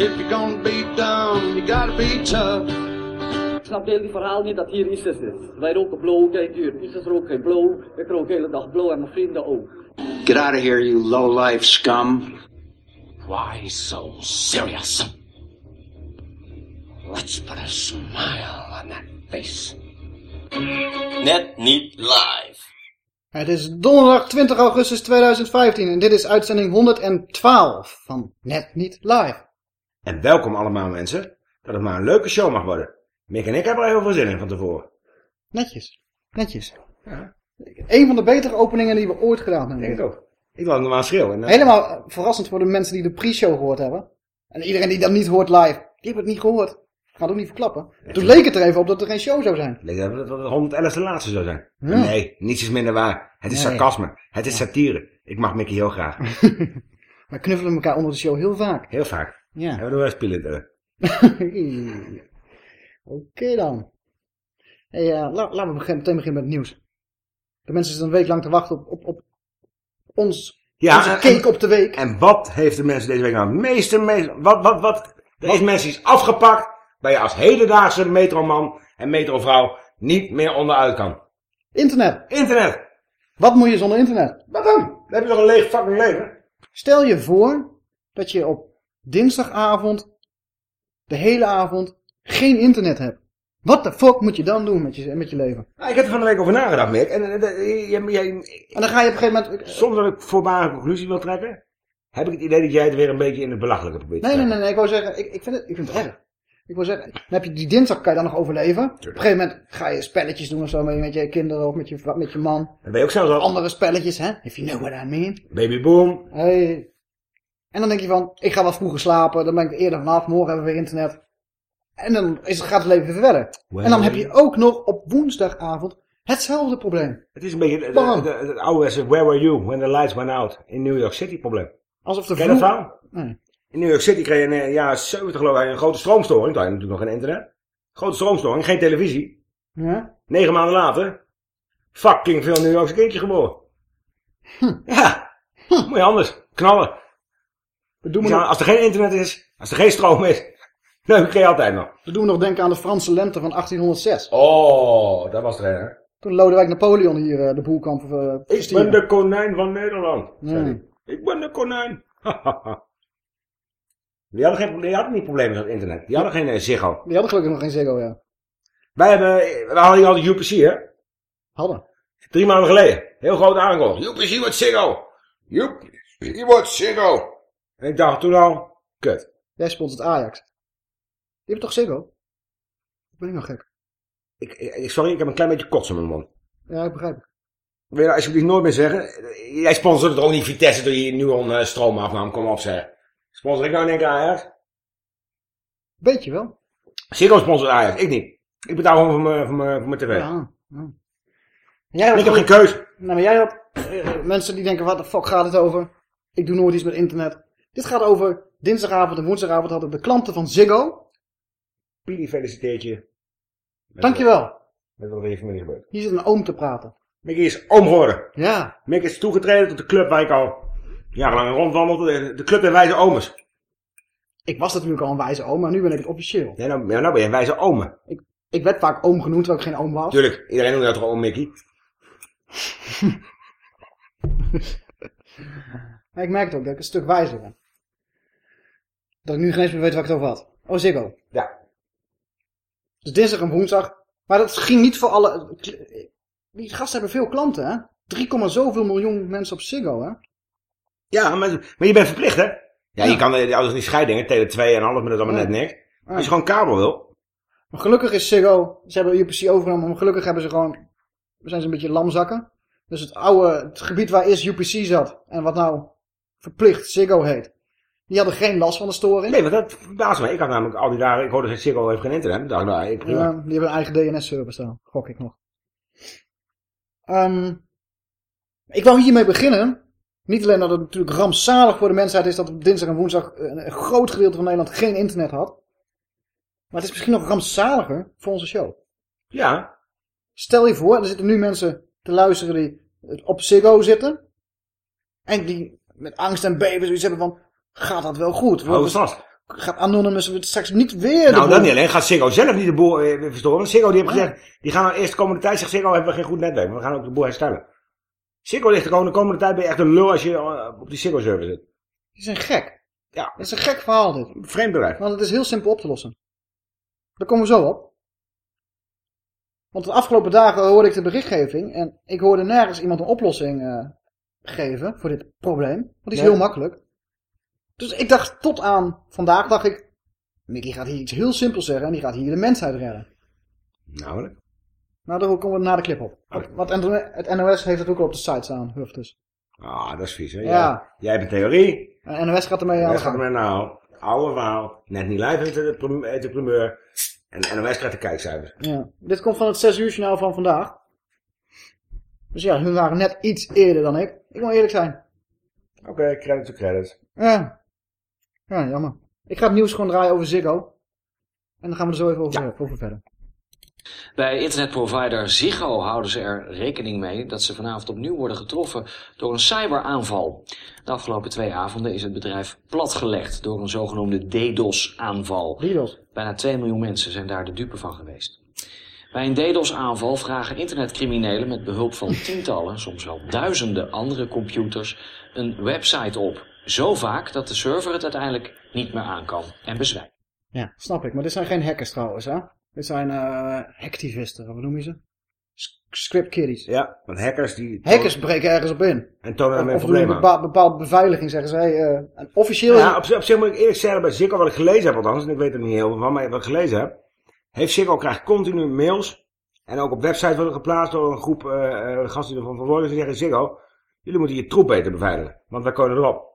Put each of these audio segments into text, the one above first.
If you're gonna be dumb, you gotta be tough. Ik snap heel die verhaal niet dat hier ISIS is. Wij roken blow, kijk hier. ISIS rookt geen blow. Ik rook de hele dag blow en mijn vrienden ook. Get out of here, you low-life scum. Why so serious? Let's put a smile on that face. Net niet live. Het is donderdag 20 augustus 2015 en dit is uitzending 112 van Net Niet Live. En welkom allemaal mensen, dat het maar een leuke show mag worden. Mick en ik hebben er heel veel zin in van tevoren. Netjes, netjes. Een van de betere openingen die we ooit gedaan hebben. Denk ik ook. Ik hem maar schreeuwen. En, Helemaal eh, verrassend voor de mensen die de pre-show gehoord hebben. En iedereen die dat niet hoort live, die heeft het niet gehoord. Ik ga het ook niet verklappen. Toen leek het er even op dat er geen show zou zijn. Denk dat het 111 de laatste zou zijn. Ja. Nee, niets is minder waar. Het is Nee. sarcasme. Het is satire. Ik mag Mickey heel graag. We knuffelen elkaar onder de show heel vaak. Heel vaak. Ja. Hebben we wel spelen. Oké dan. Hey, la- laten we meteen beginnen met het nieuws. De mensen zitten een week lang te wachten op, op, op ons. Ja, onze en- op de week. En wat heeft de mensen deze week nou het meeste... meest- wat, wat, wat? Er is mensen iets afgepakt waar je als hedendaagse metroman en metrovrouw niet meer onderuit kan. Internet. Internet. Wat moet je zonder internet? Wat dan? Dan heb je toch een leeg fucking leven? Stel je voor dat je op dinsdagavond de hele avond geen internet hebt. Wat de fuck moet je dan doen met je, met je leven? Nou, ik heb er van de week over nagedacht, Mick. En, en, en, jij- jij- En dan ga je op een gegeven moment... zonder dat ik voorbaar een conclusie wil trekken, heb ik het idee dat jij het weer een beetje in het belachelijke probeert Nee, nee, nee, nee, ik wou zeggen, ik, ik, vind het, ik vind het erg. Ik wil zeggen, dan heb je die dinsdag kan je dan nog overleven. Op een gegeven moment ga je spelletjes doen of zo met, je kinderen of met je, met je man. Dan ben je ook zelfs al Andere spelletjes, hè? If you know what I mean. baby boom. Hey. En dan denk je van, ik ga wat vroeger slapen, dan ben ik er eerder vanaf, morgen hebben we weer internet. En dan is, gaat het leven weer verder. En dan heb je ook nog op woensdagavond hetzelfde probleem. Het is een beetje het- ouderwetse where were you when the lights went out in New York City probleem. Alsof de Ken? Nee. In New York City kreeg je in de jaren 70 geloof ik een grote stroomstoring. Toen had je natuurlijk nog geen internet. Grote stroomstoring, geen televisie. Ja? Negen maanden later, fucking veel New Yorkse kindjes geboren. Ja, moet je anders. Knallen. We doen, nog, als er geen internet is, als er geen stroom is, kun je altijd nog. we doen me nog denken aan de Franse lente van 1806. Oh, dat was er een, hè? Toen Lodewijk Napoleon hier eh, de boel kwam uh, Ik ben de konijn van Nederland, zei. Ik ben de konijn. die, hadden geen, die hadden niet problemen met het internet. Die hadden geen eh, Ziggo. Die hadden gelukkig nog geen Ziggo, ja. Wij hebben, we hadden hier al de UPC, hè? Hadden. Drie maanden geleden. Heel groot aangekondigd. UPC wordt Ziggo. UPC wordt Ziggo. En ik dacht toen al, kut. Jij sponsort Ajax. Die hebben toch Ziggo? Ben ik nog gek? Ik, ik, sorry, ik heb een klein beetje kots in mijn mond. Ja, ik begrijp het. Wil je nou alsjeblieft nooit meer zeggen? Jij sponsort toch ook niet Vitesse door je Nuon uh, stroomafname, kom op zeg. Sponsor ik nou keer Ajax? Beetje wel. Ziggo sponsort Ajax, ik niet. Ik betaal gewoon voor mijn, voor mijn, voor mijn tv. Ja. ja. Jij had ik heb geen keus. Nou, maar jij had eh, mensen die denken, wat de fuck gaat het over? Ik doe nooit iets met internet. Dit gaat over dinsdagavond en woensdagavond hadden de klanten van Ziggo. Pili feliciteert je. Met Dankjewel. Met wat er je familie gebeurt. Hier zit een oom te praten. Mickey is oom geworden. Ja. Mickey is toegetreden tot de club waar ik al jarenlang rondwandelde. De- club der wijze omes. Ik was natuurlijk al een wijze oom, maar nu ben ik het officieel. Ja, nou, nou ben je een wijze ome. Ik werd vaak oom genoemd, terwijl ik geen oom was. Tuurlijk, iedereen noemt jou toch oom Mickey? Ik merk het ook dat ik een stuk wijzer ben. Dat ik nu geen eens meer weet waar ik het over had. Oh, Ziggo. Ja. Dus dinsdag en woensdag. Maar dat ging niet voor alle... Die gasten hebben veel klanten, hè? 3, zoveel miljoen mensen op Ziggo, hè? Ja, maar, maar je bent verplicht, hè? Ja, Ja. je kan de ouders niet scheiden, hè? Tele 2 en alles, maar dat allemaal Ja. net niks. Ja. Als je gewoon kabel wil. Maar gelukkig is Ziggo... Ze hebben UPC overgenomen, maar gelukkig hebben ze gewoon... Zijn ze een beetje lamzakken. Dus het oude... Het gebied waar eerst UPC zat... En wat nou verplicht Ziggo heet... Die hadden geen last van de storing. Nee, maar dat verbaast me. Ik had namelijk al die dagen, ik hoorde geen Ziggo heeft geen internet. Dacht, nou, ik, prima. Ja, die hebben een eigen DNS-server staan. Gok ik nog. Ehm, ik wou hiermee beginnen. Niet alleen dat het natuurlijk rampzalig voor de mensheid is dat op dinsdag en woensdag een, een groot gedeelte van Nederland geen internet had. Maar het is misschien nog rampzaliger voor onze show. Ja, Stel je voor, er zitten nu mensen te luisteren die op Ziggo zitten. En die met angst en beven zoiets hebben van, gaat dat wel goed? hou het vast. Gaat Anonymous straks niet weer de Nou, dat niet alleen. Gaat Ziggo zelf niet de boel eh, verstoren. Want Ziggo die heeft gezegd, die gaan nou eerst de komende tijd, zegt Ziggo, hebben we geen goed netwerk. Maar we gaan ook de boel herstellen. Ziggo ligt er gewoon de komende tijd ben je echt een lul als je eh, op die Ziggo server zit. Die zijn gek. Ja, Dat is een gek verhaal dit. vreemd bedrijf. Want het is heel simpel op te lossen. Daar komen we zo op. Want de afgelopen dagen hoorde ik de berichtgeving en ik hoorde nergens iemand een oplossing eh, geven voor dit probleem. Want die is heel makkelijk. Dus ik dacht tot aan vandaag, dacht ik, Mickey gaat hier iets heel simpels zeggen en die gaat hier de mensheid redden. Nou, hè. Nou, daar komen we na de clip op. Oké. Want het NOS heeft het ook al op de site staan, Huff dus. Ah, dat is vies, hè. Ja. Jij, jij hebt een theorie. En NOS gaat ermee aan Wij de gaan gang. er nou, oude verhaal. Net niet live heeft de, primeur. En de NOS krijgt de kijkcijfers. Ja. Dit komt van het 6 uur journaal van vandaag. Dus ja, hun waren net iets eerder dan ik. Ik moet eerlijk zijn. Oké, credit to credit. Ja. Ja, jammer. Ik ga het nieuws gewoon draaien over Ziggo. En dan gaan we er zo even over, over verder. Bij internetprovider Ziggo houden ze er rekening mee dat ze vanavond opnieuw worden getroffen door een cyberaanval. De afgelopen twee avonden is het bedrijf platgelegd door een zogenoemde DDoS-aanval. DDoS. Bijna 2 miljoen mensen zijn daar de dupe van geweest. Bij een DDoS-aanval vragen internetcriminelen met behulp van tientallen, soms wel duizenden andere computers een website op. Zo vaak dat de server het uiteindelijk niet meer aan kan en bezwijkt. Ja, snap ik. Maar dit zijn geen hackers trouwens, hè? Dit zijn eh hacktivisten, of wat noem je ze? Script kiddies. Ja, want hackers die... Hackers breken ergens op in. En tonen daarmee Of een bepaal- bepaalde beveiliging, zeggen zij. eh, en officieel... Ja, op, op zich moet ik eerlijk zeggen, bij Ziggo, wat ik gelezen heb althans, en ik weet er niet heel veel van, maar wat ik gelezen heb, heeft Ziggo krijgt continu mails, en ook op websites worden geplaatst door een groep eh eh, gasten die ervan verantwoordelijk zijn, zeggen Ziggo, jullie moeten je troep beter beveiligen, want wij komen erop.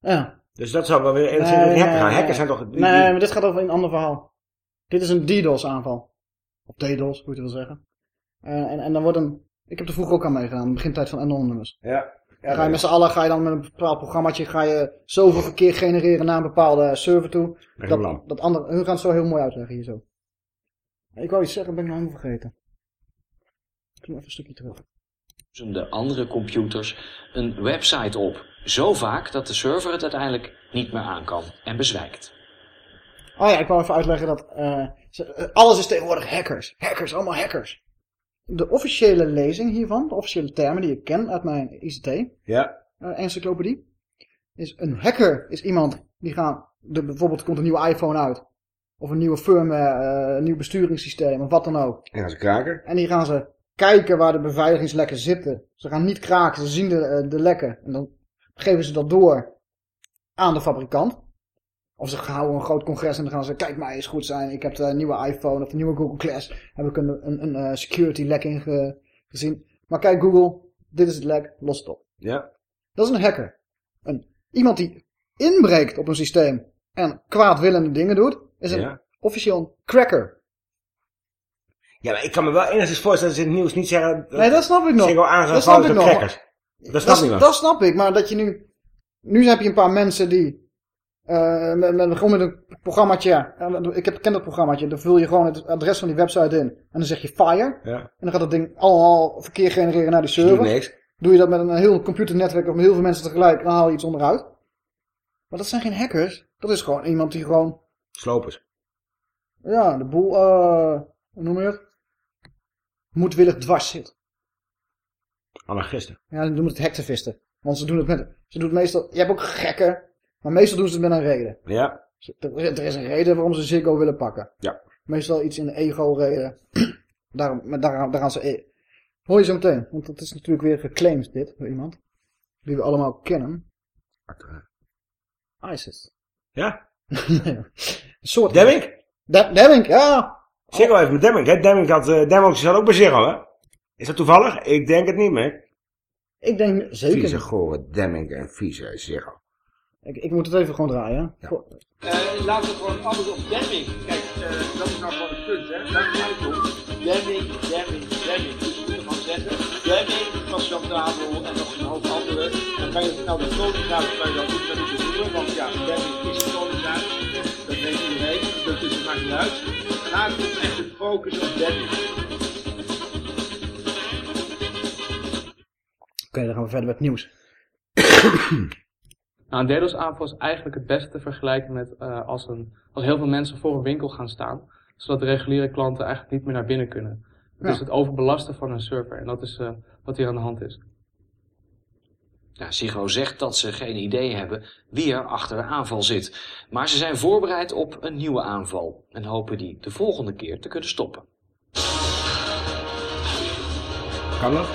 Ja. Dus dat zou wel weer enigszins Nee, hacken gaan. nee. Hackers zijn toch... die- Nee, die- maar dit gaat over een ander verhaal. Dit is een DDoS-aanval. Of DDoS, hoe je wil zeggen. Eh, en, en dan wordt een... Ik heb er vroeger ook aan meegedaan, begintijd van Anonymous. Ja. ga je met z'n allen, ga je dan met een bepaald programmaatje, ga je zoveel verkeer genereren naar een bepaalde server toe. Echt een. Dat, dat andere, hun gaan het zo heel mooi uitleggen hier zo. Ik wou iets zeggen, ben ik nou helemaal vergeten. Ik doe even een stukje terug. De andere computers een website op. Zo vaak dat de server het uiteindelijk niet meer aan kan en bezwijkt. Oh ja, ik wou even uitleggen dat eh, ze- eh, alles is tegenwoordig hackers. Hackers, allemaal hackers. De officiële lezing hiervan, de officiële termen die ik ken uit mijn ICT, Ja. eh, encyclopedie, is een hacker is iemand die gaat, de, bijvoorbeeld komt een nieuwe iPhone uit, of een nieuwe firmware, eh, een nieuw besturingssysteem, of wat dan ook. En als een kraker. En die gaan ze kijken waar de beveiligingslekken zitten. Ze gaan niet kraken, ze zien de, eh, de lekken. En dan geven ze dat door aan de fabrikant. Of ze houden een groot congres en dan gaan ze, kijk mij eens goed zijn. Ik heb de nieuwe iPhone of de nieuwe Google Glass. Heb ik een, een, een eh, security lek in ge- gezien. Maar kijk Google, dit is het lek, los het op. Ja. Dat is een hacker. Een, iemand die inbreekt op een systeem en kwaadwillende dingen doet, is een Ja. officieel een cracker. Ja, maar ik kan me wel enigszins voorstellen dat ze in het nieuws niet zeggen... Nee, dat snap ik nog. Snap aangevallen ik door nog. crackers. Dat snap Dat, niemand. dat snap ik, maar dat je nu... Nu heb je een paar mensen die... eh met, met, gewoon met een programmaatje... ja, Ik heb, ken dat programmaatje. Dan vul je gewoon het adres van die website in. En dan zeg je fire. Ja. En dan gaat dat ding allemaal verkeer genereren naar die server. niks. Doe je dat met een heel computernetwerk of met heel veel mensen tegelijk. Dan haal je iets onderuit. Maar dat zijn geen hackers. Dat is gewoon iemand die gewoon... Slopers. Ja, de boel... eh hoe noem je het? Moedwillig dwars zit. Anarchisten. Ja, dan noemen het hacktivisten. Want ze doen het met... Ze doen het meestal... Je hebt ook gekken. Maar meestal doen ze het met een reden. Ja. Er, er is een reden waarom ze Ziggo willen pakken. Ja. Meestal iets in de ego-reden. Daarom, maar daar, daar gaan ze... Hoor je zo meteen. Want dat is natuurlijk weer geclaimd dit, door iemand. Die we allemaal kennen. ISIS. Ja? een soort... Demming? De Demming, ja. Ziggo heeft met Demming, hè? Demming had, uh, Demming zat ook bij Ziggo, hè? Is dat toevallig? Ik denk het niet meer. Ik denk zeker. Vieze gore Demming en vieze Ziggo. Ik, ik moet het even gewoon draaien. Ja. Goh. Uh, laten we gewoon alles op Demming. Kijk, uh, dat is nou gewoon het punt, hè. Daar ga ik om. Demming, Demming, Demming. Dus je moet ervan zeggen, Demming van Chantabel en nog een hoop andere. Dan kan je nou de koningshuis kan je dan goed met die bedoelen, want ja, Demming is het koningshuis. Dat weet iedereen, dus het maakt niet uit. Laat ons echt de focus op. Oké, dan gaan we verder met nieuws. Nou, een DDoS-aanval is eigenlijk het beste te vergelijken met uh, als, een, als heel veel mensen voor een winkel gaan staan, zodat de reguliere klanten eigenlijk niet meer naar binnen kunnen. Het Ja. is het overbelasten van een server en dat is uh, wat hier aan de hand is. Ja, Ziggo zegt dat ze geen idee hebben wie er achter de aanval zit. Maar ze zijn voorbereid op een nieuwe aanval en hopen die de volgende keer te kunnen stoppen. Kan dat?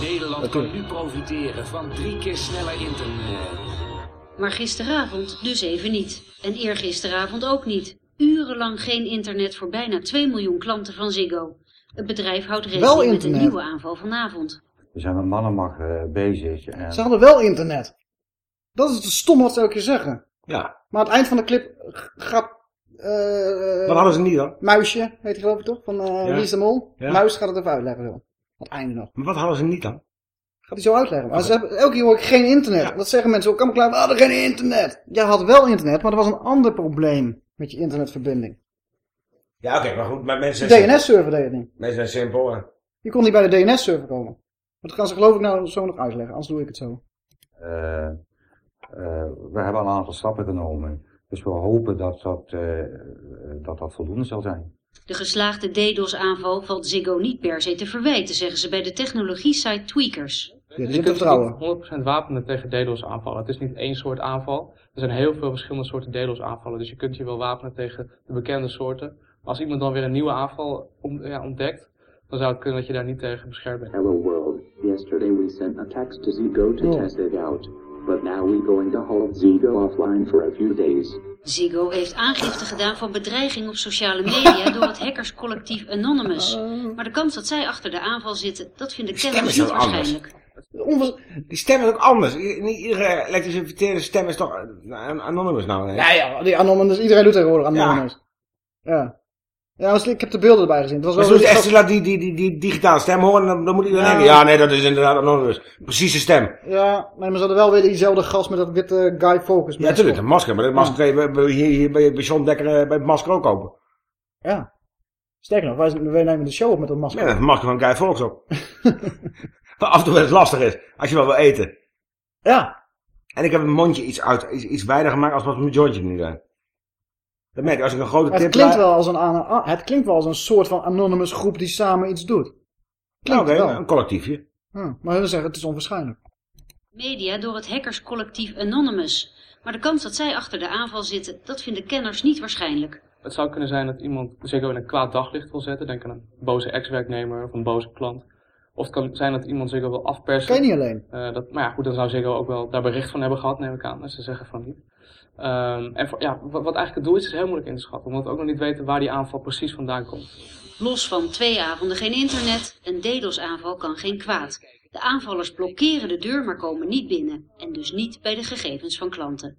Nederland kan nu profiteren van drie keer sneller internet. Maar gisteravond dus even niet. En eergisteravond ook niet. Urenlang geen internet voor bijna 2 miljoen klanten van Ziggo. Het bedrijf houdt rekening met een nieuwe aanval vanavond. We zijn met mannenmacht uh, bezig. En... Ze hadden wel internet. Dat is het stom wat ze elke keer zeggen. Ja. Maar aan het eind van de clip gaat... eh Wat hadden ze niet dan? Muisje, heet hij geloof ik toch? Van eh Ja. De Mol? Ja. Muis gaat het even uitleggen zo. Aan het einde nog. Maar wat hadden ze niet dan? Gaat hij zo uitleggen. Maar ze hebben, elke keer hoor ik geen internet. Dat zeggen mensen ook. Kan klaar, we hadden geen internet. Ja, had wel internet, maar er was een ander probleem met je internetverbinding. Ja, oké, maar goed, maar mensen De DNS-server deed het niet. Mensen zijn simpel. hè. Je kon niet bij de DNS-server komen. Dat gaan ze geloof ik nou zo nog uitleggen, anders doe ik het zo. Uh, uh, we hebben al een aantal stappen genomen. Dus we hopen dat dat, uh, dat, dat voldoende zal zijn. De geslaagde DDoS-aanval valt Ziggo niet per se te verwijten, zeggen ze bij de technologie-site Tweakers. Ja, je kunt niet 100% wapenen tegen DDoS aanvallen. Het is niet één soort aanval. Er zijn heel veel verschillende soorten DDoS aanvallen. Dus je kunt je wel wapenen tegen de bekende soorten. Maar als iemand dan weer een nieuwe aanval om, ja, ontdekt, dan zou het kunnen dat je daar niet tegen beschermd bent. Hello world. Yesterday we sent a text to Ziggo to Oh. test it out. But now we're going to hold Ziggo offline for a few days. Ziggo heeft aangifte gedaan van bedreiging op sociale media door het hackerscollectief Anonymous. Maar de kans dat zij achter de aanval zitten, dat vinden kenners niet heel anders. waarschijnlijk. Die stem is ook anders. Niet iedere verteerde stem is toch eh, anonymous nou? Nee. Ja, ja, die Anonymous, iedereen doet tegenwoordig Anonymous. Ja. Ja, als- ik heb de beelden erbij gezien. Het was Maar wel echt laat die, die, die, die digitale stem horen, dan, dan moet iedereen Ja. denken, ja nee, dat is inderdaad anonymous. Precieze stem. Ja, nee, maar ze hadden wel weer diezelfde gast met dat witte Guy Focus. Ja, natuurlijk, een masker. Maar dat masker je bij- bij- hier, hier bij, John Dekker eh, bij het masker ook kopen. Ja. Sterker nog, wij, wij nemen de show op met dat masker. Ja, een masker van Guy Fawkes op. maar af en toe wel eens lastig is, als je wel wil eten. Ja. En ik heb het mondje iets, uit, iets, iets wijder gemaakt als wat mijn jointje nu zijn. Dat merk ik, als ik een grote tip... het klinkt, wel als een, het klinkt wel als een soort van Anonymous groep die samen iets doet. Nou, Klinkt oké, wel. een collectiefje. Hm, maar hun zeggen het is onwaarschijnlijk. Media door het hackerscollectief Anonymous. Maar de kans dat zij achter de aanval zitten, dat vinden kenners niet waarschijnlijk. Het zou kunnen zijn dat iemand Ziggo in een kwaad daglicht wil zetten. Denk aan een boze ex-werknemer of een boze klant. Of het kan zijn dat iemand Ziggo wil afpersen. Kan je niet alleen. Eh, dat, maar ja, goed, dan zou Ziggo ook wel daar bericht van hebben gehad, neem ik aan. En ze zeggen van niet. Ehm, en voor- ja, wat, wat eigenlijk het doel is, is heel moeilijk in te schatten. Omdat we ook nog niet weten waar die aanval precies vandaan komt. Los van twee avonden geen internet, een DDoS-aanval kan geen kwaad. De aanvallers blokkeren de deur, maar komen niet binnen. En dus niet bij de gegevens van klanten.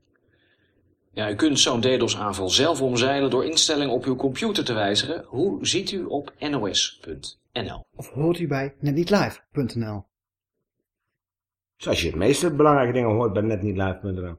Ja, u kunt zo'n DDoS-aanval zelf omzeilen door instellingen op uw computer te wijzigen. Hoe ziet u op nos.nl? Of hoort u bij netnietlive.nl. Zoals je het meeste belangrijke dingen hoort bij netnietlive.nl.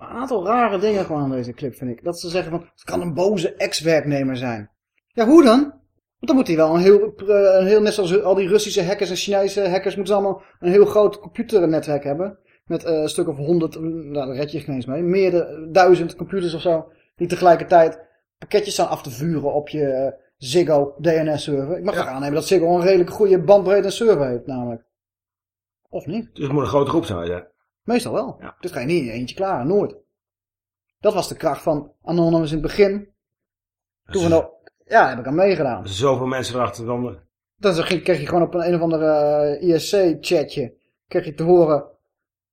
Een aantal rare dingen gewoon aan deze clip vind ik. Dat ze zeggen van, het kan een boze ex-werknemer zijn. Ja, hoe dan? Want dan moet hij wel een heel, eh, een heel, net zoals al die Russische hackers en Chinese hackers, moeten ze allemaal een heel groot computernetwerk hebben. Met eh, een stuk of honderd, nou daar red je geen eens mee, meer de duizend computers of zo, die tegelijkertijd pakketjes staan af te vuren op je eh, Ziggo DNS-server. Ik mag toch aannemen dat Ziggo een redelijk goede bandbreedte en server heeft namelijk. Of niet? Dus het moet een grote groep zijn, ja. Meestal wel. Dit ga je niet in je eentje klaar, nooit. Dat was de kracht van Anonymous in het begin. Toen we nog... Ja, heb ik aan meegedaan. Zoveel mensen erachter dan... Dan kreeg je gewoon op een, een of andere eh, ISC-chatje... kreeg je te horen...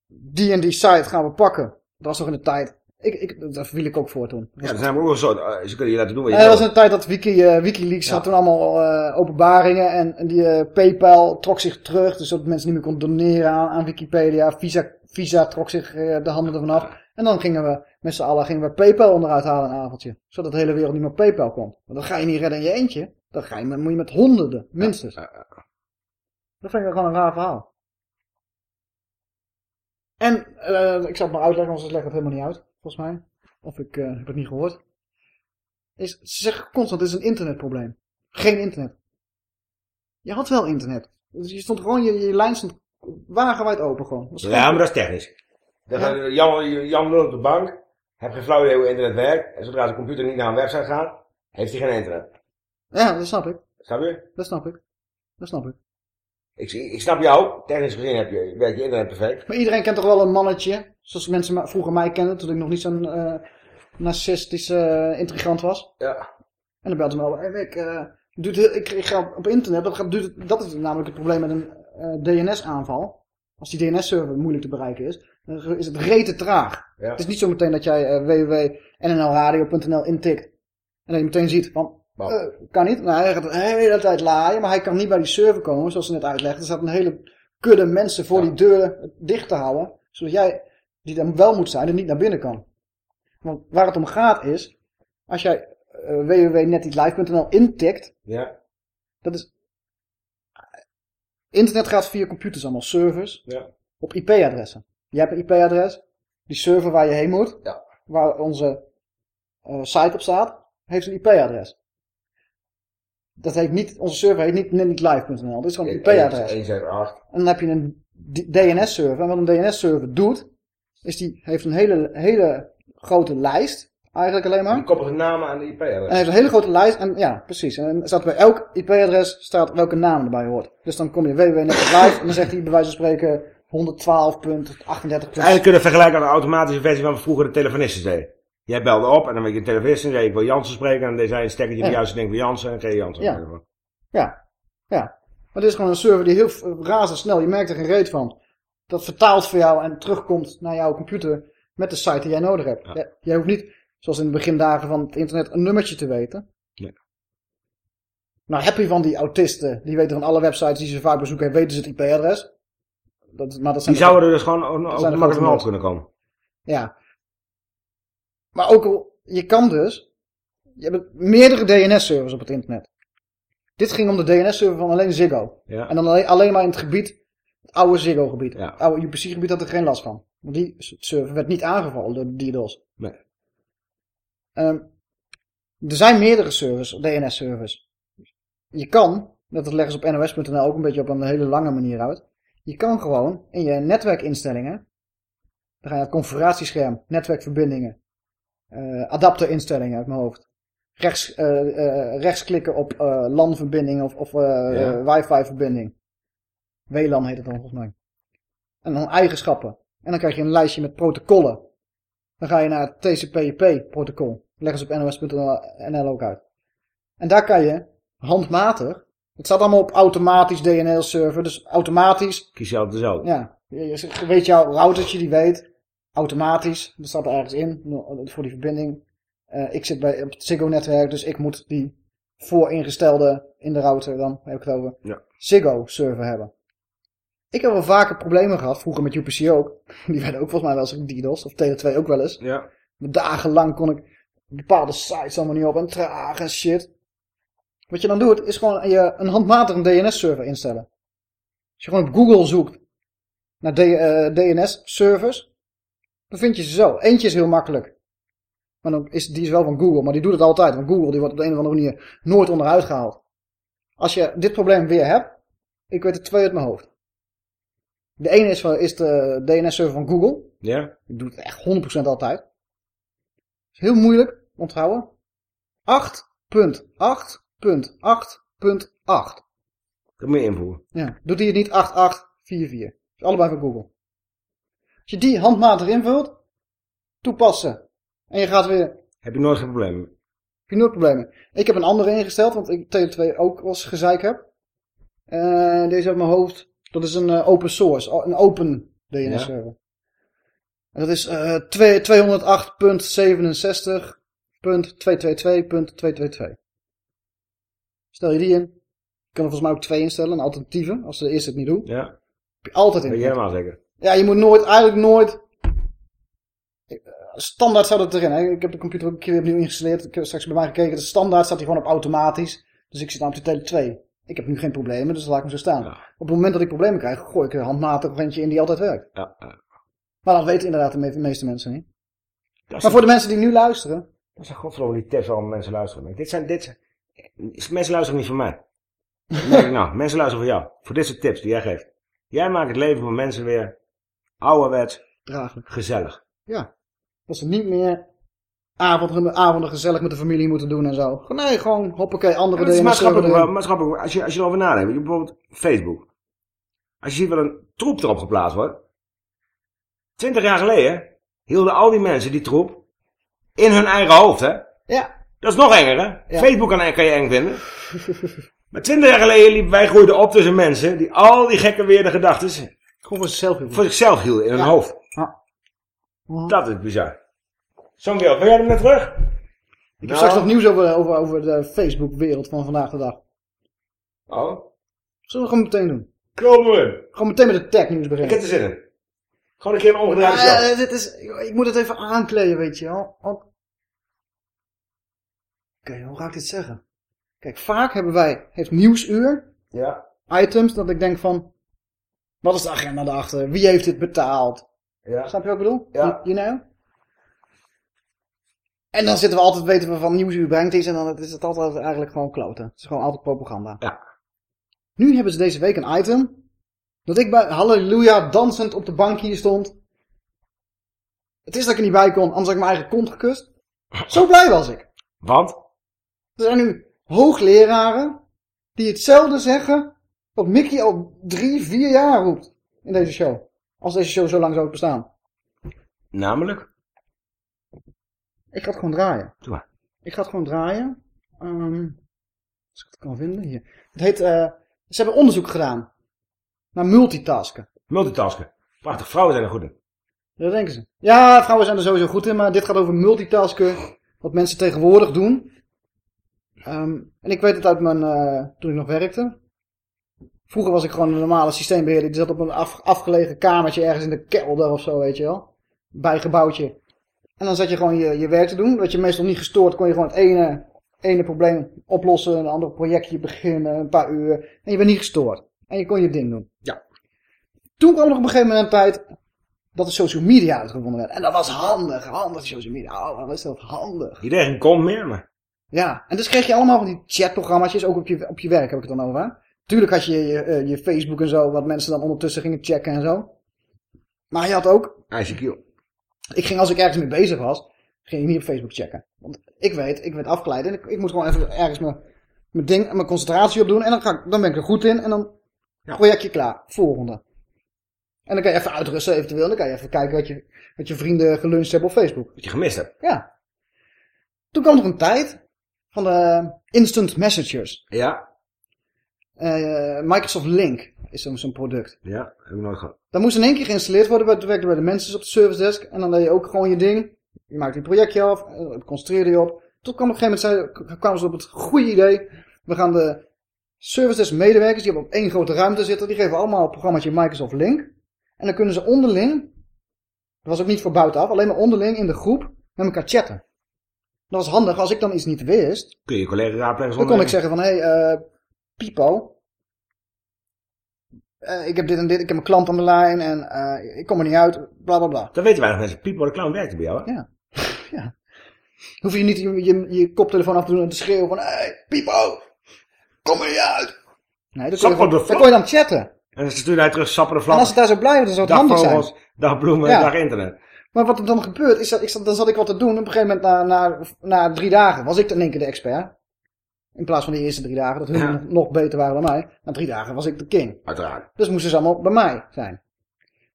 die en die site gaan we pakken. Dat was nog in de tijd. Ik, ik, daar viel ik ook voor toen. Ja, er zijn ook wel zo... eh, Ze kunnen je laten doen wat je Ja, dat was de tijd dat Wiki, eh, Wikileaks had toen allemaal openbaringen en, en die PayPal trok zich terug, dus dat mensen niet meer konden doneren aan, aan Wikipedia. Visa, Visa trok zich eh, de handen ervan af. En dan gingen we met z'n allen gingen we PayPal onderuit halen een avondje, zodat de hele wereld niet meer PayPal komt. Maar dat ga je niet redden in je eentje, dan ga je met, moet je met honderden, minstens. Dat vind ik gewoon een raar verhaal. En eh, ik zal het maar uitleggen, want ze leggen het helemaal niet uit, volgens mij. Of ik eh, heb het niet gehoord. Is, ze zeggen constant, het is een internetprobleem. Geen internet. Je had wel internet. Dus je stond gewoon, je, je lijn stond wagenwijd open gewoon. Ja, maar dat is technisch. Dan gaat Jan, Jan lult op de bank, heeft geen flauw idee hoe internet werkt. En zodra zijn computer niet naar een website gaat, heeft hij geen internet. Ja, dat snap ik. Snap je? Dat snap ik. Dat snap ik. Ik, ik snap jou, technisch gezien heb je, werkt je internet perfect. Maar iedereen kent toch wel een mannetje, zoals mensen vroeger mij kenden, toen ik nog niet zo'n eh narcistische eh, intrigant was. Ja. En dan belde ze me over, hey, ik, eh, duurt ik, ik ga op internet, dat, gaat, duurt, dat is namelijk het probleem met een eh, DNS-aanval. Als die DNS-server moeilijk te bereiken is, dan is het rete traag. Ja. Het is niet zo meteen dat jij eh, www.nnlradio.nl intikt en dat je meteen ziet van, eh, kan niet. Nou, hij gaat de hele tijd laaien, maar hij kan niet bij die server komen, zoals ze net uitlegden. Er staat een hele kudde mensen voor die deur dicht te houden, zodat jij, die dan wel moet zijn, er niet naar binnen kan. Want waar het om gaat is, als jij uh, www.netlive.nl intikt, Ja. dat is... Internet gaat via computers allemaal, servers, Ja. op IP-adressen. Jij hebt een IP-adres, die server waar je heen moet, Ja. waar onze eh, site op staat, heeft een IP-adres. Dat heet niet, onze server heet niet netlive.nl, dit is gewoon een IP-adres. 178. En dan heb je een DNS-server. En wat een DNS-server doet, is die heeft een hele, hele grote lijst. Eigenlijk alleen maar. Die koppelt de namen aan de IP-adres. En hij heeft een hele grote lijst. En ja, precies. En er staat bij elk IP-adres staat welke naam erbij hoort. Dus dan kom je www.netlive en dan zegt hij bij wijze van spreken 112.38. Eigenlijk kunnen we vergelijken aan de automatische versie van vroeger de telefonisten deden. Jij belde op en dan werd je een telefonist en zei ik wil Jansen spreken. En dan zei een stekkertje de Ja. juiste ding voor Jansen en kreeg je Jansen. Ja. Ja, ja. Maar dit is gewoon een server die heel razendsnel, je merkt er geen reet van. Dat vertaalt voor jou en terugkomt naar jouw computer met de site die jij nodig hebt. Ja, Jij hoeft niet, zoals in de begindagen van het internet, een nummertje te weten. Nee. Nou heb je van die autisten, die weten van alle websites die ze vaak bezoeken, weten ze het IP-adres. Dat, maar dat zijn Die de- zouden er dus gewoon ook makkelijk mee op kunnen komen. Ja. Maar ook al, je kan dus, je hebt meerdere DNS-servers op het internet. Dit ging om de DNS-server van alleen Ziggo. Ja. En dan alleen, alleen maar in het gebied, het oude Ziggo-gebied. Ja. Het oude UPC-gebied had er geen last van. Want die server werd niet aangevallen door DDoS. Nee. Ehm, er zijn meerdere servers, DNS-servers. Je kan, dat leggen ze op nos.nl ook een beetje op een hele lange manier uit. Je kan gewoon in je netwerkinstellingen, dan ga je naar het configuratiescherm, netwerkverbindingen, eh, adapterinstellingen uit mijn hoofd. Rechts, eh, eh, rechtsklikken op LAN-verbinding of, of Ja. wifi-verbinding. WLAN heet het dan volgens mij. En dan eigenschappen. En dan krijg je een lijstje met protocollen. Dan ga je naar het TCP/IP-protocol. Leggen ze op nos.nl ook uit. En daar kan je handmatig. Het staat allemaal op automatisch DNL-server. Dus automatisch. Kies je altijd dezelfde. Ja. Je, weet jouw routertje die weet. Automatisch. Dat staat er ergens in. Voor die verbinding. Eh, ik zit bij op het Ziggo-netwerk. Dus ik moet die vooringestelde in de router dan. Heb ik het over. Ja. Ziggo-server hebben. Ik heb wel vaker problemen gehad. Vroeger met UPC ook. Die werden ook volgens mij wel eens DDoS. Of Tele2 ook wel eens. Ja. Dagenlang kon ik bepaalde sites allemaal niet op en traag en shit. Wat je dan doet, is gewoon je een handmatig DNS-server instellen. Als je gewoon op Google zoekt naar DNS-servers, dan vind je ze zo. Eentje is heel makkelijk. Maar dan is, die is wel van Google, maar die doet het altijd. Want Google die wordt op de een of andere manier nooit onderuit gehaald. Als je dit probleem weer hebt, ik weet er twee uit mijn hoofd. De ene is, van, is de DNS-server van Google. Ja. Ik doe het echt 100% altijd. Is heel moeilijk onthouden. 8.8.8.8. Dat moet je invoeren. Ja, doet hij het niet 8844. Is allebei van Google. Als je die handmatig invult, toepassen. En je gaat weer... Heb je nooit geen problemen. Heb je nooit problemen. Ik heb een andere ingesteld, want ik Tele2 ook als gezeik heb. Eh, deze uit mijn hoofd. Dat is een eh, open source, een open DNS server. En dat is eh, twee- 208.67.222.222. Stel je die in. Je kan er volgens mij ook twee instellen, een alternatieve, als de eerste het niet doet. Ja. Heb je altijd in. Weet je helemaal zeker. Ja, je moet nooit, eigenlijk nooit... Eh, Standaard staat het erin. Hè? Ik heb de computer ook een keer weer opnieuw ingestalleerd. Ik heb straks bij mij gekeken. De standaard staat hij gewoon op automatisch. Dus ik zit nou op de tele 2. Ik heb nu geen problemen, dus laat ik hem zo staan. Op het moment dat ik problemen krijg, gooi ik er handmatig een ventje in die altijd werkt. Ja, ja. Maar dat weten inderdaad de me- de meeste mensen niet. Maar voor de mensen die nu luisteren... Dat zijn godverdomme die tips waarom mensen luisteren. Dit zijn, dit zijn, mensen luisteren niet van mij. Ik nou, mensen luisteren voor jou. Voor dit soort tips die jij geeft. Jij maakt het leven van mensen weer ouderwets, Draaglijk. gezellig. Ja. Dat ze niet meer avonden, avonden gezellig met de familie moeten doen en zo. Nee, gewoon hoppakee, andere DNS maatschappelijk, wel- maatschappelijk als, je, als je erover nadenkt. Bijvoorbeeld Facebook. Als je ziet wat een troep erop geplaatst wordt. Twintig jaar geleden hielden al die mensen die troep in hun eigen hoofd, hè? Ja. Dat is nog enger, hè? Ja. Facebook kan, kan je eng vinden. maar twintig jaar geleden liepen wij groeiden op tussen mensen die al die gekke weerde gedachten Gewoon voor zichzelf hielden. voor zichzelf hielden in hun hoofd. Ja. Dat is bizar. Zo'n beeld, ben jij er net terug? Ik heb straks nog nieuws over, over, over de Facebook-wereld van vandaag de dag. Oh. Zullen we gewoon meteen doen? In. Gewoon meteen met de tech-nieuws Ik beginnen. heb er zin in. Gewoon een keer een omgedraaide eh, dit is, ik moet het even aankleden, weet je wel. Want- Oké, hoe ga ik dit zeggen? Kijk, vaak hebben wij, heeft Nieuwsuur, Ja. items, dat ik denk van, wat is de agenda daarachter? Wie heeft dit betaald? Ja. Snap je wat ik bedoel? Ja. You, you know? En dan zitten we altijd, weten we van Nieuwsuur brengt iets en dan is het altijd eigenlijk gewoon kloten. Het is gewoon altijd propaganda. Ja. Nu hebben ze deze week een item, dat ik bij Halleluja dansend op de bank hier stond. Het is dat ik er niet bij kon, anders had ik mijn eigen kont gekust. Zo blij was ik. Want? Er zijn nu hoogleraren die hetzelfde zeggen wat Mickey al drie, vier jaar roept in deze show. Als deze show zo lang zou bestaan. Namelijk? Ik ga het gewoon draaien. Doe maar. Ik ga het gewoon draaien. Ehm, als ik het kan vinden. Hier. Het heet, eh, ze hebben onderzoek gedaan naar multitasken. Multitasken. Prachtig, vrouwen zijn er goed in. Dat denken ze. Ja, vrouwen zijn er sowieso goed in, maar dit gaat over multitasken. Wat mensen tegenwoordig doen. Ehm, en ik weet het uit mijn, eh, toen ik nog werkte. Vroeger was ik gewoon een normale systeembeheerder. Die zat op een af, afgelegen kamertje ergens in de kelder of zo, weet je wel. Bijgebouwtje. En dan zat je gewoon je, je werk te doen. Werd je meestal niet gestoord, kon je gewoon het ene, ene probleem oplossen. Een ander projectje beginnen, een paar uur. En je werd niet gestoord. En je kon je ding doen. Toen kwam er op een gegeven moment een tijd dat de social media uitgevonden werd. En dat was handig, handig social media. Oh, wat is dat handig. Iedereen kont meer, maar... Ja, en dus kreeg je allemaal van die chatprogramma's, ook op je, op je werk heb ik het dan over. Tuurlijk had je je, eh, je Facebook en zo, wat mensen dan ondertussen gingen checken en zo. Maar je had ook, ICQ. ik ging als ik ergens mee bezig was, ging ik niet op Facebook checken. Want ik weet, ik werd afgeleid en ik, ik moet gewoon even ergens mijn, mijn ding, mijn concentratie op doen. En dan, ga ik, dan ben ik er goed in en dan projectje klaar, volgende. En dan kan je even uitrusten eventueel. Dan kan je even kijken wat je, wat je vrienden geluncht hebben op Facebook. Wat je gemist hebt. Ja. Toen kwam er een tijd van de instant messengers. Ja. Eh, Microsoft Link is zo'n product. Ja, heb ik nooit gehad. Dat moest in één keer geïnstalleerd worden. bij- Toen werkte bij de mensen op de service desk. En dan deed je ook gewoon je ding. Je maakte je projectje af. eh, Concentreerde je op. Toen kwam op een gegeven moment zei- kwamen ze op het goede idee. We gaan de service desk medewerkers die op één grote ruimte zitten. Die geven allemaal het programmaatje Microsoft Link. En dan kunnen ze onderling. Dat was ook niet voor buitenaf. Alleen maar onderling in de groep met elkaar chatten. Dat was handig. Als ik dan iets niet wist. Kun je je collega raadplegen Dan kon ik zeggen van, hé, hey, eh, Pipo. eh, ik heb dit en dit, ik heb een klant aan de lijn en eh, ik kom er niet uit, bla bla bla. Dat weten weinig mensen. Pipo de clown werkte bij jou, hè? Ja. ja. Hoef je niet je, je, je koptelefoon af te doen en te schreeuwen van, hé, hey, Pipo, kom er niet uit. Nee, dan kon, je, dan vlog. kon je dan chatten. En dan stuurde hij terug sappen de En als het daar zo blijft, dan zou het handig zijn. Dag dag bloemen, Ja. dag internet. Maar wat er dan gebeurt, is dat ik, zat- dan zat ik wat te doen. Op een gegeven moment, na, na, na drie dagen, was ik in één keer de expert. In plaats van die eerste drie dagen, dat hun Ja. nog, beter waren dan mij. Na drie dagen was ik de king. Uiteraard. Dus moesten ze allemaal bij mij zijn.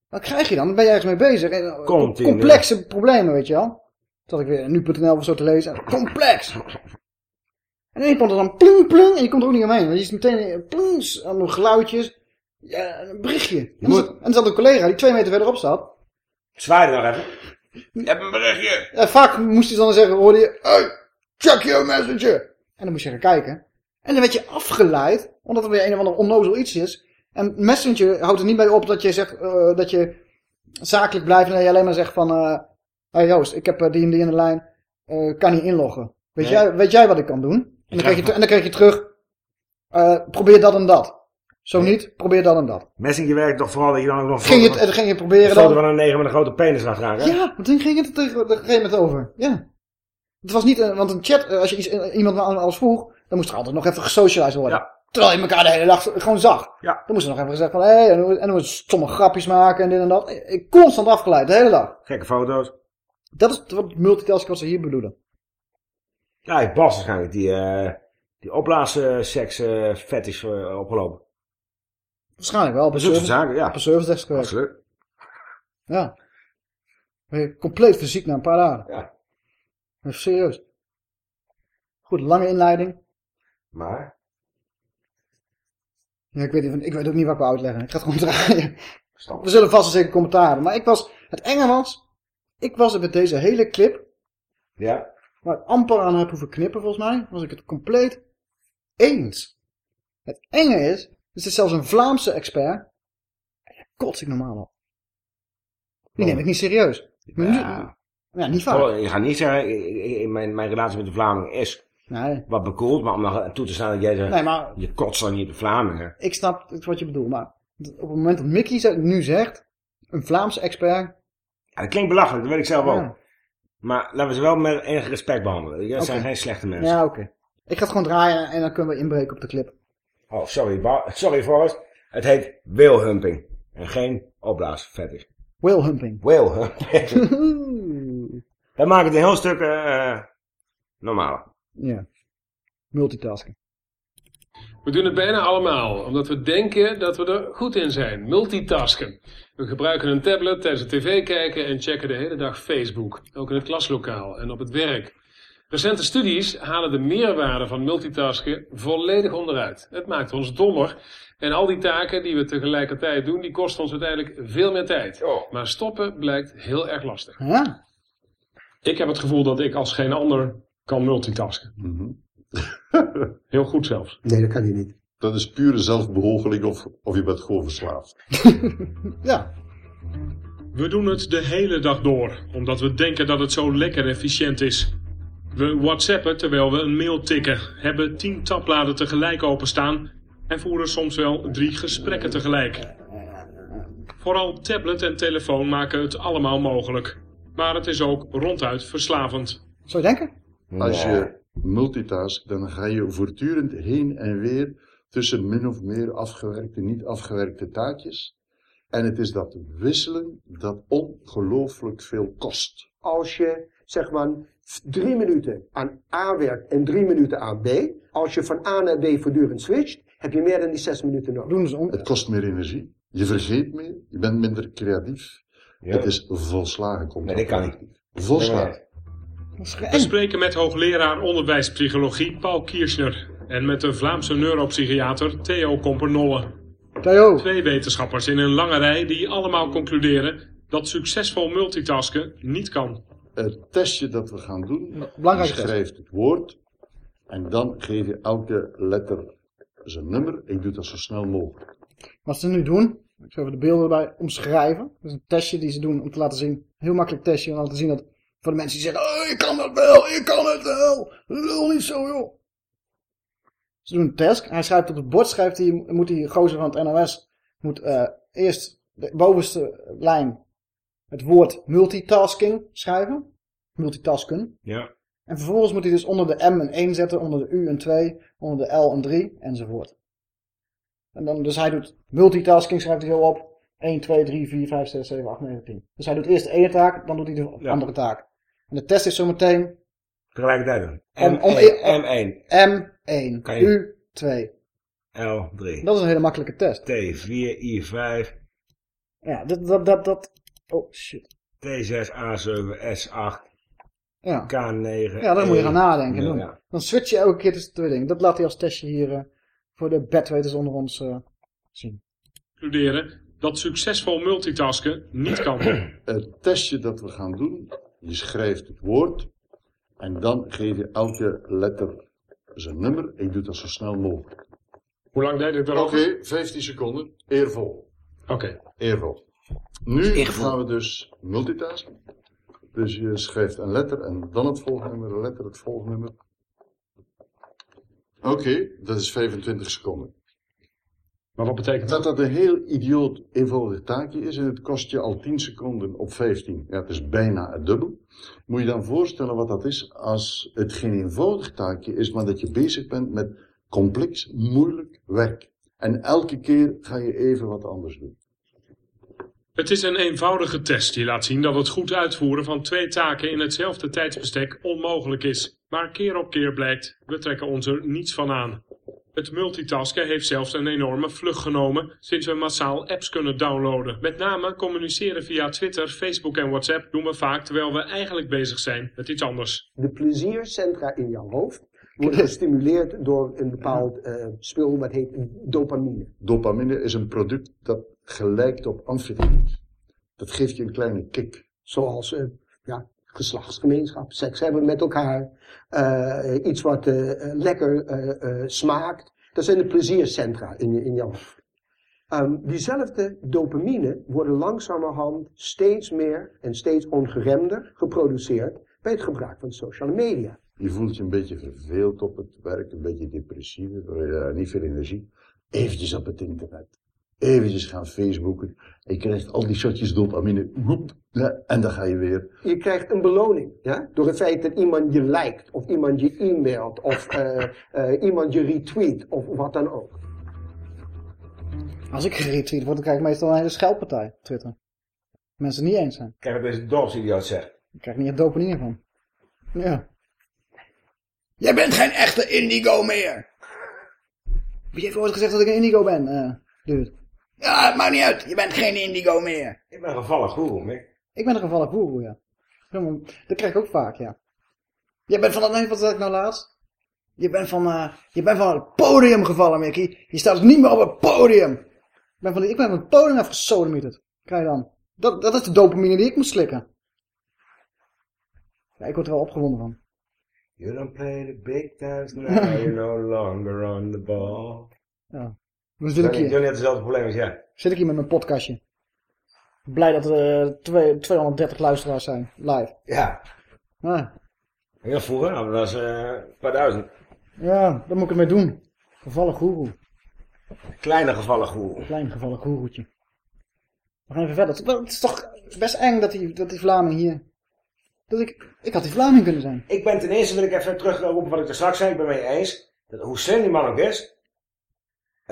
Wat krijg je dan? Dan ben je ergens mee bezig. En, eh, Continu. Complexe problemen, weet je wel. Zat ik weer nu.nl of zo te lezen. Complex! En dan komt er dan pling pling en je komt er ook niet omheen. Want je ziet meteen plings, allemaal geluidjes. Ja, een berichtje. En dan, zat, en dan zat een collega die twee meter verderop zat. Zwaaide nog even. Je hebt een berichtje. En vaak moest hij dan zeggen, hoorde je, hey, check your messenger. En dan moest je gaan kijken. En dan werd je afgeleid, omdat er weer een of ander onnozel iets is. En Messenger houdt er niet bij op dat je zegt, eh, dat je zakelijk blijft en dat je alleen maar zegt van, eh hey Joost, ik heb eh, die en die in de lijn, kan niet inloggen. Weet, Nee. jij, weet jij wat ik kan doen? En dan, krijg je, en dan krijg je terug, probeer dat en dat. Zo niet, probeer dat en dat. Messenger werkt toch vooral dat je dan ook nog... Ging het, van- ging je proberen een dan? van een negen met een grote penis hè? Ja, want toen ging het er op een gegeven moment over. Ja. Het was niet, een, want een chat, eh, als je iets, eh, iemand aan alles vroeg, dan moest er altijd nog even gesocialized worden. Terwijl je elkaar de hele dag gewoon zag. Ja. Dan moest er nog even gezegd van, hé, hey, en dan en dan moest sommige grapjes maken en dit en dat. Ik constant afgeleid, de hele dag. Gekke foto's. Dat is wat multitasking wat ze hier bedoelen. Ja, heeft Bas waarschijnlijk die, eh die opblaas-seks eh fetish eh, opgelopen. Waarschijnlijk wel. Op een service, zaken, ja. Op een service desk. Absoluut. Ja. Ben je compleet fysiek na een paar dagen. Ja. Even serieus. Goed, lange inleiding. Maar? Ja, ik weet, niet, ik weet ook niet wat ik wil uitleggen. Ik ga het gewoon draaien. We zullen vast en zeker commentaar hebben. Maar ik was, het enge was, ik was het met deze hele clip, Ja. waar ik amper aan heb hoeven knippen volgens mij, was ik het compleet eens. Het enge is, er zit zelfs een Vlaamse expert, daar kots ik normaal op. Die neem ik niet serieus. Maar nu- Ja. ja, niet vaak. Oh, je gaat niet zeggen, ik- ik- ik- mijn, mijn relatie met de Vlamingen is Nee. wat bekoeld, maar om dan toe te staan dat jij zegt, Nee, maar- je kotst dan niet de Vlamingen. Ik snap wat je bedoelt, maar op het moment dat Mickey nu zegt, een Vlaamse expert, Ja, dat klinkt belachelijk, dat weet ik zelf ook. Maar laten we ze wel met enig respect behandelen. Dat zijn geen slechte mensen. ja oké. Ik ga het gewoon draaien en dan kunnen we inbreken op de clip. Oh, sorry, sorry Forrest. Het heet whalehumping. En geen opblaasfetish. Whale humping. Whalehumping. dat maakt het een heel stuk eh normaal. Ja. Multitasking. We doen het bijna allemaal, omdat we denken dat we er goed in zijn. Multitasken. We gebruiken een tablet tijdens het tv kijken en checken de hele dag Facebook. Ook in het klaslokaal en op het werk. Recente studies halen de meerwaarde van multitasken volledig onderuit. Het maakt ons dommer. En al die taken die we tegelijkertijd doen, die kosten ons uiteindelijk veel meer tijd. Maar stoppen blijkt heel erg lastig. Ja. Ik heb het gevoel dat ik als geen ander kan multitasken. Heel goed zelfs. Nee, dat kan hij niet. Dat is pure zelfbehoogeling of, of je bent gewoon verslaafd. Ja. We doen het de hele dag door, omdat we denken dat het zo lekker efficiënt is. We whatsappen terwijl we een mail tikken, hebben tien tabbladen tegelijk openstaan en voeren soms wel drie gesprekken tegelijk. Vooral tablet en telefoon maken het allemaal mogelijk. Maar het is ook ronduit verslavend. Zou je denken? Als je multitask, dan ga je voortdurend heen en weer tussen min of meer afgewerkte, niet afgewerkte taakjes. En het is dat wisselen dat ongelooflijk veel kost. Als je zeg maar drie minuten aan A werkt en drie minuten aan B. Als je van A naar B voortdurend switcht, heb je meer dan die zes minuten nodig. Doen ze om. Het kost meer energie. Je vergeet meer. Je bent minder creatief. Ja. Het is volslagen Nee, dat kan niet. Volslagen. We spreken met hoogleraar onderwijspsychologie Paul Kirchner en met de Vlaamse neuropsychiater Theo Kompernolle. Theo. Twee wetenschappers in een lange rij die allemaal concluderen dat succesvol multitasken niet kan. Het testje dat we gaan doen, je belangrijke test. schrijft het woord en dan geef je elke letter zijn nummer. Ik doe dat zo snel mogelijk. Wat ze nu doen, ik zal even de beelden erbij omschrijven. Dat is een testje die ze doen om te laten zien, heel makkelijk testje, om te laten zien dat voor de mensen die zeggen, oh, ik kan het wel, ik kan het wel, lul niet zo joh. Ze doen een test, hij schrijft op het bord, schrijft hij, moet die gozer van het NOS, moet eh, eerst de bovenste lijn het woord multitasking schrijven. Multitasken. Ja. En vervolgens moet hij dus onder de M een 1 zetten, onder de U een 2, onder de L een 3 enzovoort. En dan, dus hij doet multitasking, schrijft hij zo op. 1, 2, 3, 4, 5, 6, 7, 8, 9, 10. Dus hij doet eerst de ene taak, dan doet hij de andere taak. En de test is zometeen Tegelijkertijd doen. Om- om- M1, M1, Kan je- U2. L3, Dat is een hele makkelijke test. T4, I5, Ja, dat, dat, dat, dat. Oh shit. T6, A7, S8, Ja. K9. Ja, daar moet je gaan nadenken. Ja, doen. ja. Dan switch je elke keer tussen twee dingen. Dat laat hij als testje hier eh, voor de bedweters onder ons eh, zien. concluderen dat succesvol multitasken niet kan. Het testje dat we gaan doen, je schrijft het woord en dan geef je elke letter zijn nummer. Ik doe dat zo snel mogelijk. Hoe lang deed het Oké, erover? 15 seconden. Eervol. Oké. Eervol. Nu gaan we dus multitasken. Dus je schrijft een letter en dan het volgnummer, een letter, het volgnummer. Oké, dat is 25 seconden. Maar wat betekent dat? Dat dat een heel idioot eenvoudig taakje is en het kost je al 10 seconden op 15. Ja, het is bijna het dubbel. Moet je dan voorstellen wat dat is als het geen eenvoudig taakje is, maar dat je bezig bent met complex, moeilijk werk. En elke keer ga je even wat anders doen. Het is een eenvoudige test die laat zien dat het goed uitvoeren van twee taken in hetzelfde tijdsbestek onmogelijk is. Maar keer op keer blijkt, we trekken ons er niets van aan. Het multitasken heeft zelfs een enorme vlucht genomen sinds we massaal apps kunnen downloaden. Met name communiceren via Twitter, Facebook en WhatsApp doen we vaak terwijl we eigenlijk bezig zijn met iets anders. De pleziercentra in jouw hoofd worden gestimuleerd door een bepaald eh, spul wat heet dopamine. Dopamine is een product dat gelijkt op amfetamine. Dat geeft je een kleine kick. Zoals eh, ja, geslachtsgemeenschap, seks hebben met elkaar, eh, iets wat eh, lekker smaakt. Dat zijn de pleziercentra in, in hoofd. Ehm, diezelfde dopamine worden langzamerhand steeds meer en steeds ongeremder geproduceerd bij het gebruik van sociale media. Je voelt je een beetje verveeld op het werk, een beetje depressief, niet veel energie. Eventjes op het internet. Eventjes gaan Facebooken. Je krijgt al die shotjes dopamine. Woep, ja, en dan ga je weer. Je krijgt een beloning, ja? Door het feit dat iemand je liked, of iemand je e-mailt, of eh, eh, iemand je retweet, of wat dan ook. Als ik geretweet word, dan krijg ik meestal een hele scheldpartij op Twitter. Mensen het niet eens zijn. Kijk wat deze dorpsidioot zegt. Ik krijg niet echt dopamine van. Ja. Jij bent geen echte indigo meer. Wie heeft ooit gezegd dat ik een indigo ben, eh dude? Ja, het maakt niet uit. Je bent geen indigo meer. Ik ben een gevallen goeroe, Mick. Ik ben een gevallen goeroe, ja. Dat krijg ik ook vaak, ja. Jij bent van nee, wat zei ik nou laatst? Je bent van, eh, je bent van het podium gevallen, Mickey. Je staat dus niet meer op het podium. Ik ben van, ik ben van het podium afgesodemieterd. Krijg je dan. Dat, dat is de dopamine die ik moet slikken. Ja, ik word er wel opgewonden van. You don't play the big times now, you're no longer on the ball. Ja. Dan zit ik hier. Hetzelfde probleem als jij. Zit ik hier met mijn podcastje. Blij dat er eh, twee- 230 luisteraars zijn. Live. Ja. Ja. Heel vroeger, nou, dat was eh, een paar duizend. Ja, daar moet ik het mee doen. Gevallen goeroe. Kleine gevallen goeroe. Klein gevallen goeroetje. We gaan even verder. Het is toch best eng dat die, dat die Vlaming hier... Dat ik... Ik had die Vlaming kunnen zijn. Ik ben ten eerste, wil ik even terugroepen wat ik er straks zei, ik ben mee eens. Dat hoe slim die man ook is,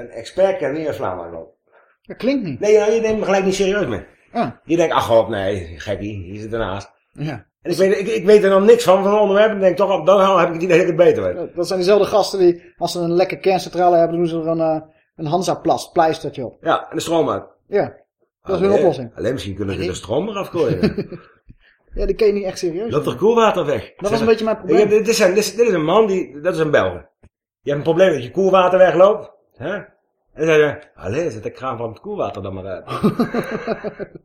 een expert kan niet in Vlaanderen lopen. Dat klinkt niet. Nee, nou, je neemt me gelijk niet serieus mee. Ah. Je denkt, ach god, nee, gekkie, hier zit ernaast. Ja. En ik weet, ik, ik weet er dan niks van, van het onderwerp. En ik denk toch, op dan heb ik het idee dat ik het beter weet. Dat- Dat zijn diezelfde gasten die, als ze een lekker kerncentrale hebben, doen ze er een, eh, een Hansa-plast pleistertje op. Ja, en de stroom uit. Ja, dat is hun Alleen- oplossing. Alleen misschien kunnen ze de stroom eraf gooien. Ja, die ken je niet echt serieus. Loopt toch koelwater weg? Dat was een beetje mijn probleem. dit, is een, dit, is, een man, die, dat is een Belger. Je hebt een probleem dat je koelwater wegloopt. Hè? En je, alleen zet de kraan van het koelwater dan maar uit.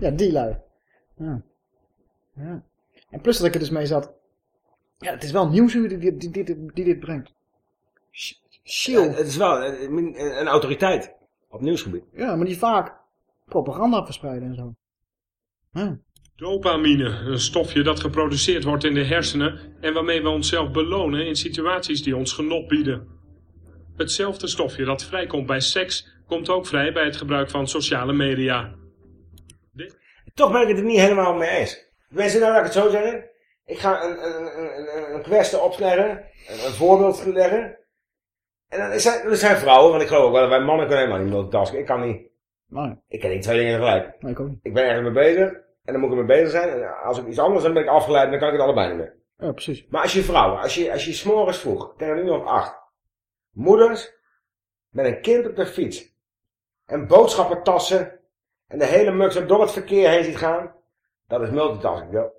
Ja, die lui. Ja. ja. En plus dat ik er dus mee zat. Ja, het is wel nieuwsuur die, die, die, die, die dit brengt. Sh- Shill. Ja, het is wel een, een- een autoriteit op nieuwsgebied. Ja, maar die vaak propaganda verspreiden en zo. Ja. Dopamine, een stofje dat geproduceerd wordt in de hersenen en waarmee we onszelf belonen in situaties die ons genot bieden. Hetzelfde stofje dat vrijkomt bij seks, komt ook vrij bij het gebruik van sociale media. Toch ben ik het er niet helemaal mee eens. Mensen, nou laat ik het zo zeggen. Ik ga een, een, een, een, een kwestie opleggen, een, een voorbeeld leggen. En dan zijn, er zijn vrouwen, want ik geloof ook wel dat wij mannen kunnen helemaal niet multitasken. Ik kan niet. Nee, Ik kan niet twee dingen tegelijk. nee, ik ook niet. Ik ben ergens mee bezig en dan moet ik ermee bezig zijn. En als ik iets anders dan ben ik afgeleid en dan kan ik het allebei niet meer. Ja, precies. Maar als je vrouwen, als je, als je s'morgens vroeg, tegen een uur of acht, moeders met een kind op de fiets en boodschappentassen en de hele mux door het verkeer heen ziet gaan, dat is multitasking. Ja.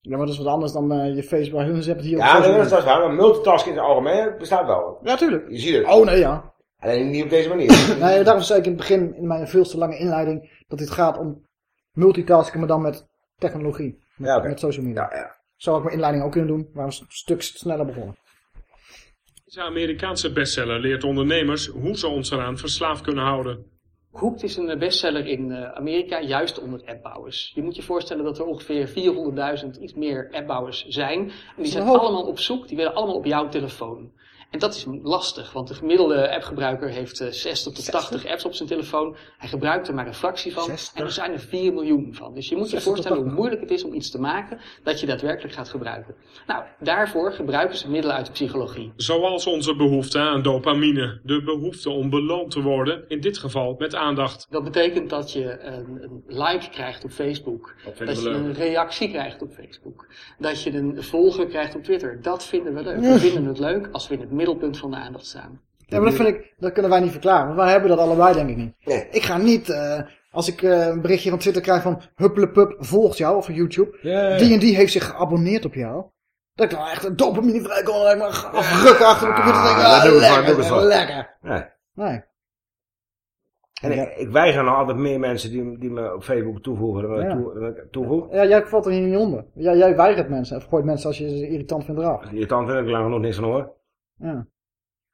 Ja, maar dat is wat anders dan eh, je Facebook. Hun hebben hier op Ja, dat is, waar. Maar multitasking in het algemeen bestaat wel. Ja, tuurlijk. Je ziet het. Oh, nee, ja. Alleen niet op deze manier. Nee, daarom zei ik in het begin, in mijn veel te lange inleiding, dat dit gaat om multitasken, maar dan met technologie. Met, Ja, met social media. Zo had ik mijn inleiding ook kunnen doen, maar een stuk sneller begonnen. Deze Amerikaanse bestseller leert ondernemers hoe ze ons eraan verslaafd kunnen houden. Hoekt is een bestseller in eh, Amerika, juist onder appbouwers. Je moet je voorstellen dat er ongeveer 400.000 iets meer appbouwers zijn. En die zijn allemaal op zoek, die willen allemaal op jouw telefoon. En dat is lastig, want de gemiddelde appgebruiker heeft eh, 60 tot 80 apps op zijn telefoon. Hij gebruikt er maar een fractie van. En er zijn er 4 miljoen van. Dus je moet je 60 tot voorstellen hoe 80. moeilijk het is om iets te maken dat je daadwerkelijk gaat gebruiken. Nou, daarvoor gebruiken ze middelen uit de psychologie. Zoals onze behoefte aan dopamine, de behoefte om beloond te worden, in dit geval met aandacht. Dat betekent dat je een, een like krijgt op Facebook. Dat je leuk. een reactie krijgt op Facebook. Dat je een volger krijgt op Twitter. Dat vinden we leuk. Ja. We vinden het leuk als we in het middelpunt van de aandacht staan. Ja, maar dat vind ik, dat kunnen wij niet verklaren. Want wij hebben dat allebei denk ik niet. Ik ga niet, eh, als ik eh, een berichtje van Twitter krijg van Hupplepup volgt jou, of YouTube. Die en die heeft zich geabonneerd op jou. Dat ik dan echt een dopamine vrij kon, dat ik me afrukken achter mijn computer. denk, Ah, dat ah, doen we vaak, lekker, vaak. lekker. Nee. Nee. En ik, ik weiger nog altijd meer mensen die, die me op Facebook toevoegen dan Ja. toe, toevoeg. Ja, jij valt er hier niet onder. Ja, jij weigert mensen. Of gooit mensen als je ze irritant vindt eraf. Irritant vind ik lang nog niks van hoor. Ja.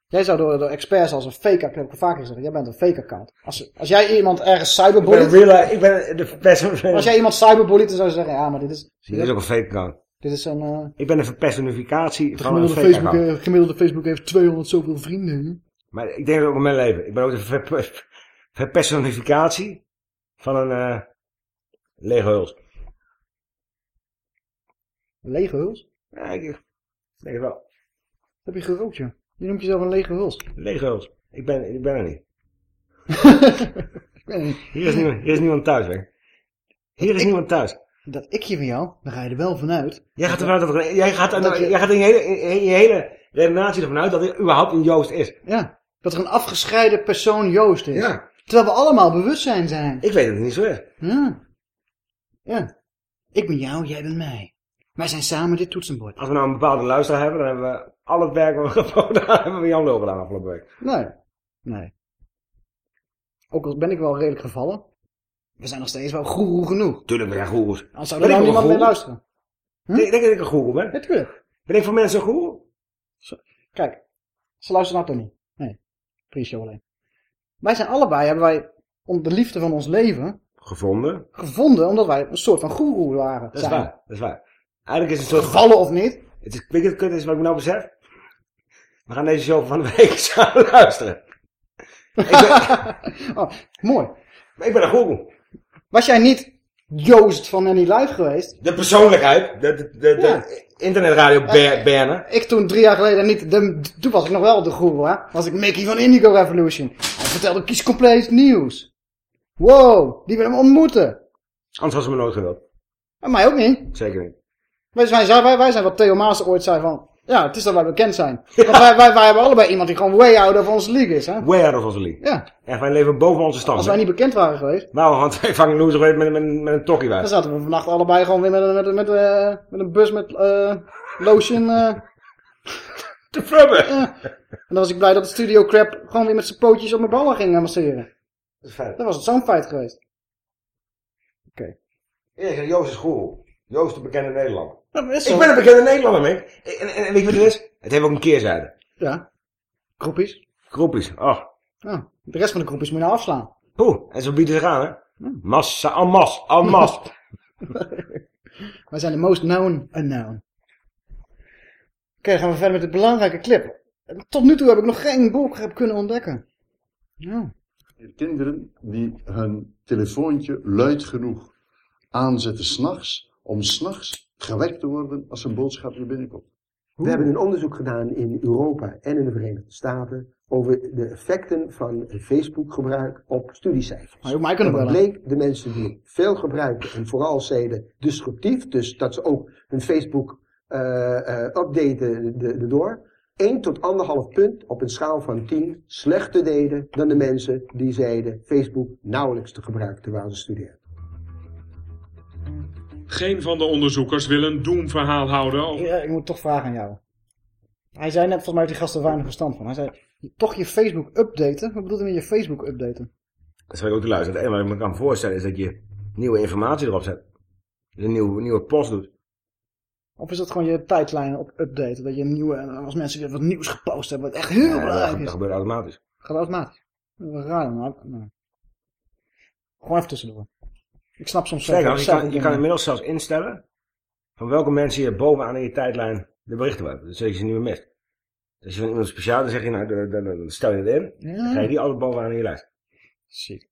Jij zou door, door experts als een fake account, heb ik vaker gezegd, jij bent een fake account. Als, als jij iemand ergens Ik ben, cyberbullyt, real, ik ben de beste. als jij iemand cyberbullyt, dan zou je zeggen, ja, maar dit is, dit is ook een fake account. dit is een, eh, Ik ben een verpersonificatie van een fake Facebook, account. eh, gemiddelde Facebook heeft 200 zoveel vrienden. Maar ik denk dat ook in mijn leven. Ik ben ook de ver- verpersonificatie van een eh lege huls. Een lege huls? Ja, ik denk het wel. Heb je gerookt, joh. Je noemt jezelf een lege huls. Lege huls. Ik ben, ik ben er niet. Ik weet niet. Hier is niemand, hier is niemand thuis, hè. Hier is niemand thuis. Dat ikje van jou, daar ga je er wel vanuit. Jij gaat, ervan uit dat er, jij gaat, Dat je- jij gaat in, je hele, in, in je hele redenatie ervan uit dat er überhaupt een Joost is. Ja, dat er een afgescheiden persoon Joost is. Ja. Terwijl we allemaal bewustzijn zijn. Ik weet het niet zo is. Ja. Ja. Ik ben jou, jij bent mij. Wij zijn samen dit toetsenbord. Als we nou een bepaalde luisteraar hebben, dan hebben we al het werk wat we geboden hebben, we Jan Lul gedaan afgelopen week. Nee. Nee. Ook al ben ik wel redelijk gevallen. We zijn nog steeds wel goeroe genoeg. Tuurlijk ben jij goeroes. Anders zou er nou niemand meer luisteren. Denk, denk dat ik een goeroe ben? Natuurlijk. Ben ik voor mensen een goeroe? Kijk, ze luisteren nou toch niet. Nee, pre-show alleen. Wij zijn allebei, hebben wij om de liefde van ons leven Gevonden. gevonden, omdat wij een soort van goeroe waren. Dat is zijn. waar, dat is waar. Eigenlijk is het een soort... Gevallen of niet? Het is, je wat kut is wat ik nou besef? We gaan deze show van de week samen luisteren. Ik ben, oh, mooi. ik ben een goeroe. Was jij niet Joost van Any Live geweest? De persoonlijkheid, de, de, de, de Ja. internetradio Eh, Ber- Berner. Ik toen drie jaar geleden niet, de, toen was ik nog wel de goeroe, hè. Was ik Mickey van Indigo Revolution. Hij vertelde kies compleet nieuws. Wow, die we hem ontmoeten. Anders was ze me nooit gewild. En mij ook niet. Zeker niet. Wij zijn, wij, wij zijn wat Theo Maas ooit zei van... Ja, het is dat wij bekend zijn. Want wij, wij, wij hebben allebei iemand die gewoon way out of onze league is, hè. Way out of onze league. Ja. Echt, wij leven boven onze stand. Als wij niet bekend waren geweest... Nou, gewoon twee fucking losers geweest met, met, met een tokkie Dan bij. zaten we vannacht allebei gewoon weer met, met, met, eh, met een bus met eh, lotion. eh. Te. Ja. En dan was ik blij dat de Studio Crap gewoon weer met zijn pootjes op mijn ballen ging masseren. Dat is fijn. Dan was het zo'n feit geweest. Oké. Eerlijk gezegd, Joost is. Joost de bekende Nederlander. Ik ben een bekende Nederlander, Mick. En, en, en weet je wat het is? Het heeft ook een keerzijde. Ja. Groepjes. Groepjes, ach. Ja. De rest van de groepjes moet je nou afslaan. Poeh, en zo bieden ze zich aan, hè? Massa, en mas, en mas. Wij zijn de most known unknown. Oké, dan gaan we verder met de belangrijke clip. Tot nu toe heb ik nog geen boek kunnen ontdekken. Ja. Kinderen die hun telefoontje luid genoeg aanzetten s'nachts, om s'nachts gewekt te worden als een boodschapje binnenkomt. We hebben een onderzoek gedaan in Europa en in de Verenigde Staten over de effecten van Facebook-gebruik op studiecijfers. Maar en wat bellen. bleek, de mensen die veel gebruikten en vooral zeiden disruptief, dus dat ze ook hun Facebook eh, eh, updaten erdoor, 1 tot 1,5 punt op een schaal van 10 slechter deden dan de mensen die zeiden Facebook nauwelijks te gebruiken terwijl ze studeerden. Geen van de onderzoekers wil een doemverhaal houden. Ja, ik moet toch vragen aan jou. Hij zei net, volgens mij heeft die gast er weinig verstand van. Hij zei, toch je Facebook updaten? Wat bedoelt hij met je Facebook updaten? Dat zou ik ook te luisteren. Het enige wat ik me kan voorstellen is dat je nieuwe informatie erop zet. Dus een nieuwe, nieuwe post doet. Of is dat gewoon je tijdlijn op updaten? Dat je nieuwe, als mensen weer wat nieuws gepost hebben, wat echt heel Ja, belangrijk dat, is. dat gebeurt automatisch. Gaat automatisch. Raar dan. maar- nou. Gewoon even tussendoor. Ik snap soms Sterker nog, je zelf kan, je kan inmiddels zelfs instellen van welke mensen je bovenaan in je tijdlijn de berichten hebben. Dus zodat je ze niet meer mist. Dus als je van iemand speciaal, dan zeg je nou, dan, stel je dat in. Ja. Dan ga je die altijd bovenaan in je lijst. Ziek.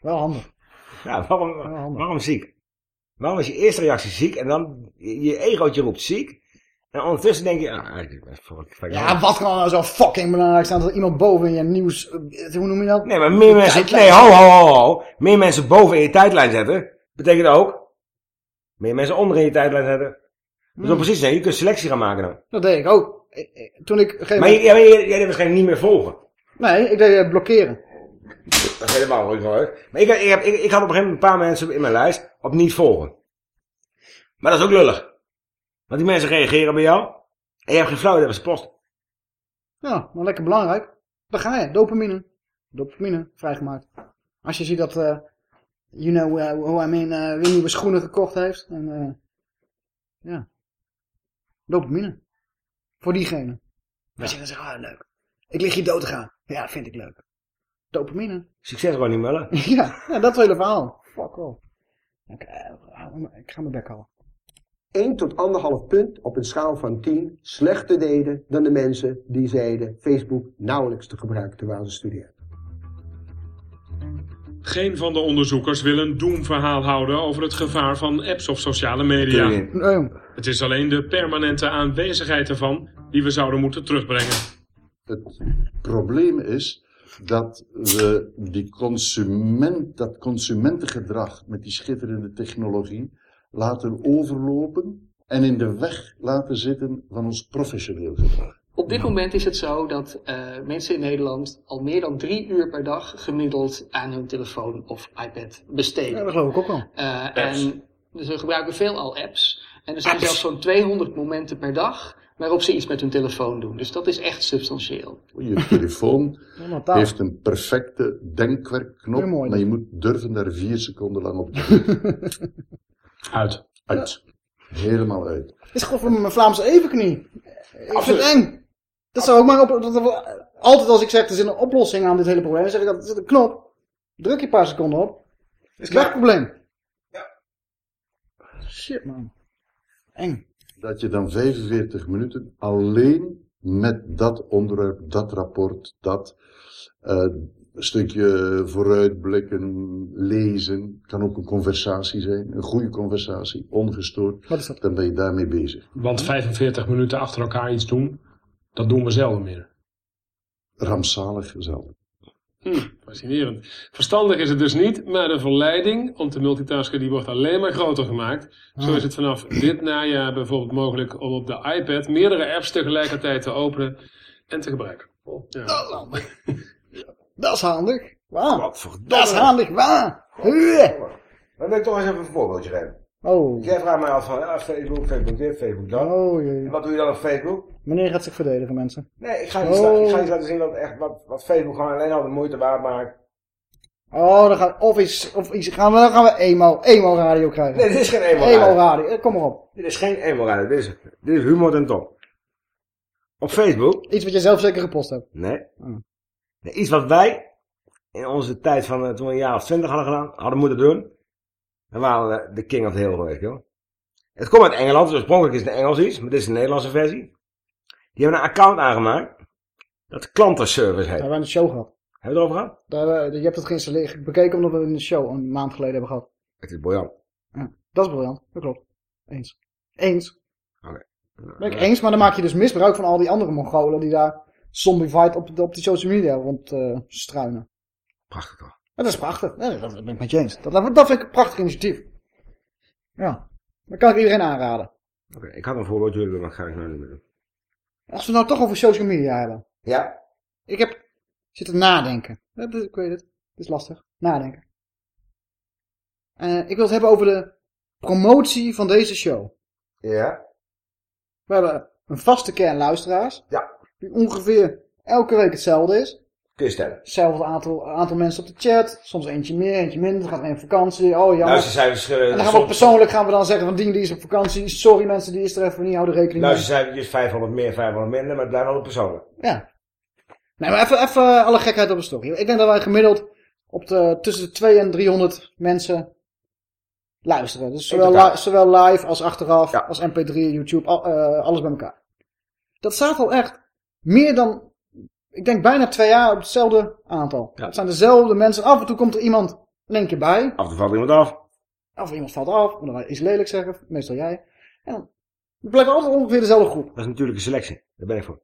Wel handig. Ja, waarom, waarom ziek? Waarom is je eerste reactie ziek en dan je, je egootje roept ziek. En ondertussen denk je, ah, fuck- Ja, wat kan nou zo fucking belangrijk staan dat er iemand boven in je nieuws... eh, Hoe noem je dat? Nee, maar meer mensen, nee, ho, ho, ho, ho. Meer mensen boven in je tijdlijn zetten, betekent ook meer mensen onder in je tijdlijn zetten. Dat is Hmm. precies, nee, je kunt selectie gaan maken dan. Dat deed ik ook. Eh, eh, Toen ik... op een gegeven Maar ja, je, jij deed waarschijnlijk niet meer volgen. Nee, ik deed blokkeren. Dat is helemaal niet gehoord. Maar ik, ik, heb, ik, ik had op een gegeven moment een paar mensen in mijn lijst op niet volgen. Maar dat is ook lullig. Want die mensen reageren bij jou. En je hebt geen flauw idee wat ze posten. Ja, maar lekker belangrijk. Daar ga je. Dopamine. Dopamine vrijgemaakt. Als je ziet dat, eh you know uh, who I mean, weer nieuwe schoenen gekocht heeft. En, eh, ja. Dopamine. Voor diegene. Wij zeggen, zeggen, ah, leuk. Ik lig hier dood te gaan. Ja, vind ik leuk. Dopamine. Succes gewoon niet mullen. ja, ja, dat hele verhaal. Fuck off. Ik, eh, ik ga mijn bek houden. 1 tot 1,5 punt op een schaal van 10 slechter deden dan de mensen die zeiden Facebook nauwelijks te gebruiken terwijl ze studeerden. Geen van de onderzoekers wil een doemverhaal houden over het gevaar van apps of sociale media. Nee. Het is alleen de permanente aanwezigheid ervan die we zouden moeten terugbrengen. Het probleem is dat we die consument, dat consumentengedrag met die schitterende technologie laten overlopen en in de weg laten zitten van ons professioneel gedrag. Op dit moment is het zo dat eh, mensen in Nederland al meer dan drie uur per dag gemiddeld aan hun telefoon of iPad besteden. Ja, dat geloof ik ook wel. Eh, Apps. en dus we gebruiken veel al apps. En er zijn zelfs zo'n 200 momenten per dag waarop ze iets met hun telefoon doen. Dus dat is echt substantieel. Je telefoon heeft een perfecte denkwerkknop, maar je moet durven daar vier seconden lang op te drukken. Uit. Uit. Helemaal uit. Het is gewoon voor mijn Vlaamse evenknie. Ik vind het eng. Dat zou ook maar op... dat- dat- altijd als ik zeg, er zit een oplossing aan dit hele probleem, dan zeg ik dat er zit een knop. Druk je een paar seconden op. Is het probleem. Shit, man. Eng. Dat je dan 45 minuten alleen met dat onderwerp, dat rapport, dat eh, stukje vooruitblikken, lezen, kan ook een conversatie zijn, een goede conversatie, ongestoord. Wat is dat? Dan ben je daarmee bezig. Want 45 minuten achter elkaar iets doen, dat doen we zelden meer. Rampzalig zelden. Hm, fascinerend. Verstandig is het dus niet, maar de verleiding om te multitasken die wordt alleen maar groter gemaakt. Zo is het vanaf dit najaar bijvoorbeeld mogelijk om op de iPad meerdere apps tegelijkertijd te openen en te gebruiken. Ja. Dat is handig. Dat is handig. Waar? Dat is handig. Waar? Dan wil ik toch eens even een voorbeeldje geven. Oh. Jij vraagt mij af van ja, Facebook, Facebook dit, Facebook dat. Oh jee. En wat doe je dan op Facebook? Meneer gaat zich verdedigen, mensen. Nee, ik ga je, Oh. ik ga je laten zien dat echt wat, wat Facebook gewoon alleen al de moeite waard maakt. Oh, dan gaat of iets, of iets, gaan we, dan gaan we emo, emo radio krijgen. Nee, dit is geen emo Emo radio. radio, eh, kom maar op. Dit is geen emo radio, dit is, dit is humor ten top. Op Facebook? Iets wat je zelf zeker gepost hebt. Nee. Oh. Iets wat wij in onze tijd van eh, toen we een jaar of twintig hadden gedaan, hadden moeten doen. Dan waren we de king of the hill geweest, joh. Het komt uit Engeland, dus oorspronkelijk is het een Engels iets, maar dit is de Nederlandse versie. Die hebben een account aangemaakt. Dat klantenservice heet. Dat hebben we in de show gehad. Hebben we het erover gehad? Daar, eh, je hebt het geïnstalleerd, bekeken omdat we het in de show een maand geleden hebben gehad. Het is briljant. Ja, dat is briljant, dat klopt. Eens. Eens. Oké. Ben ik eens, maar dan maak je dus misbruik van al die andere Mongolen die daar zombified op, op die social media rond eh, struinen. Prachtig toch? Dat is prachtig. Nee, dat ben ik met je eens. Dat, dat vind ik een prachtig initiatief. Ja. Dat kan ik iedereen aanraden. Oké, ik had een voorbeeldje, maar dat ga ik nou niet meer doen. Als we het nou toch over social media hebben. Ja. Ik heb zitten nadenken. Dat is- Ik weet het. Het is lastig. Nadenken. Eh, ik wil het hebben over de promotie van deze show. Ja. We hebben een vaste kern luisteraars. Ja. Die ongeveer elke week hetzelfde is. Kun je stellen. Hetzelfde aantal, aantal mensen op de chat. Soms eentje meer, eentje minder. Gaat er een vakantie. Oh ja. Luistercijfers, eh, en dan gaan we soms- persoonlijk gaan we dan zeggen van die, die is op vakantie. Sorry mensen, die is er even niet. Houden rekening mee. Luistercijfertjes 500 meer, 500 minder, maar het blijft wel persoonlijk. Ja. Nee, maar even, even alle gekheid op een stokje. Ik denk dat wij gemiddeld op de, tussen de 200 en 300 mensen luisteren. Dus zowel, li- zowel live als achteraf, als mp3, YouTube, al- eh, alles bij elkaar. Dat staat al echt meer dan, ik denk bijna twee jaar op hetzelfde aantal. Het zijn dezelfde mensen. Af en toe komt er iemand in één keer bij. Af en toe valt iemand af. Of iemand valt af, moet dan iets lelijk zeggen, meestal jij. En dan blijft altijd ongeveer dezelfde groep. Dat is natuurlijk een selectie. Daar ben ik voor.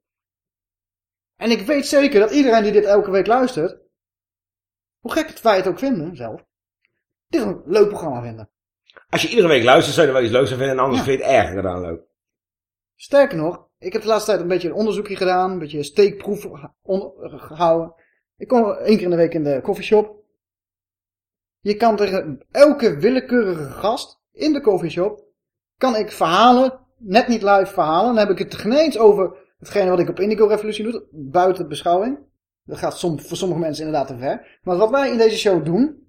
En ik weet zeker dat iedereen die dit elke week luistert, hoe gek het wij het ook vinden zelf, dit een leuk programma vinden. Als je iedere week luistert, zou je er wel iets leuks aan vinden. En anders Ja. vind je het erger dan leuk. Sterker nog, ik heb de laatste tijd een beetje een onderzoekje gedaan, een beetje steekproef gehouden. Ik kom één keer in de week in de koffieshop. Je kan tegen elke willekeurige gast in de koffieshop, kan ik verhalen, net niet live verhalen, dan heb ik het geen over hetgene wat ik op Indigo Revolution doe, buiten beschouwing. Dat gaat som, voor sommige mensen inderdaad te ver. Maar wat wij in deze show doen,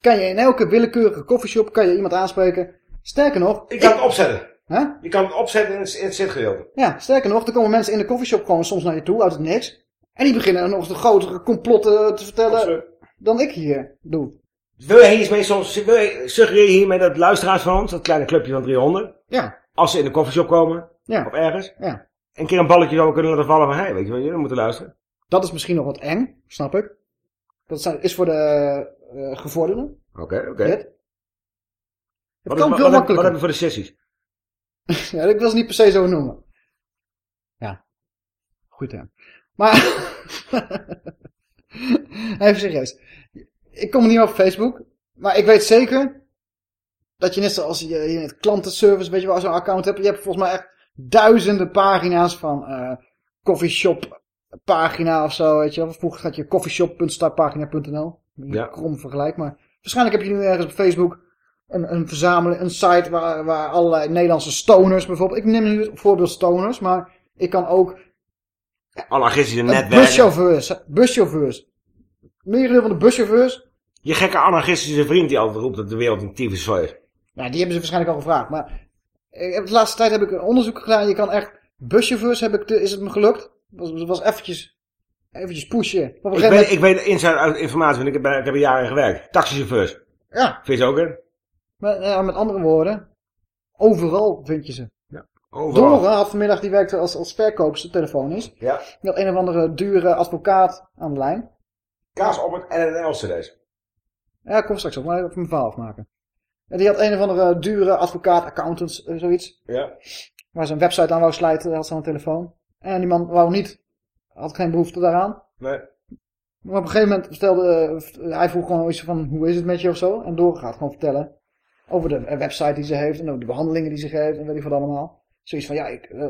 kan je in elke willekeurige koffieshop, kan je iemand aanspreken. Sterker nog... Ik kan het opzetten. Je kan het opzetten in het, in het zitgedeelte. Ja, sterker nog, er komen mensen in de koffieshop gewoon soms naar je toe, uit het niks. En die beginnen nog de grotere complotten te vertellen dan ik hier doe. Wil je hiermee soms, wil je, suggereer je hiermee dat luisteraars van ons, dat kleine clubje van 300, Ja. als ze in de koffieshop komen, Ja. of ergens, Ja. een keer een balletje zouden kunnen laten vallen van, hé, hey, weet je wat, jullie moeten luisteren. Dat is misschien nog wat eng, snap ik. Dat is voor de eh gevorderden. Oké, oké. Dit. Het Wat, kan veel wat, wat je voor de sessies? ja, ik wil ze niet per se zo noemen. Ja. Goed term. Maar, even serieus. Ik kom niet meer op Facebook, maar ik weet zeker dat je net zoals je in het klantenservice, weet je wel, zo'n account hebt. Je hebt volgens mij echt duizenden pagina's van eh coffeeshop pagina of zo, weet je wel. Vroeger had je coffeeshop.startpagina.nl. Ja. Krom vergelijk, maar waarschijnlijk heb je nu ergens op Facebook een, een verzameling, een site waar, waar allerlei Nederlandse stoners bijvoorbeeld. Ik neem nu het voorbeeld stoners, maar ik kan ook Anarchistische netwerken. buschauffeurs, buschauffeurs. Merendeel van de buschauffeurs, Je gekke anarchistische vriend die altijd roept dat de wereld een tyfus is. nou, die hebben ze waarschijnlijk al gevraagd, maar ik heb- de laatste tijd heb ik een onderzoek gedaan. Je kan echt, buschauffeurs heb ik, is het me gelukt. Was, was eventjes, eventjes pushen. Maar Ik weet, moment, ik weet inside uit informatie, want ik heb, ik heb er jaren gewerkt. Taxichauffeurs. ja, Vind je ook, hè? Met, ja, met andere woorden, overal vind je ze. Overal. Dora had vanmiddag, die werkte als, als verkoopster telefonisch. Ja. Die had een of andere dure advocaat aan de lijn. Kaas op het NNL cd's. Ja, kom straks op, maar even mijn verhaal afmaken. En die had een of andere dure advocaat, accountants, eh, zoiets. Ja. Waar ze een website aan wou slijten, had ze aan de telefoon. En die man wou niet, had geen behoefte daaraan. Nee. Maar op een gegeven moment vertelde, eh, hij vroeg gewoon iets van, hoe is het met je of zo? En Dora gaat gewoon vertellen over de eh, website die ze heeft en over de behandelingen die ze geeft en weet ik wat allemaal. Zoiets van, ja, ik, eh,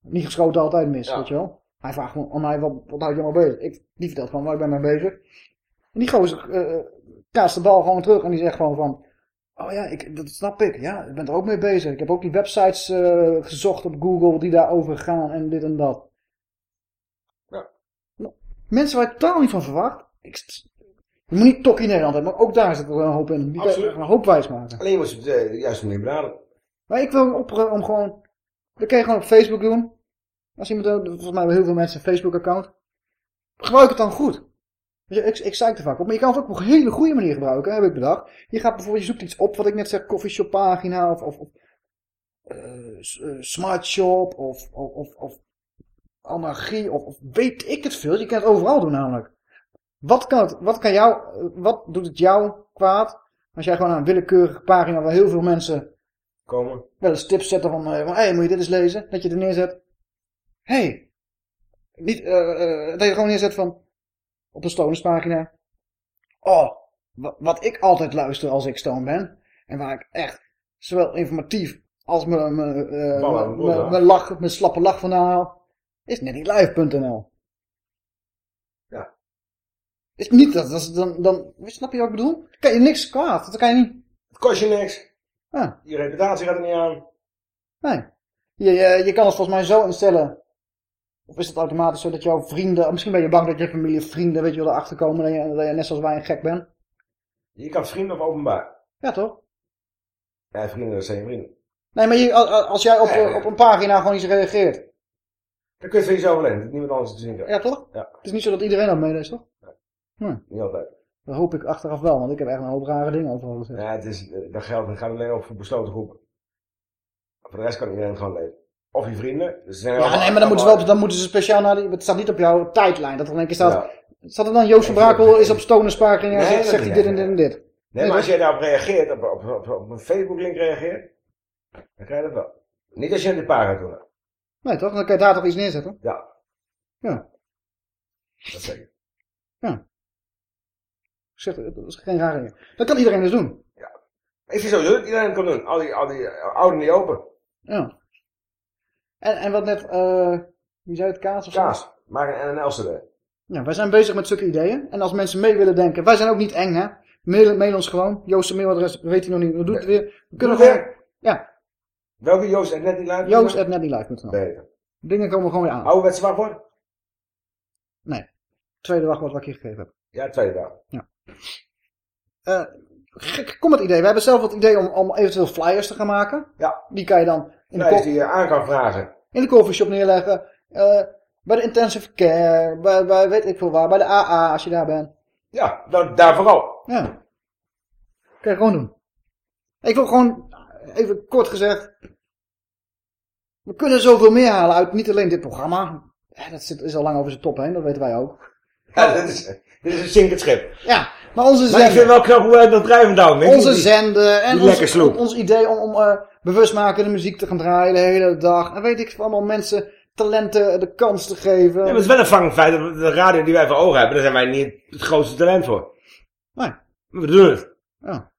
niet geschoten altijd mis, Ja. weet je wel. Hij vraagt gewoon aan mij, wat, wat houd je allemaal bezig? Ik, die vertelt gewoon, waar ik ben mee bezig. En die gozer eh kaast de bal gewoon terug en die zegt gewoon van, oh ja, ik, dat snap ik. Ja, ik ben er ook mee bezig. Ik heb ook die websites gezocht op Google die daarover gaan en dit en dat. Ja. Nou, Mensen waar je totaal niet van verwacht. Ik, je moet niet tokkie in Nederland hebben, maar ook daar zit er een hoop in. Je Absoluut. een hoop wijs maken. Alleen moet het eh, juist niet benaderen. Maar ik wil oproepen om gewoon... Dat kan je gewoon op Facebook doen. Als iemand, ook- volgens mij hebben heel veel mensen een Facebook-account. Gebruik het dan goed. Ik, ik zei het er vaak op, maar je kan het ook op een hele goede manier gebruiken, heb ik bedacht. Je gaat bijvoorbeeld, je zoekt iets op, wat ik net zeg, coffeeshop pagina of, of, of eh, eh, smart shop of, of, of, of anarchie of, of weet ik het veel. Je kan het overal doen namelijk. Wat kan, het, wat kan jou, eh, wat doet het jou kwaad als jij gewoon aan een willekeurige pagina waar heel veel mensen Komen. wel eens tips zetten van, eh, van hey, moet je dit eens lezen? Dat je er neerzet. hey, niet, eh, eh, dat je gewoon neerzet van, op de Stoners-pagina. Oh, wa- wat ik altijd luister als ik Stone ben. En waar ik echt zowel informatief als mijn eh, mijn lach, mijn slappe lach vandaan haal. Is. Ja. Is niet dat, dat is dan, dan, snap je wat ik bedoel? Dan kan je niks kwaad. Dan kan je niet, Het kost je niks. Ja. Je reputatie gaat er niet aan. Nee. Je, je, je kan het volgens mij zo instellen. Of is het automatisch zo dat jouw vrienden... Misschien ben je bang dat je familie vrienden weet je, wel, erachter komen dat je, dat je net zoals wij een gek bent. Je kan vrienden of openbaar. Ja, toch? Ja, vrienden dat zijn je vrienden. Nee, maar je, als- jij op, op een pagina gewoon iets reageert. Dan kun je het van jezelf alleen. Dat niemand anders te zien. Ja, toch? Ja. Het is niet zo dat iedereen dat meeleest, toch? Niet altijd. Dat hoop ik achteraf wel, want ik heb echt een hoop rare dingen overal gezegd. Ja, het is, eh, dat geldt, dat gaat alleen over besloten groepen. Voor de rest kan iedereen gewoon lezen. Of je vrienden. Dus Ja, allemaal- nee, maar dan moeten, ze wel, dan moeten ze speciaal naar die... Het staat niet op jouw tijdlijn. Dat er in één keer staat... Ja. Staat er dan Joost van Brakel is op Stoners pagina en Nee, zegt, hij dit en dit en dit. Nee, maar als jij daarop reageert, op, op, op, op een Facebook link reageert, dan krijg je dat wel. Niet als je in de pagina doet. Nee, toch? Dan kan je daar toch iets neerzetten? Ja. Ja. Dat zeker. Ja. Zeg, dat is geen rare dingen. Dat kan iedereen dus doen. Ik vind sowieso dat iedereen kan doen. Al die, al die eh, ouden die open. Ja. En, en wat net, eh wie zei het, Kaas of zo? Kaas. Maak een NNL-cd. Ja, wij zijn bezig met zulke ideeën. En als mensen mee willen denken, wij zijn ook niet eng, hè? Mail, mail ons gewoon. Joost' mailadres weet hij nog niet. We doen het weer. We kunnen gewoon... Ja, Welke Joost net niet live? joost.netlielive.nl Beter. Dingen komen gewoon weer aan. Ouderwetse wachtwoord? Nee. Tweede wachtwoord wat ik je gegeven heb. Ja, tweede dag. Eh, gek, kom met idee. We hebben zelf het idee om, om eventueel flyers te gaan maken. Ja. Die kan je dan in de, Flyers die je aan kan vragen. in de coffeeshop neerleggen. Eh, bij de intensive care. Bij, bij weet ik veel waar. Bij de AA als je daar bent. Ja, dan, daar vooral. Ja. Kan je gewoon doen. Ik wil gewoon, even kort gezegd. We kunnen zoveel meer halen uit niet alleen dit programma. Ja, dat zit, is al lang over zijn top heen, dat weten wij ook. Ja, dit is, dit is een zinkend schip. Ja, maar onze Maar ik vind zender, wel knap hoe wij dat drijvend houden. Mick. onze zender en ons, ons idee om, om eh, bewustmakende muziek te gaan draaien de hele dag. En weet ik allemaal mensen talenten de kans te geven. Ja, maar het is wel een vangend feit dat de radio die wij voor ogen hebben, daar zijn wij niet het grootste talent voor. Nee. Maar we doen het. Ja.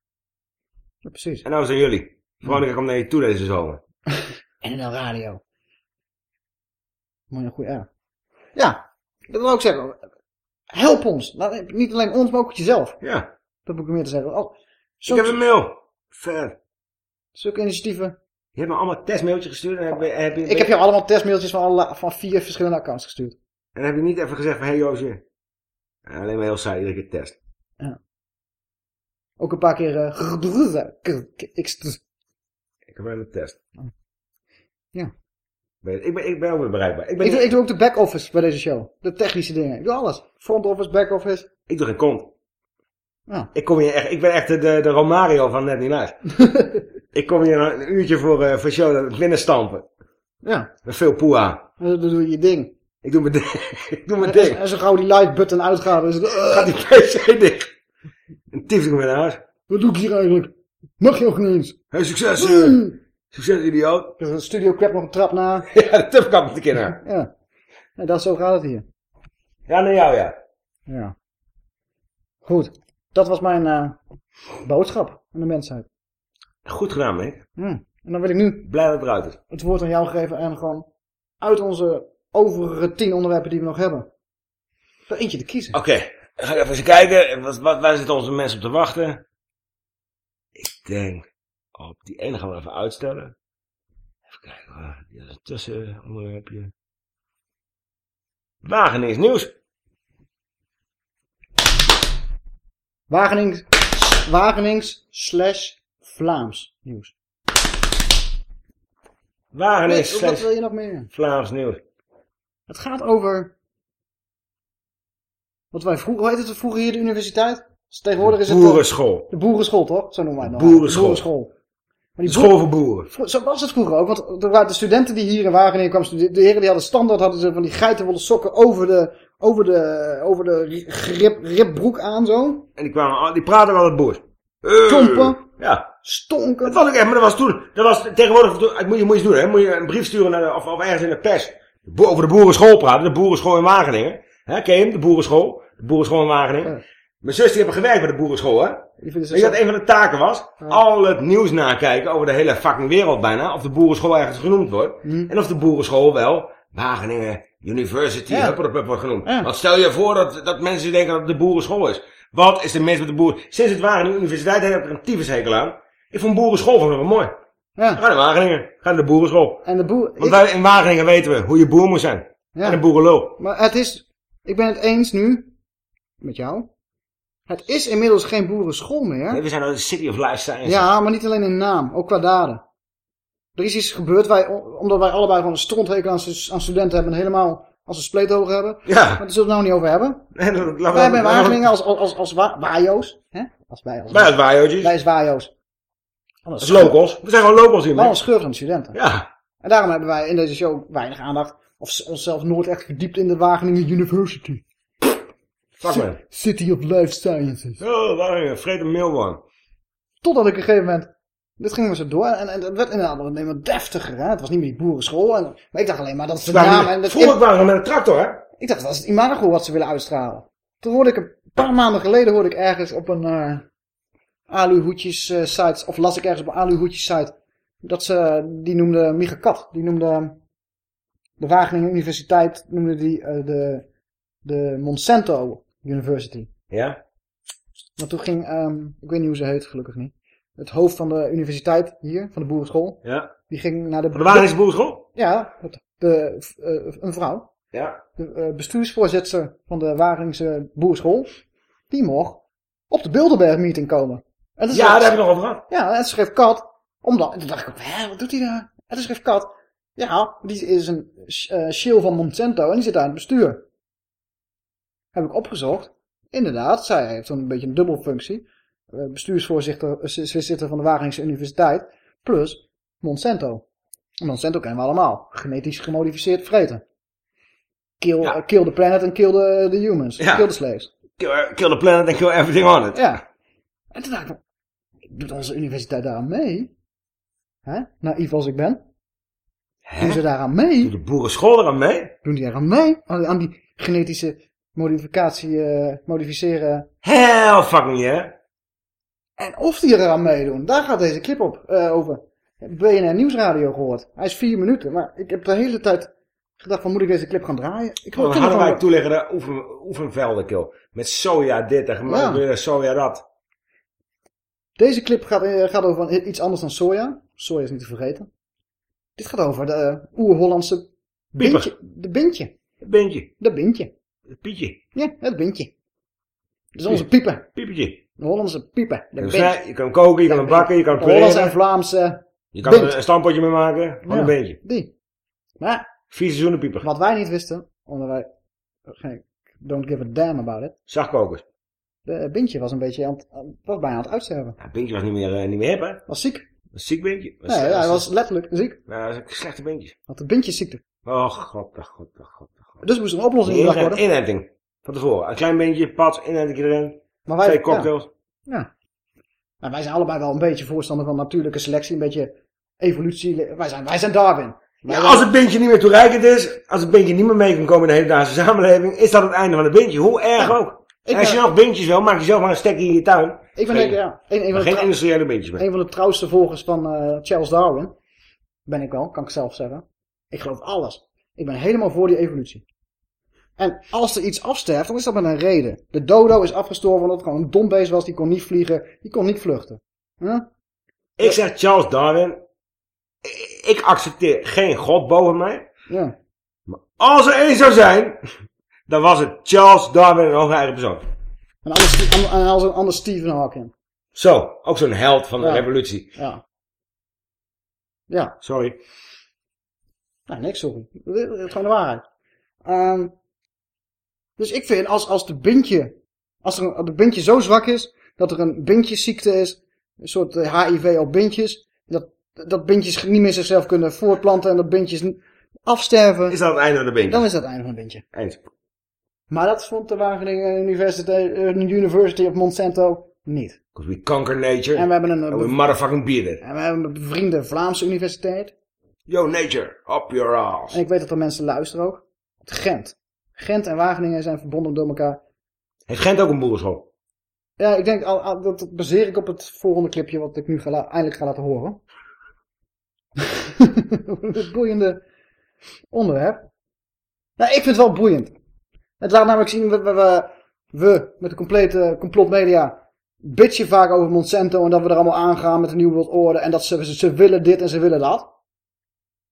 Ja, precies. En nou zijn jullie. Veronica komt naar je toe deze zomer. En dan radio. Mooi een goede ja. Ja, dat wil ik zeggen. Help ons. Nou, Niet alleen ons, maar ook jezelf. Ja. Dat moet ik meer te zeggen. Oh, Ik heb een mail. Ver. Zulke initiatieven. Je hebt me allemaal testmailtjes gestuurd en heb, je- heb je... Ik heb jou allemaal testmailtjes van, alle, van vier verschillende accounts gestuurd. En heb je niet even gezegd van, hé hey, Joosje. En alleen maar heel saai, iedere keer test. Ook een paar keer... ik- Ik heb wel een test. Ja. Ik ben, ik ben ook weer bereikbaar. Ik, Ik, ben doe, niet- ik doe ook de back-office bij deze show. De technische dingen. Ik doe alles. Front office, back-office. ik doe geen kont. Ja. Ik, kom hier echt, ik ben echt de, de, de Romario van Net Niet Live. ik kom hier een uurtje voor, eh voor show binnenstampen. Ja. Met veel poeha. Dan doe je je ding. Ik doe mijn ding. ik doe mijn En, ding. en zo gauw die live button uitgaat. Dus, Gaat die pc dicht. En tief ik weer naar huis. Wat doe ik hier eigenlijk? Mag je ook niet eens. Hey, succes. Succes, idioot. Dus de studio crap nog een trap na. ja, de tufkap een keer naar. Ja. En dat zo gaat het hier. Ja, naar jou, ja. Ja. Goed. Dat was mijn eh, boodschap aan de mensheid. Goed gedaan, Mick. Hm. En dan wil ik nu Blij dat het eruit is. het woord aan jou geven en gewoon uit onze overige tien onderwerpen die we nog hebben. Er eentje te kiezen. Oké, ga ik even eens kijken. Wat, wat, waar zitten onze mensen op te wachten? Ik denk, op die ene gaan we even uitstellen. Even kijken, waar die is een tussenonderwerpje. Wageningen nieuws. Wagenings, Wagenings slash Vlaams nieuws. Wageningen Nee, slash Wat wil je nog meer? Vlaams nieuws. Het gaat over... Wat wij vroeger... Hoe heet het vroeger hier de universiteit? Dus tegenwoordig is het... Boerenschool. De boerenschool, toch? Zo noemen wij het nog. Boerenschool. Boerenschool. Die School voor boeren. Vro- Zo was het vroeger ook, want de studenten die hier in Wageningen kwamen studeren, de heren die hadden standaard hadden ze van die geitenwolle sokken over de, over de, over de ri- grip, ribbroek aan zo. En die, kwamen, die praten wel het boers. Eh, Klompen. Ja. Stonken. Dat was ook echt, maar dat was toen, dat was tegenwoordig, moet je, moet je doen hè, moet je een brief sturen naar de, of, of ergens in de pers. Over de boerenschool praten, de boerenschool in Wageningen. Hè, ken je hem, de boerenschool? De boerenschool in Wageningen. Mijn zus die hebben gewerkt bij de boerenschool hè. Die vinden ze Weet je zo- wat een van de taken was? Al het nieuws nakijken over de hele fucking wereld bijna. Of de boerenschool ergens genoemd wordt. En of de boerenschool wel Wageningen University Ja. wordt genoemd. Want stel je voor dat, dat mensen denken dat het de boerenschool is. Wat is er mis met de boer? Sinds het Wageningen Universiteit heb ik er een tyfushekel aan. Ik vond boerenschool vond ik wel mooi. Ja. Ga naar Wageningen. Ga naar de boerenschool. En de boer... Want wij, in Wageningen weten we hoe je boer moet zijn. Ja. En een boerenlul. Maar het is... Ik ben het eens nu. Met jou. Het is inmiddels geen boerenschool meer. Nee, we zijn een city of lifestyle. Ja, maar niet alleen in naam. Ook qua daden. Er is iets gebeurd. Wij, omdat wij allebei gewoon een stronthekel aan, aan studenten hebben. En helemaal als een spleetogen hebben. Ja. Maar daar zullen we het nou niet over hebben. Nee, dat- wij hebben Wageningen als, als, als, als wa- wajo's. Hè? Als wij als Wij als wajootjes. Wij als wajo's. Als locals. We zijn gewoon locals hier, een schurft aan de studenten. Ja. En daarom hebben wij in deze show weinig aandacht. Of onszelf nooit echt verdiept in de Wageningen University. City of Life Sciences. Oh. Vreet een mailman. Totdat ik op een gegeven moment... Dit ging maar zo door. En, en het werd inderdaad alleen maar deftiger. Hè? Het was niet meer die boerenschool. En, maar ik dacht alleen maar dat is de naam. En dat Vroeger waren we met een tractor, hè? Ik dacht dat is het imago wat ze willen uitstralen. Toen hoorde ik een paar maanden geleden hoorde ik ergens op een eh aluhoedjes eh, site, of las ik ergens op een aluhoedjes site, dat ze, die noemde Micha Kat, die noemde de Wageningen Universiteit, noemde die eh, de, de Monsanto University. Ja? Maar toen ging, ehm, ik weet niet hoe ze heet, gelukkig niet, het hoofd van de universiteit hier, van de boerenschool, Ja. die ging naar de... Van de Wageningse boerenschool? Ja, het- de, eh, een vrouw. Ja. De eh, bestuursvoorzitter van de Wageningse boerschool. Die mocht op de Bilderberg meeting komen. En Ja, schreef- daar heb ik nog over gehad. Ja, en schreef Kat. Omdat, en toen dacht ik hè, wat doet hij daar? En toen schreef Kat. Ja, die is een uh, shill van Monsanto en die zit daar in het bestuur. Heb ik opgezocht. Inderdaad, zij heeft zo'n beetje een dubbelfunctie. Uh, bestuursvoorzitter voorzitter van de Wageningse Universiteit. Plus Monsanto. Monsanto kennen we allemaal. Genetisch gemodificeerd vreten. Kill, ja. kill the planet en kill the, the humans. Ja. Kill the slaves. Kill, kill the planet and kill everything on it. Ja. En toen dacht ik, doet onze universiteit daaraan mee? Hè? Naïef als ik ben. Hè? Doen ze daaraan mee? Doet de boerenschool eraan mee? Doen die eraan mee? Aan die genetische modificatie, uh, modificeren? Hell fucking yeah. En of die eraan meedoen, daar gaat deze clip op uh, over. BNR Nieuwsradio gehoord. Hij is vier minuten, maar ik heb de hele tijd gedacht van moet ik deze clip gaan draaien? Ik oh, dan hadden wij toeleggen de oefen, oefenvelden, kill. Met soja dit en gemaakt ja. soja dat. Deze clip gaat, uh, gaat over iets anders dan soja. Soja is niet te vergeten. Dit gaat over de uh, oer-Hollandse bintje. De bintje. Het bintje. De bintje. Het pietje. Ja, het bintje. Dat is onze pieper. Piepetje. De Hollandse pieper. De je, kan je kan koken, je kan bakken, je kan Hollandse en Vlaamse Je kan er een stampotje mee maken van een beentje. Die. Maar. Vier seizoenen pieper. Wat wij niet wisten, omdat wij geen, don't give a damn about it. Zagkokers. De bintje was een beetje aan het, was bijna aan het uitsterven. Ja, Bintje was niet meer, uh, niet meer hip, hè? Was ziek. Was ziek Bintje. Was, nee, ja, hij was letterlijk ziek. Ja, dat was een slechte Bintje. Had de Bintjesziekte. Oh, god, oh, god, oh, god. Dus moest er een oplossing bedacht worden. Inenting. Van tevoren. Een klein beentje, pad, inenting erin. Maar wij, twee cocktails. Ja. ja. Nou, wij zijn allebei wel een beetje voorstander van natuurlijke selectie. Een beetje evolutie. Wij zijn, wij zijn Darwin. Ja, als het beentje niet meer toereikend is, als het beentje niet meer mee kan komen in de hedendaagse samenleving, is dat het einde van het beentje. Hoe erg ja. ook. Als je ben... nog beentjes wil, maak je zelf maar een stekje in je tuin. Ik ben geen, ja, een, een van geen industriële beentjes meer. Een van de trouwste volgers van uh, Charles Darwin. Ben ik wel, kan ik zelf zeggen. Ik geloof alles. Ik ben helemaal voor die evolutie. En als er iets afsterft, dan is dat met een reden. De dodo is afgestorven omdat het gewoon een dom beest was. Die kon niet vliegen, die kon niet vluchten. Huh? Ik zeg Charles Darwin. Ik accepteer geen god boven mij. Ja. Maar als er één zou zijn, dan was het Charles Darwin in hoge eigen persoon. En anders, en als een ander Stephen Hawking. Zo, ook zo'n held van de ja. revolutie. Ja. Ja. Sorry. Nee, niks sorry. Het is gewoon de waarheid. Um, dus ik vind, als, als de bintje, als er een, de bintje zo zwak is, dat er een bintjesziekte is, een soort HIV op bintjes, dat, dat bintjes niet meer zichzelf kunnen voortplanten en dat bintjes afsterven. Is dat het einde van de bintje? Dan is dat het einde van het bintje. Eens. Maar dat vond de Wageningen University, uh, University of Monsanto niet. Because we conquer nature. En we hebben een... We motherfucking beat. En we hebben een bevriende Vlaamse universiteit. Yo nature, up your ass. En ik weet dat er mensen luisteren ook. Gent. Gent en Wageningen zijn verbonden door elkaar. Heeft Gent ook een boerenschool? Ja, ik denk, al, al, dat baseer ik op het volgende clipje wat ik nu ga eindelijk ga laten horen. het boeiende onderwerp. Nou, ik vind het wel boeiend. Het laat namelijk zien, we, we, we, met de complete complotmedia, bitchen vaak over Monsanto en dat we er allemaal aangaan met de Nieuwe Wereldorde en dat ze, ze willen dit en ze willen dat.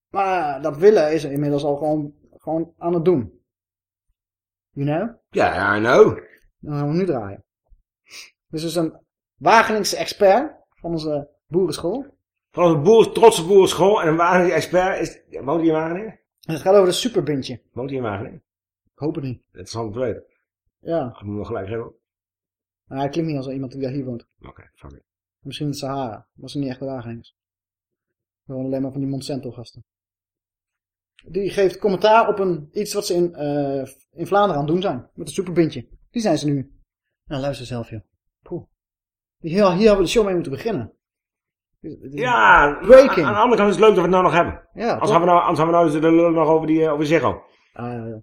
Maar dat willen is er inmiddels al gewoon, gewoon aan het doen. You know? Ja, ja, I know. Dan gaan we nu draaien. Dus is een Wageningse expert van onze boerenschool. Van onze boer, trotse boerenschool en een Wageningse expert is... Ja, woont hij in Wageningen? En het gaat over de superbintje. Woont hij in Wageningen? Ik hoop het niet. Dat is handig te weten. Ja. Ik moet hem gelijk hebben. Maar hij klinkt niet als iemand die hier woont. Oké, fuck it. Misschien in Sahara. Was er niet echt de Wagenings. Gewoon alleen maar van die Monsanto gasten. Die geeft commentaar op een, iets wat ze in, eh, in Vlaanderen aan het doen zijn. Met een superbintje. Die zijn ze nu. Nou, luister zelf, joh. Poeh. Die, hier, hier hadden we de show mee moeten beginnen. Ja, Breaking. aan de andere kant is het leuk dat we het nou nog hebben. Ja, anders, gaan we nou, anders gaan we nou eens de lullen nog over, die, eh, over Ziggo. Ah, ja, ja.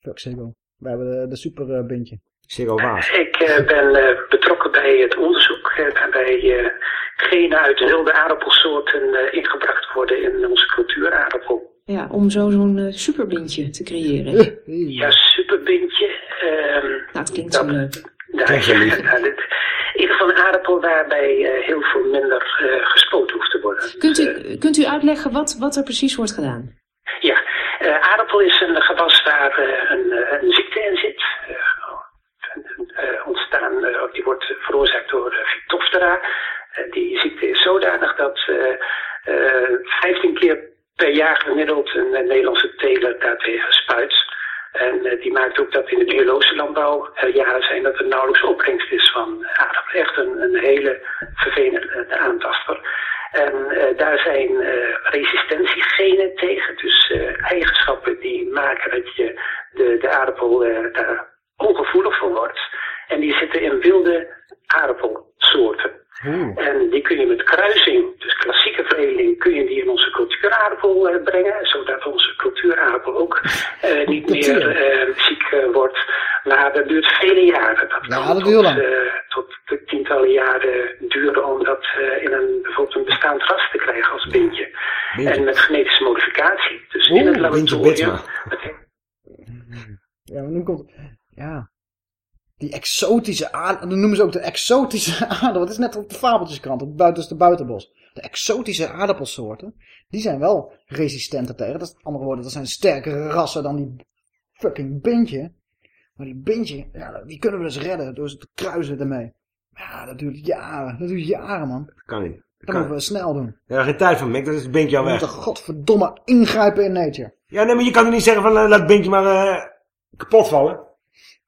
Fuck Ziggo. We hebben de, de superbintje. Ziggo Waas. Ik eh, ben eh, betrokken bij het onderzoek eh, waarbij eh, genen uit wilde aardappelsoorten eh, ingebracht worden in onze cultuuraardappel. Ja, om zo zo'n eh, superbintje te creëren. Ja, superbintje. ehm, Nou, het klinkt zo leuk. daar, ja, dit, in ieder geval een aardappel waarbij eh, heel veel minder eh, gespoten hoeft te worden. Kunt u, kunt u uitleggen wat, wat er precies wordt gedaan? Ja, eh, aardappel is een gewas waar eh, een, een ziekte in zit. Ontstaan, eh, die wordt veroorzaakt door uh, Phytophthora. Die ziekte is zodanig dat eh, eh, 15 keer per jaar gemiddeld een eh, Nederlandse teler daartegen spuit. En eh, die maakt ook dat in de biologische landbouw er jaren zijn dat er nauwelijks opbrengst is van aardappel. Echt een, een hele vervelende aantaster. En eh, daar zijn eh, resistentiegenen tegen, dus eh, eigenschappen die maken dat je de, de aardappel eh, daar ongevoelig voor wordt. En die zitten in wilde aardappelsoorten. En die kun je met kruising, dus klassieke veredeling, kun je die in onze cultuuraardappel eh, brengen, zodat onze cultuuraardappel ook eh, niet meer eh, ziek wordt. Maar dat duurt vele jaren. Dat kan dat duurt tot, lang. tot de tientallen jaren duren om dat in een, bijvoorbeeld een bestaand ras te krijgen als bintje. En met genetische modificatie. Dus in het laboratorium. Ja, maar nu komt... Ja. Die exotische aardappel... Dat noemen ze ook de exotische aardappel. Het is net op de fabeltjeskrant. Op buiten, de buitenbos. De exotische aardappelsoorten. Die zijn wel resistenter tegen. Dat is andere woorden. Dat zijn sterkere rassen dan die fucking bintje. Maar die bintje... Ja, die kunnen we dus redden. Door ze te kruisen ermee. Ja, dat duurt jaren. Dat duurt jaren, man. Dat kan niet. Dat moeten we snel doen. Ja, geen tijd van Mick, dat is het Bintje al We weg. moeten godverdomme ingrijpen in nature. Ja, nee, maar je kan er niet zeggen van eh, laat het Bintje maar eh, kapot vallen.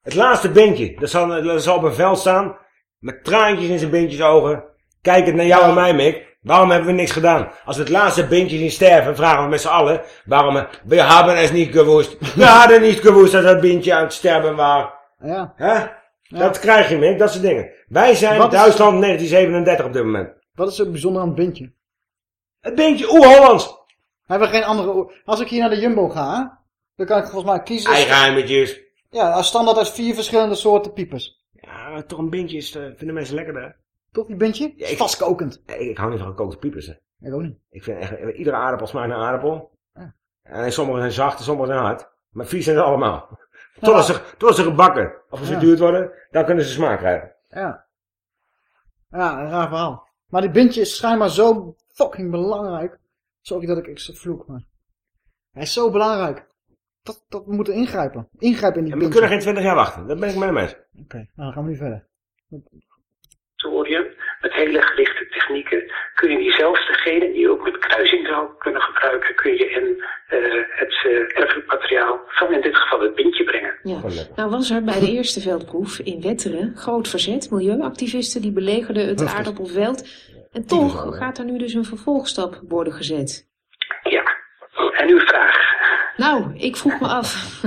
Het laatste Bintje, dat zal, dat zal op een veld staan. Met traantjes in zijn Bintjes ogen. Kijkend naar jou en mij, Mick. Waarom hebben we niks gedaan? Als we het laatste Bintje zien sterven, vragen we met z'n allen. Waarom? eh, We hebben het niet gewoest. We hadden niet gewoest dat dat Bintje aan het sterven was. Ja. Hè? Dat krijg je, Mick, dat soort dingen. Wij zijn Wat is- Duitsland 1937 op dit moment. Wat is er bijzonder aan het bintje? Het bintje, oer-Hollands. Hebben we geen andere... Als ik hier naar de Jumbo ga, dan kan ik volgens mij kiezen... Eigenheimertjes. Ja, als standaard uit vier verschillende soorten piepers. Ja, toch een bintje is, eh, vinden mensen lekkerder. Toch die bintje? Ja, ik- Vastkokend. Ik, ik hou niet van gekookte piepers. Hè. Ik ook niet. Ik vind echt, eh, iedere aardappel smaakt naar aardappel. En sommige zijn zacht en sommige zijn hard. Maar vies zijn ze allemaal. Totdat ze, totdat ze gebakken of gefrituurd worden, dan kunnen ze smaak krijgen. Ja. Ja, een raar verhaal. Maar die bintje is schijnbaar zo fucking belangrijk. Sorry dat ik ik vloek, maar... Hij is zo belangrijk. Dat, dat we moeten ingrijpen. Ingrijpen in die En we kunnen geen 20 jaar wachten. Dat ben ik met hem eens. Oké, nou dan gaan we nu verder. met hele gelichte technieken kun je diezelfde genen die je ook met kruising zou kunnen gebruiken, kun je in eh, het uh, erfelijk materiaal van in dit geval het bintje brengen. Ja. Nou was er bij de eerste veldproef in Wetteren groot verzet. Milieuactivisten die belegerden het aardappelveld. En toch gaat er nu dus een vervolgstap worden gezet. Ja, en uw vraag. Nou, ik vroeg me af.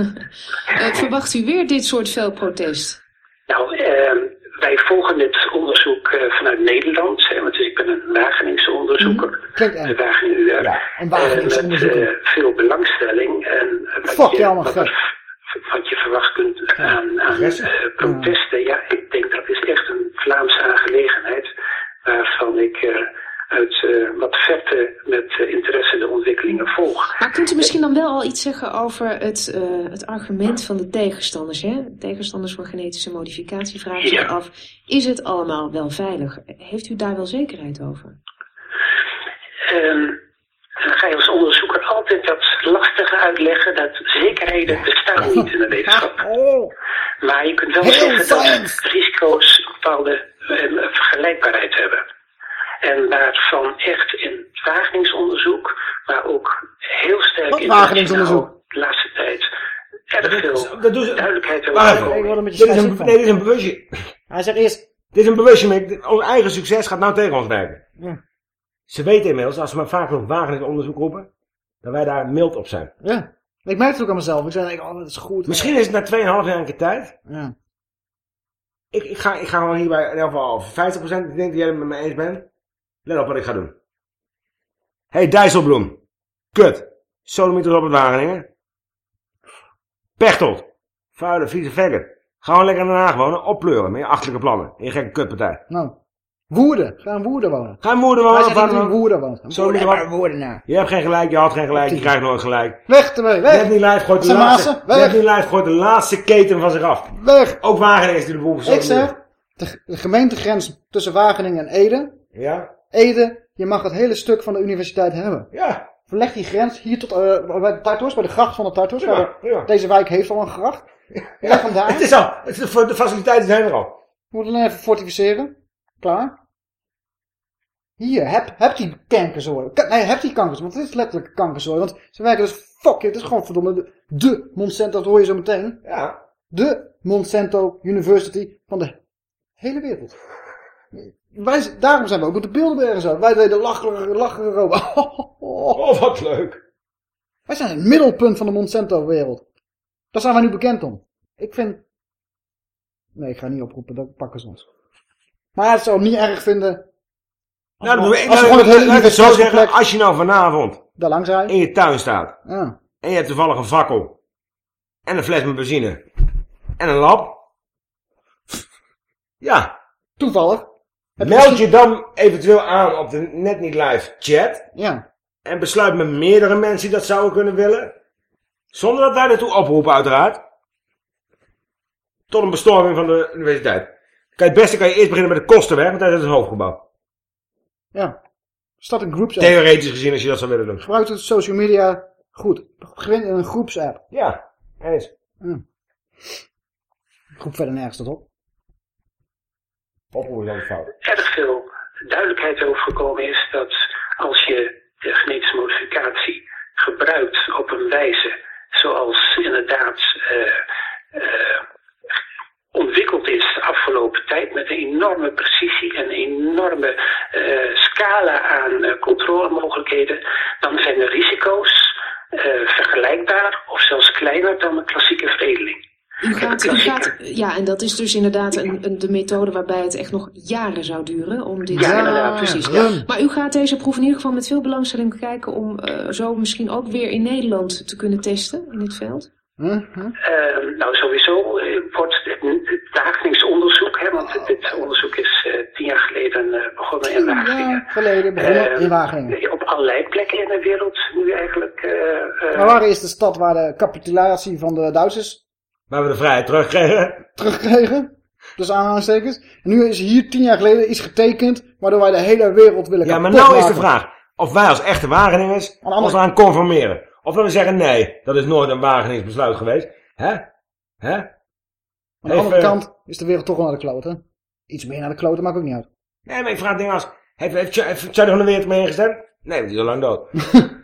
Eh, verwacht u weer dit soort veldprotest? Nou, eh, wij volgen dit onderzoek eh, vanuit Nederland, hè, want dus ik ben een Wageningse onderzoeker. Klinkt De Wageningen UR. een Wageningse Eh, met onderzoeker. eh, veel belangstelling. En eh, wat Fuck je, wat, je verwacht kunt aan, aan eh, protesten. Ja, ik denk dat is echt een Vlaamse aangelegenheid. Waarvan ik eh, uit eh, wat verte met eh, interesse de ontwikkelingen volg. Maar Kunt u misschien dan wel al iets zeggen over het, eh, het argument van de tegenstanders? Hè? De tegenstanders van genetische modificatie vragen zich Ja. af, is het allemaal wel veilig? Heeft u daar wel zekerheid over? Ehm, dan ga je als onderzoeker altijd dat lastige uitleggen dat zekerheden bestaan niet in de wetenschap. Maar je kunt wel Heel zeggen dat risico's een bepaalde vergelijkbaarheid hebben. En waarvan echt in wageningsonderzoek, maar ook heel sterk Wat in wageningsonderzoek? de laatste tijd erg veel Dat doen ze... duidelijkheid Dit is een, nee, dit is een bewustje. Hij zegt eerst... Dit is een bewustje. Ons eigen succes gaat nou tegen ons werken. Ja. Ze weten inmiddels, als ze maar vaak genoeg wageningsonderzoek roepen, dat wij daar mild op zijn. Ja. Ik merk het ook aan mezelf. Ik zei, oh, dat is goed. Misschien is het na 2,5 jaar een keer tijd. Ja. Ik, ik, ga, ik ga gewoon hierbij in ieder geval 50%. Ik denk dat jij het met me eens bent. Let op wat ik ga doen. hey, Dijsselbloem. Kut. Sodomieters op het Wageningen. Pechtold. Vuile, vieze vekker. Ga gewoon lekker in Den Haag wonen. Oppleuren met je achterlijke plannen. In je gekke kutpartij. Nou. Woerden. Ga in Woerden wonen. Ga in Woerden wonen. Waar in. Woerden woont. Zo niet wat. Woerdenaar. Je hebt geen gelijk, je had geen gelijk, je krijgt nooit gelijk. Weg ermee, weg. Net niet live gooit de laatste. Net niet live gooit de laatste keten van zich af. Weg. Ook Wageningen is die de boel Ik zeg, de gemeentegrens tussen Wageningen en Ede. Ja? Ede, je mag het hele stuk van de universiteit hebben. Ja. Verleg die grens hier tot eh, bij de Tartos, bij de gracht van de Tartos. Ja, de- ja. Deze wijk heeft al een gracht. Leg hem daar. Het is al. Het is, de, faciliteiten zijn er al. Je moet alleen even fortificeren. Klaar. Hier, heb, heb die kankerzooi. Ka- Nee, heb die kankers, want het is letterlijk kankerzooi. Want ze werken dus, fuck it, het is gewoon verdomme de, de Monsanto, dat hoor je zo meteen. Ja. De Monsanto University van de hele wereld. Wij, daarom zijn we ook op de Bilderbergen zo. Wij deden lachen, lachen robot. Oh, wat leuk. Wij zijn het middelpunt van de Monsanto-wereld. Daar zijn wij nu bekend om. Ik vind... Nee, ik ga niet oproepen, dat pakken ze ons. Maar het zou niet erg vinden... Als, Nou, we- als we nou, hele het zo zeggen, als je nou vanavond daar langs rijden. in je tuin staat Ja. en je hebt toevallig een fakkel en een fles met benzine en een lab. Ja. Toevallig. Meld je dan eventueel aan op de Net Niet Live chat. Ja. En besluit met meerdere mensen die dat zouden kunnen willen. Zonder dat wij ertoe oproepen uiteraard. Tot een bestorming van de universiteit. Kijk, het beste kan je eerst beginnen met de kostenweg, want dat is het hoofdgebouw. Ja. Start een groepsapp. Theoretisch gezien, als je dat zou willen doen. Gebruik de social media goed. Begin in een groepsapp. Ja, eens. Ja. Groep verder nergens tot op. Erg veel duidelijkheid over gekomen is dat als je de genetische modificatie gebruikt op een wijze zoals inderdaad eh, eh, ontwikkeld is de afgelopen tijd met een enorme precisie en een enorme eh, scala aan controlemogelijkheden, dan zijn de risico's vergelijkbaar of zelfs kleiner dan een klassieke veredeling. U gaat, u gaat, ja, en dat is dus inderdaad een, een, de methode waarbij het echt nog jaren zou duren om dit... Ja, inderdaad, precies. Ja. Maar u gaat deze proef in ieder geval met veel belangstelling kijken om eh, zo misschien ook weer in Nederland te kunnen testen in dit veld. Eh, nou, sowieso eh, wordt het, dagelijks onderzoek, hè, want dit onderzoek is eh, tien jaar geleden eh, begonnen in Wageningen. Ja, geleden begonnen Eh, in Wageningen. Op allerlei plekken in de wereld nu eigenlijk. eh, eh, Maar waar is de stad waar de capitulatie van de Duitsers Waar we de vrijheid terugkregen. terugkregen? Dus aanhalingstekens. En nu is hier tien jaar geleden iets getekend waardoor wij de hele wereld willen Ja, maar nou is de vraag of wij als echte Wageningers ons eraan conformeren. Of dat we zeggen, nee, dat is nooit een Wagenings besluit geweest. Hè? Hè? Aan de Heeft, andere kant is de wereld toch wel naar de kloten. Iets meer naar de kloten maakt ook niet uit. Nee, maar ik vraag dingen als, heeft, heeft, heeft Charlie van der Weert mee ingestemd? Nee, want die is al lang dood.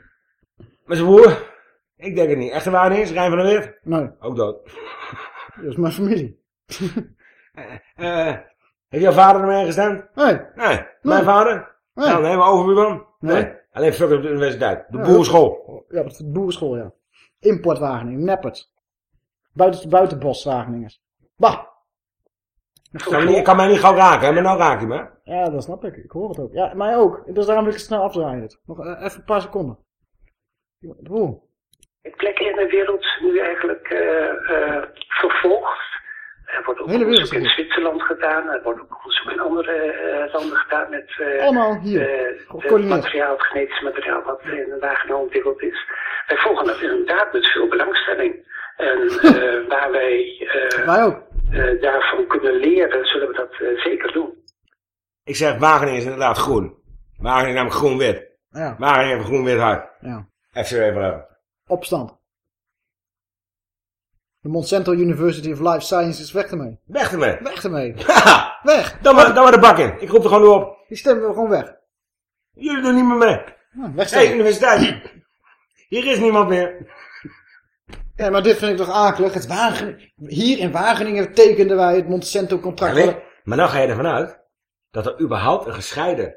maar zijn broer? Ik denk het niet. Echte Wageningers, Rijn van der Weert? Nee, Ook dood. dat is mijn familie. Eh, heeft jouw vader ermee ingestemd? Nee. Nee. Mijn vader? Nee. Nou, nee, maar overbuurman? Nee. Alleen fuck op de universiteit. De Ja, boerenschool. Ja, de boerenschool, ja. Import Wageningen, Neppert. Buiten, buitenbos. Bah! Kan, niet, kan mij niet gauw raken, hè? maar nou raak je me. Ja, dat snap ik. Ik hoor het ook. Ja, mij ook. Dus daarom wil ik het snel afdraaien. Nog eh, even een paar seconden. Oeh. Plekken in de wereld nu eigenlijk eh, eh, vervolgd Er wordt ook onderzoek in Zwitserland gedaan. Er wordt ook onderzoek in andere eh, landen gedaan met eh, Allemaal hier, eh, het materiaal, het genetisch materiaal wat in de wagenen ontwikkeld is. Wij volgen dat inderdaad met veel belangstelling. En eh, waar wij eh, Wij ook. eh, daarvan kunnen leren, zullen we dat eh, zeker doen. Ik zeg, Wageningen is inderdaad groen. Wageningen namelijk groen-wit. Ja. Wageningen heeft een groen-wit hart. Ja. FC even Opstand. De Monsanto University of Life Sciences, weg ermee. Weg ermee. Weg ermee. Weg. Dan maar, dan maar de bak in. Ik roep er gewoon nu op. Die stemmen we gewoon weg. Jullie doen niet meer mee. Ja, Hé, wegstemmen. universiteit. Hier is niemand meer. Ja, maar dit vind ik toch akelig. Het Wagen... Hier in Wageningen tekenden wij het Monsanto contract. Ja, weet- maar dan ga je ervan uit dat er überhaupt een gescheiden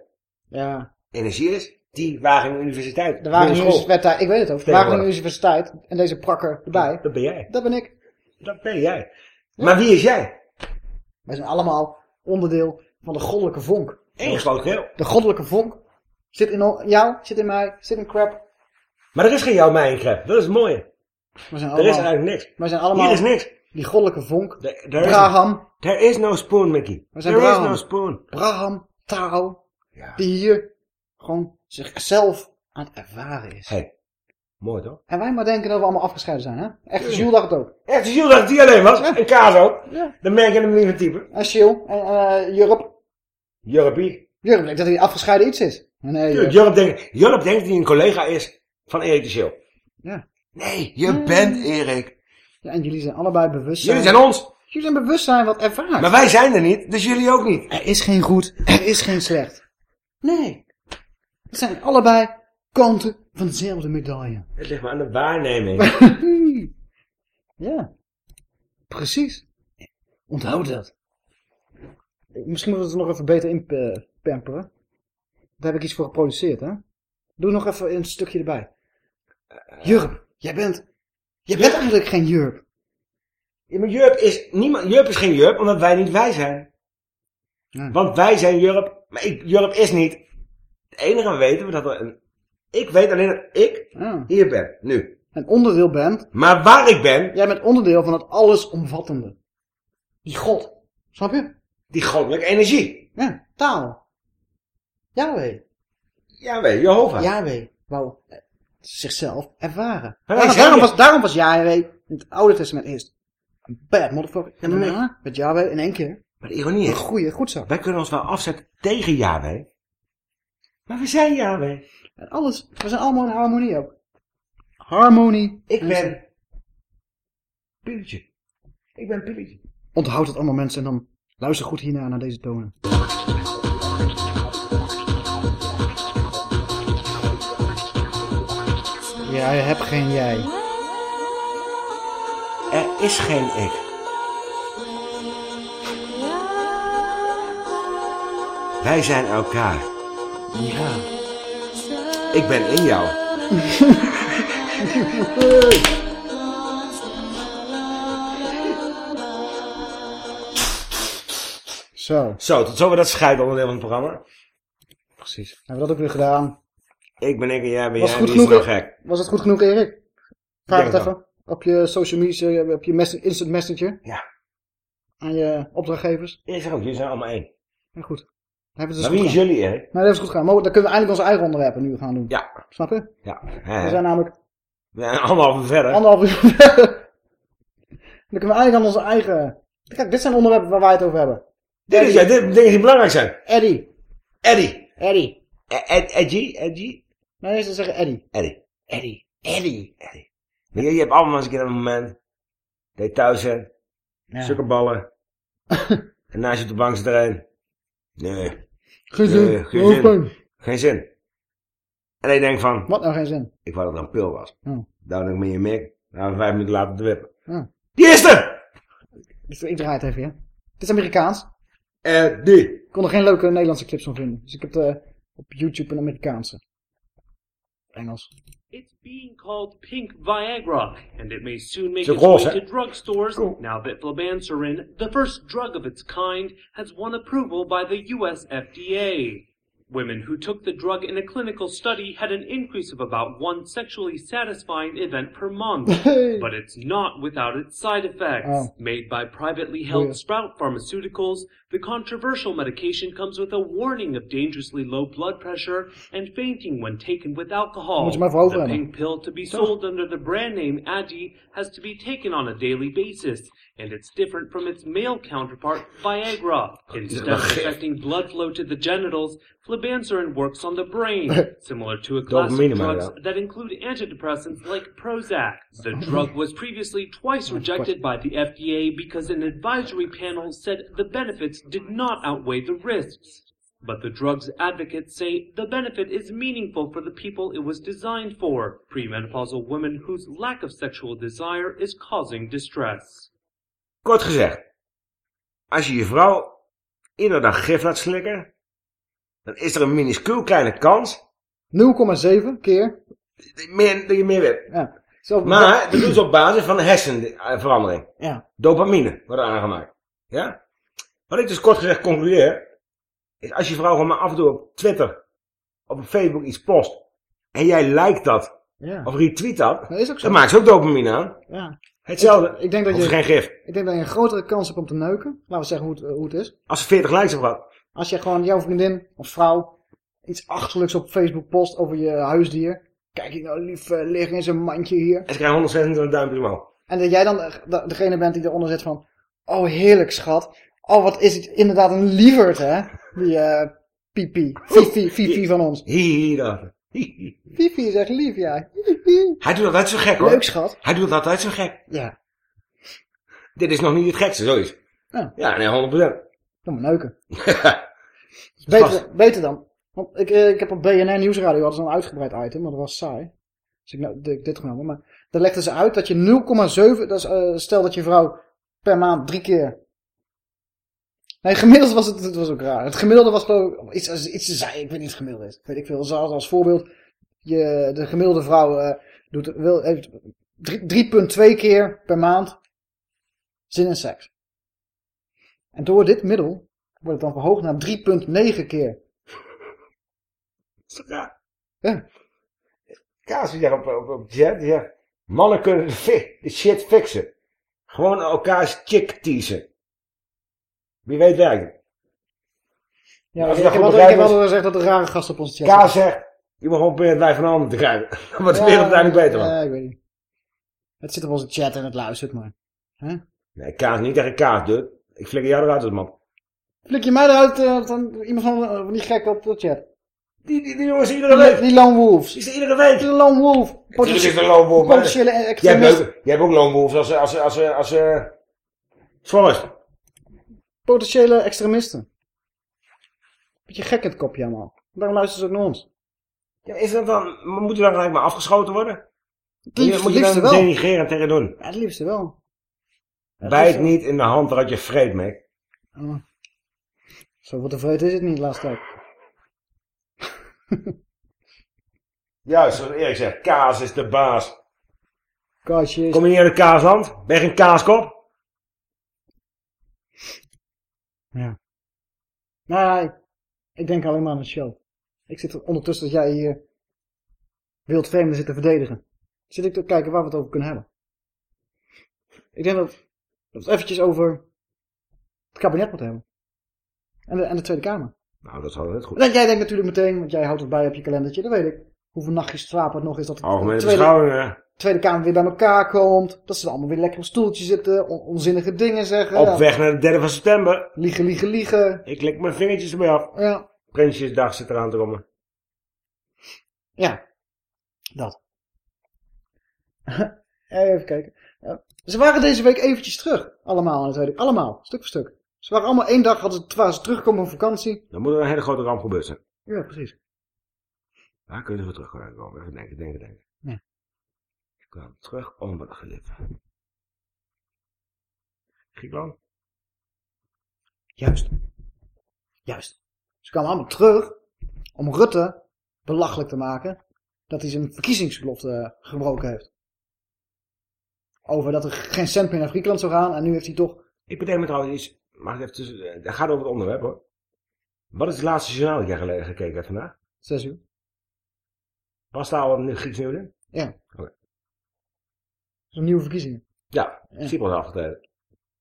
Ja. energie is die Wageningen Universiteit. De Wageningen. Universiteit, ik weet het ook. De Tegenwoordig. Wageningen Universiteit en deze prakker erbij. Dat ben jij. Dat ben ik. Dat ben jij. Maar wie is jij? Wij zijn allemaal onderdeel van de goddelijke vonk. Eén groot geheel. De goddelijke vonk zit in jou, zit in mij, zit in crap. Maar er is geen jou, mij en crap. Dat is het mooie. We zijn Er allemaal, is eigenlijk niks. Wij zijn allemaal Hier is niks. die goddelijke vonk. There is- Braham. There is no spoon, Mickey. We zijn There is no spoon. Braham, Tao. Die hier gewoon zichzelf aan het ervaren is. Hey, mooi toch? En wij maar denken dat we allemaal afgescheiden zijn, hè? Echt, Jules dacht het ook. Echt, Jules dacht die alleen was. En Kaas ook. Ja. Dan merk je hem niet van type. En Jules en eh Jurp. Jurpie. Jurp denkt dat hij afgescheiden iets is. Nee, Jurp, denkt, Jurp denkt dat hij een collega is van Erik de Schil. Ja. Nee, je bent Erik. Ja, en jullie zijn allebei bewust. Jullie zijn ons. Jullie zijn bewustzijn wat ervaart. Maar wij zijn er niet, dus jullie ook niet. Er is geen goed, er is geen slecht. Nee. Het zijn allebei kanten van dezelfde medaille. Het ligt maar aan de waarneming. ja. Precies. Onthoud dat. Misschien moeten we het nog even beter inpamperen. Daar heb ik iets voor geproduceerd, hè? Doe nog even een stukje erbij. Jurp, jij bent... Jij bent eigenlijk geen Jurp. Ja, maar Jurp is, niemand, Jurp is geen Jurp, omdat wij niet wij zijn. Want wij zijn Jurp, maar ik, Jurp is niet. Het enige weten we dat er een... Ik weet alleen dat ik Ah. hier ben, nu. En onderdeel bent... Maar waar ik ben... Jij bent onderdeel van het allesomvattende. Die God. Snap je? Die goddelijke energie. Ja, taal. Yahweh. Yahweh, Jehovah. Yahweh wou eh, zichzelf ervaren. Daarom, daarom, was, daarom was Yahweh in het Oude Testament eerst een bad motherfucker. En daarna werd Yahweh in één keer Maar de ironie een is, goede goedzak. wij kunnen ons wel afzetten tegen Yahweh. Maar we zijn Yahweh. En alles, we zijn allemaal in harmonie ook. Harmonie. Ik En ben... Pieltje. Ik ben Pieltje. Onthoud het allemaal mensen en dan luister goed hierna naar deze tonen. Jij hebt geen jij. Er is geen ik. Wij zijn elkaar. Ja. Ik ben in jou. Zo. Zo, tot zover dat scheidonderdeel van het programma. Precies. Hebben we dat ook weer gedaan? Ik ben ik en jij ben Was jij. goed is nou genoeg? gek? Was het goed genoeg, Erik? Vraag het even. Op je social media, op je mes- instant messenger. Ja. Aan je opdrachtgevers. Ik zeg ook, jullie zijn allemaal één. Ja, goed. Hebben dus wie is gedaan. jullie, Erik? Nou, dat is goed gedaan. Maar dan kunnen we eindelijk onze eigen onderwerpen nu gaan doen. Ja. Snap je? Ja. We zijn namelijk We zijn anderhalf uur verder. anderhalf uur verder. Dan kunnen we eigenlijk aan onze eigen... Kijk, dit zijn onderwerpen waar wij het over hebben. Dit is, ja, dit dingen die belangrijk zijn. Eddie. Eddie. Eddie. Ed, Edgy? Edgy? Nee, ze zeggen Eddie. Eddie. Eddie. Eddie. Eddie. Je, je hebt allemaal eens een keer een moment. Dat je thuis bent. Ja. Ballen. en naast je op de bank zit er. Nee. Geen zin. Nee, geen zin. Geen zin. En je denkt van, Wat nou geen zin? ik wou dat er een pil was. Ja. Daar denk ik je mik. Nou, vijf minuten later te wippen. Die is er! Dus ik draai het even, ja. Het is Amerikaans. Eh, die. Ik kon er geen leuke Nederlandse clips van vinden. Dus ik heb de, op YouTube een Amerikaanse. Engels. It's being called pink Viagra, and it may soon make its way to drugstores. Now that flabanserin, the first drug of its kind, has won approval by the US FDA. Women who took the drug in a clinical study had an increase of about one sexually satisfying event per month. but it's not without its side effects. Oh. Made by privately held Weird. Sprout Pharmaceuticals, the controversial medication comes with a warning of dangerously low blood pressure and fainting when taken with alcohol. Moet je maar the pink pill to be sold under the brand name Adi has to be taken on a daily basis, and it's different from its male counterpart, Viagra. Instead of affecting blood flow to the genitals, flibanserin works on the brain, similar to a class of drugs that include antidepressants like Prozac. The drug was previously twice rejected by the FDA because an advisory panel said the benefits did not outweigh the risks. But the drug's advocates say the benefit is meaningful for the people it was designed for, premenopausal women whose lack of sexual desire is causing distress. Kort gezegd, als je je vrouw iedere dag gif laat slikken, dan is er een minuscuul kleine kans 0,7 keer. meer, dat je meer weet. Ja. Maar dat doen ze op basis van hersenverandering. Ja. Dopamine wordt aangemaakt. Ja? Wat ik dus kort gezegd concludeer, is als je vrouw gewoon maar af en toe op Twitter of op Facebook iets post, en jij lijkt dat, Ja. of retweet dat, Dat is ook zo. dan maakt ze ook dopamine aan. Ja. Hetzelfde. Ik, ik denk dat Of je, geen gif. Ik denk dat je een grotere kans hebt om te neuken. Laten we zeggen hoe het, hoe het is. Als ze 40 likes hebben gehad. Als je gewoon jouw vriendin of vrouw iets achterlijks op Facebook post over je huisdier. Kijk ik nou lief eh, liggen in zijn mandje hier. En ze krijgen 126 duimpjes omhoog. En dat jij dan eh, de- degene bent die eronder zit van... Oh, heerlijk schat. Oh, wat is het inderdaad een lieverd, hè? Die eh Pipi. Fifi, Fifi van ons. Hihi, dat. Fifi is echt lief, ja. Hij doet altijd zo gek hoor. Leuk, schat. Hij doet altijd zo gek. Ja. Dit is nog niet het gekste, zoiets. Ja. Ja, nee, 100%. Dan maar neuken. Beter, beter dan. Want ik, eh, ik heb op BNN Nieuwsradio hadden ze een uitgebreid item, maar dat was saai. Dus ik nou dit, dit genomen. Maar daar legden ze uit dat je 0,7, dat is, eh, stel dat je vrouw per maand drie keer. Nee, gemiddeld was het, het was ook raar. Het gemiddelde was geloof ik iets, iets te zei, ik weet niet wat het gemiddelde is. Weet ik veel. Zoals als voorbeeld, je, de gemiddelde vrouw eh, doet, wil, heeft drie- 3,2 keer per maand zin in seks. En door dit middel wordt het dan verhoogd naar 3,9 keer. Ja. Ja. Kaas zegt op, op, op chat, die zegt, mannen kunnen de shit fixen. Gewoon elkaars chick teasen. Wie weet werkt het. Ja, Als ik, je ik dat heb altijd, ik heb altijd gezegd dat er rare gasten op onze chat Kaas zegt, je mag gewoon proberen het wijf van de handen te krijgen. Dan wordt de wereld uiteindelijk beter. Ja, ik weet niet. Het zit op onze chat en het luistert maar. Hè? Nee, Kaas niet tegen Kaas, dude. Ik flikker jou eruit als man. Flik je mij eruit eh, van iemand van, eh, van die gek op de chat? Die, die, die jongens iedere Die, week. die lone wolves. Die is er iedere week. Die lone wolf. Natuurlijk is een lone wolf. Potentiële Jij hebt, ook, jij hebt ook lone wolves als, als, als, als, als, eh. Potentiële extremisten. Beetje gek in het kopje allemaal. Daarom luisteren ze ook naar ons. Ja, is dat dan, moet je dan gelijk maar afgeschoten worden? Het liefste, moet je dan wel. denigreren tegen doen? Ja, het liefste wel. het Bijt liefste- niet in de hand dat je vreed mee. Oh. Zoveel tevreden is het niet de laatste tijd. Juist, zoals Erik zegt, kaas is de baas. Kaasje is... Kom je uit het kaasland? Ben je geen kaaskop? Ja. Nou ja, ik, ik denk alleen maar aan de show. Ik zit er ondertussen dat jij hier wildvreemden zit te verdedigen. Zit ik te kijken waar we het over kunnen hebben. Ik denk dat, dat we het eventjes over het kabinet moeten hebben. En de, en de Tweede Kamer. Nou, dat is wel net goed. En jij denkt natuurlijk meteen, want jij houdt het bij op je kalendertje, dat weet ik. Hoeveel nachtjes slapen het nog is dat Algemene Tweede, beschouwingen. Tweede Kamer weer bij elkaar komt. Dat ze allemaal weer lekker op stoeltje zitten, on- onzinnige dingen zeggen. Op Ja. weg naar de derde van september. Liegen, liegen, liegen. Ik lik mijn vingertjes erbij af. Ja. Prinsjesdag zit eraan te komen. Ja, dat. Even kijken. Ja. Ze waren deze week eventjes terug. Allemaal, weet ik. Allemaal, stuk voor stuk. Ze waren allemaal één dag, hadden ze, waren ze teruggekomen van vakantie. Dan moet er een hele grote ramp gebeurd zijn. Ja, precies. Daar kunnen we terugkomen. Even denken, denken, denken. Ja. Ze kwamen terug gelip. Griekenland? Juist. Juist. Ze kwamen allemaal terug om Rutte belachelijk te maken dat hij zijn verkiezingsbelofte eh, gebroken heeft. Over dat er geen cent meer naar Griekenland zou gaan en nu heeft hij toch... Ik bedenk me trouwens iets. Ik even tussen... eh, Dat gaat over het onderwerp hoor. Wat is het laatste journaal dat jij geleden gekeken hebt vandaag? Zes uur. Was daar al een Grieks nieuws in? Ja. Oké. Zo'n nieuwe verkiezingen. Ja, Ja. Cyprus afgetreden.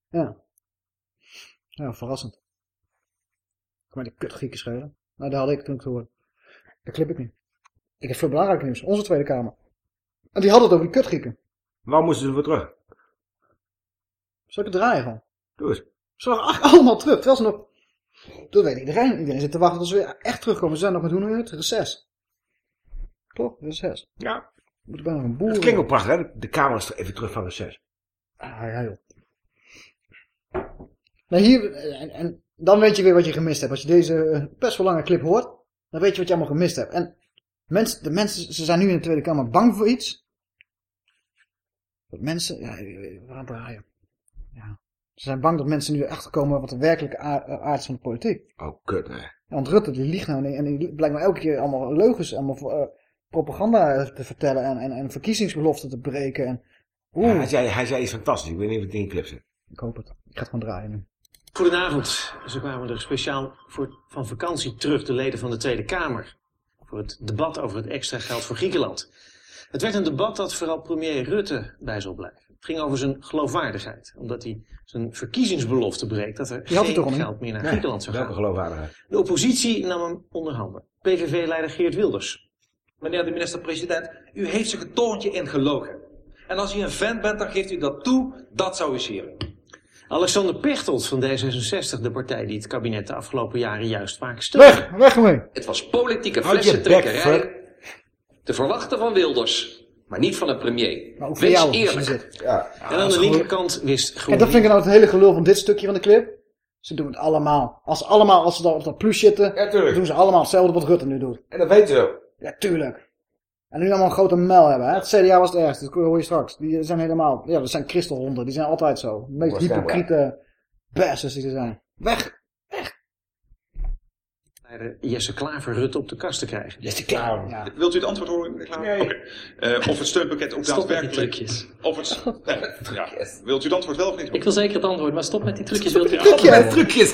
Ja. Ja, verrassend. Maar die kut Grieken schelen. Nou, dat had ik toen ik het hoorde. Dat klip ik niet. Ik heb veel belangrijker nieuws. Onze Tweede Kamer. En die hadden het over die kut Grieken. Waarom moesten ze ervoor terug? Zal ik het draaien van? Doe eens. Ze waren allemaal terug. Terwijl ze nog... Dat weet iedereen. Iedereen zit te wachten tot ze weer echt terugkomen. Ze zijn nog met hoe je het? Reces. Toch? Reces. Ja. Bijna een boer. Het klinkt ook prachtig, hè? De Kamer is even terug van reces. Ah, ja, joh. Nou, hier, en, en dan weet je weer wat je gemist hebt. Als je deze eh, best wel lange clip hoort, dan weet je wat je allemaal gemist hebt. En mensen, de mensen, ze zijn nu in de Tweede Kamer bang voor iets. Dat mensen, ja, gaan draaien. Ja. Ze zijn bang dat mensen nu erachter komen wat de werkelijke aard, aard is van de politiek. Oh, kut, hè. Want Rutte, die liegt nou en die blijkt nou elke keer allemaal leugens, allemaal eh, propaganda te vertellen en, en, en verkiezingsbeloften te breken. En, oeh, Ja, hij, zei, hij zei iets fantastisch. Ik weet niet of het in clip zit. ik hoop het. Ik ga het gewoon draaien nu. Goedenavond. Ze kwamen er speciaal voor, van vakantie terug, de leden van de Tweede Kamer. Voor het debat over het extra geld voor Griekenland. Het werd een debat dat vooral premier Rutte bij zal blijven. Het ging over zijn geloofwaardigheid. Omdat hij zijn verkiezingsbelofte breekt dat er Die geen toch geld meer naar Nee, Griekenland zou welke gaan. geloofwaardigheid? De oppositie nam hem onder handen. PVV-leider Geert Wilders. Meneer de minister-president, u heeft zich een torentje ingelogen. En als u een fan bent, dan geeft u dat toe. Dat zou u scheren. Alexander Pechtold van D66, de partij die het kabinet de afgelopen jaren juist vaak steunde. Weg, weg ermee. Het was politieke flessentrekkerij. Te verwachten van Wilders, maar niet van een premier. Maar ook Wees eerlijk. zit. Ja. En aan de linkerkant wist En GroenLinks... dat vind ik nou het hele gelul van dit stukje van de clip. Ze doen het allemaal. Als ze allemaal, als ze dan op dat plus zitten, doen ze allemaal hetzelfde wat Rutte nu doet. En dat weten ze ook. Ja, tuurlijk. En nu allemaal een grote mel hebben. Hè? Het CDA was het ergste, dat hoor je straks. Die zijn helemaal, ja, dat zijn christelhonden. Die zijn altijd zo. De meest hypocriete bastards die er zijn. Weg! leider Jesse Klaver Rutte op de kast te krijgen. Jesse Klaver. Wilt u het antwoord horen, meneer Klaver? Oké. Eh, of het steunpakket ook Stop met die daadwerkelijk... trucjes. Of het... Nee, ja. Wilt u het antwoord wel of niet? Ik wil zeker het antwoord, maar stop met die trucjes. Wilt u Trucjes, trucjes.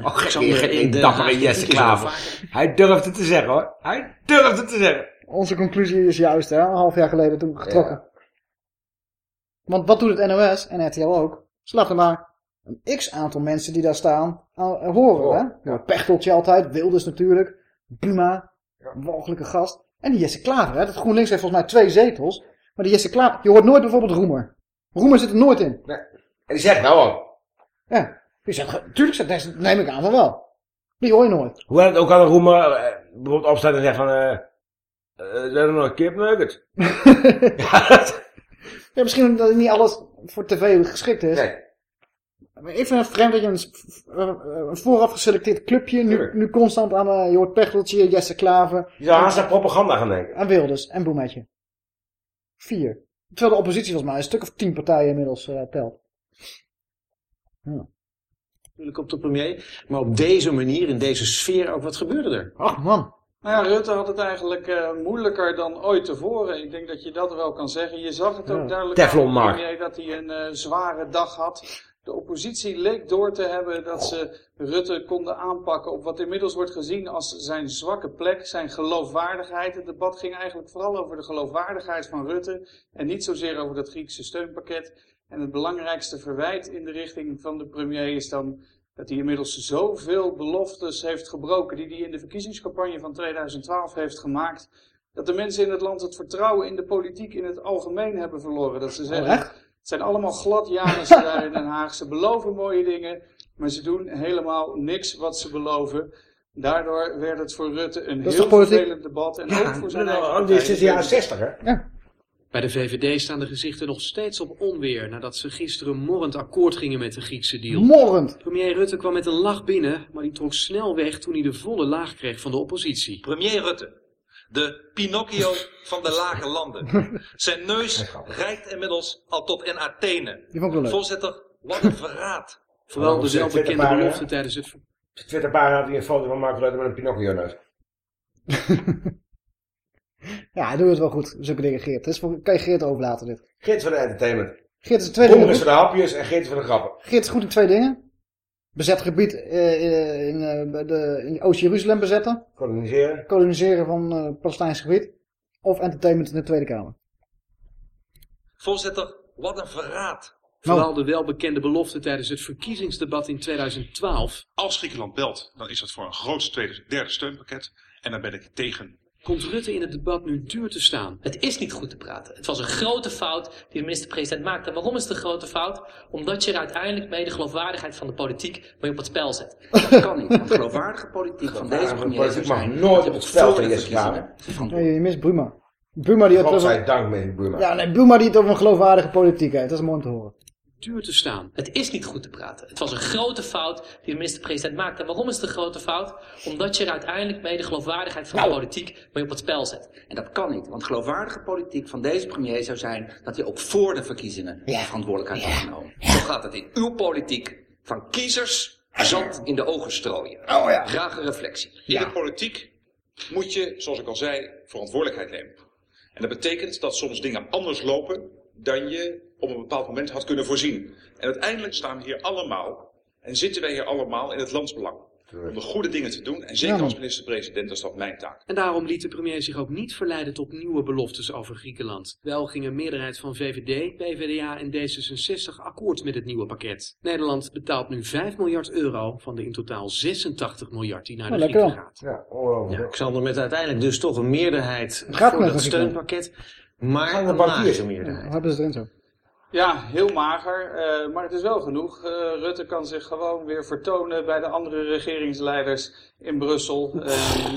Oh, geen Den dappere Jesse Klaver. Hij durft het te zeggen, hoor. Hij durft het te zeggen. Onze conclusie is juist, hè, een half jaar geleden toen getrokken. Want wat doet het NOS en RTL ook? Ze laten maar een x aantal mensen die daar staan aan, eh, horen. Hè? Ja. Pechteltje altijd, Wilders natuurlijk, Buma, walgelijke gast. En die Jesse Klaver, hè? dat GroenLinks heeft volgens mij twee zetels. Maar die Jesse Klaver, je hoort nooit bijvoorbeeld Roemer. Roemer zit er nooit in. Nee. En die zegt nou al. Ja, die zegt, natuurlijk zegt, dat neem ik aan van wel. Die hoor je nooit. Hoe het ook aan de roemer eh, bijvoorbeeld opstaat en zegt van... eh eh, zijn er nog kipnuggets? Ja, misschien dat niet alles voor tv geschikt is. Nee. Even een vreemd dat je een, eh, een vooraf geselecteerd clubje nu, nu constant aan de, je hoort Pechteltje, Jesse Klaver. Je zou haast aan propaganda gaan denken. En Wilders en Boemetje. Vier. Terwijl de oppositie volgens mij een stuk of tien partijen inmiddels eh, telt. Ja. Natuurlijk op de premier. Maar op deze manier, in deze sfeer ook, wat gebeurde er? Ach man. Nou ja, Rutte had het eigenlijk eh, moeilijker dan ooit tevoren. Ik denk dat je dat wel kan zeggen. Je zag het ook Ja. duidelijk Teflon de Mark. premier dat hij een eh, zware dag had. De oppositie leek door te hebben dat ze Rutte konden aanpakken op wat inmiddels wordt gezien als zijn zwakke plek, zijn geloofwaardigheid. Het debat ging eigenlijk vooral over de geloofwaardigheid van Rutte en niet zozeer over dat Griekse steunpakket. En het belangrijkste verwijt in de richting van de premier is dan dat hij inmiddels zoveel beloftes heeft gebroken die hij in de verkiezingscampagne van 2012 heeft gemaakt, dat de mensen in het land het vertrouwen in de politiek in het algemeen hebben verloren. Dat ze zeggen, echt? het zijn allemaal gladjanissen daar in Den Haag. Ze beloven mooie dingen, maar ze doen helemaal niks wat ze beloven. Daardoor werd het voor Rutte een Dat heel politiek? vervelend debat. En ook voor zijn eigen die partij. is de jaren 60, hè? Bij de VVD staan de gezichten nog steeds op onweer nadat ze gisteren morrend akkoord gingen met de Griekse deal. Morrend. Premier Rutte kwam met een lach binnen, maar die trok snel weg toen hij de volle laag kreeg van de oppositie. Premier Rutte, de Pinocchio van de lage landen. Zijn neus reikt inmiddels al tot in Athene. Die vond ik wel leuk. Voorzitter, wat een verraad. Vooral de zelfbekende belofte tijdens het... Twitterpagina had hij een foto van Mark Rutte met een Pinocchio-neus. Ja, hij doet het wel goed. Zulke dingen Geert. Voor, kan je Geert overlaten dit. Geert is voor de entertainment. Geert is twee Boemer dingen is goed. voor de hapjes en Geert is voor de grappen. Geert is goed in twee dingen. bezet gebied eh, in, eh, bij de, in Oost-Jeruzalem bezetten. Koloniseren. Koloniseren van eh Palestijns gebied. Of entertainment in de Tweede Kamer. Voorzitter, wat een verraad. Vooral de welbekende belofte tijdens het verkiezingsdebat in 2012. Als Griekenland belt, dan is dat voor een groot tweede, derde steunpakket. En daar ben ik tegen. Komt Rutte in het debat nu duur te staan? Het is niet goed te praten. Het was een grote fout die de minister-president maakte. En waarom is het een grote fout? Omdat je er uiteindelijk mee de geloofwaardigheid van de politiek mee op het spel zet. Dat kan niet, want geloofwaardige politiek van deze premier zou mag zijn nooit op het spel van. Nee, je mist Bruma. Bruma die het over... Godzijdank mee, Bruma. Ja, nee, Bruma die het over een geloofwaardige politiek heeft. Dat is mooi om te horen. Duur te staan. Het is niet goed te praten. Het was een grote fout die de minister-president maakte. En waarom is het een grote fout? Omdat je er uiteindelijk mee de geloofwaardigheid van de politiek mee op het spel zet. En dat kan niet, want geloofwaardige politiek van deze premier zou zijn dat hij ook voor de verkiezingen de verantwoordelijkheid had genomen. Zo gaat het in uw politiek van kiezers zand in de ogen strooien. Oh ja. Graag een reflectie. In de politiek moet je, zoals ik al zei, verantwoordelijkheid nemen. En dat betekent dat soms dingen anders lopen dan je op een bepaald moment had kunnen voorzien. En uiteindelijk staan we hier allemaal en zitten wij hier allemaal in het landsbelang. Om de goede dingen te doen en zeker Ja. als minister-president is dat mijn taak. En daarom liet de premier zich ook niet verleiden tot nieuwe beloftes over Griekenland. Wel ging een meerderheid van VVD, PvdA en D66 akkoord met het nieuwe pakket. Nederland betaalt nu 5 miljard euro van de in totaal 86 miljard die naar de Grieken lekker. gaat. Ja, ongelooflijk. Ja, Xander met uiteindelijk dus toch een meerderheid gaat voor dat steunpakket. Maar een lage meerderheid. Hoe hebben ze het erin zo? Ja, heel mager, eh, maar het is wel genoeg. Eh, Rutte kan zich gewoon weer vertonen bij de andere regeringsleiders in Brussel.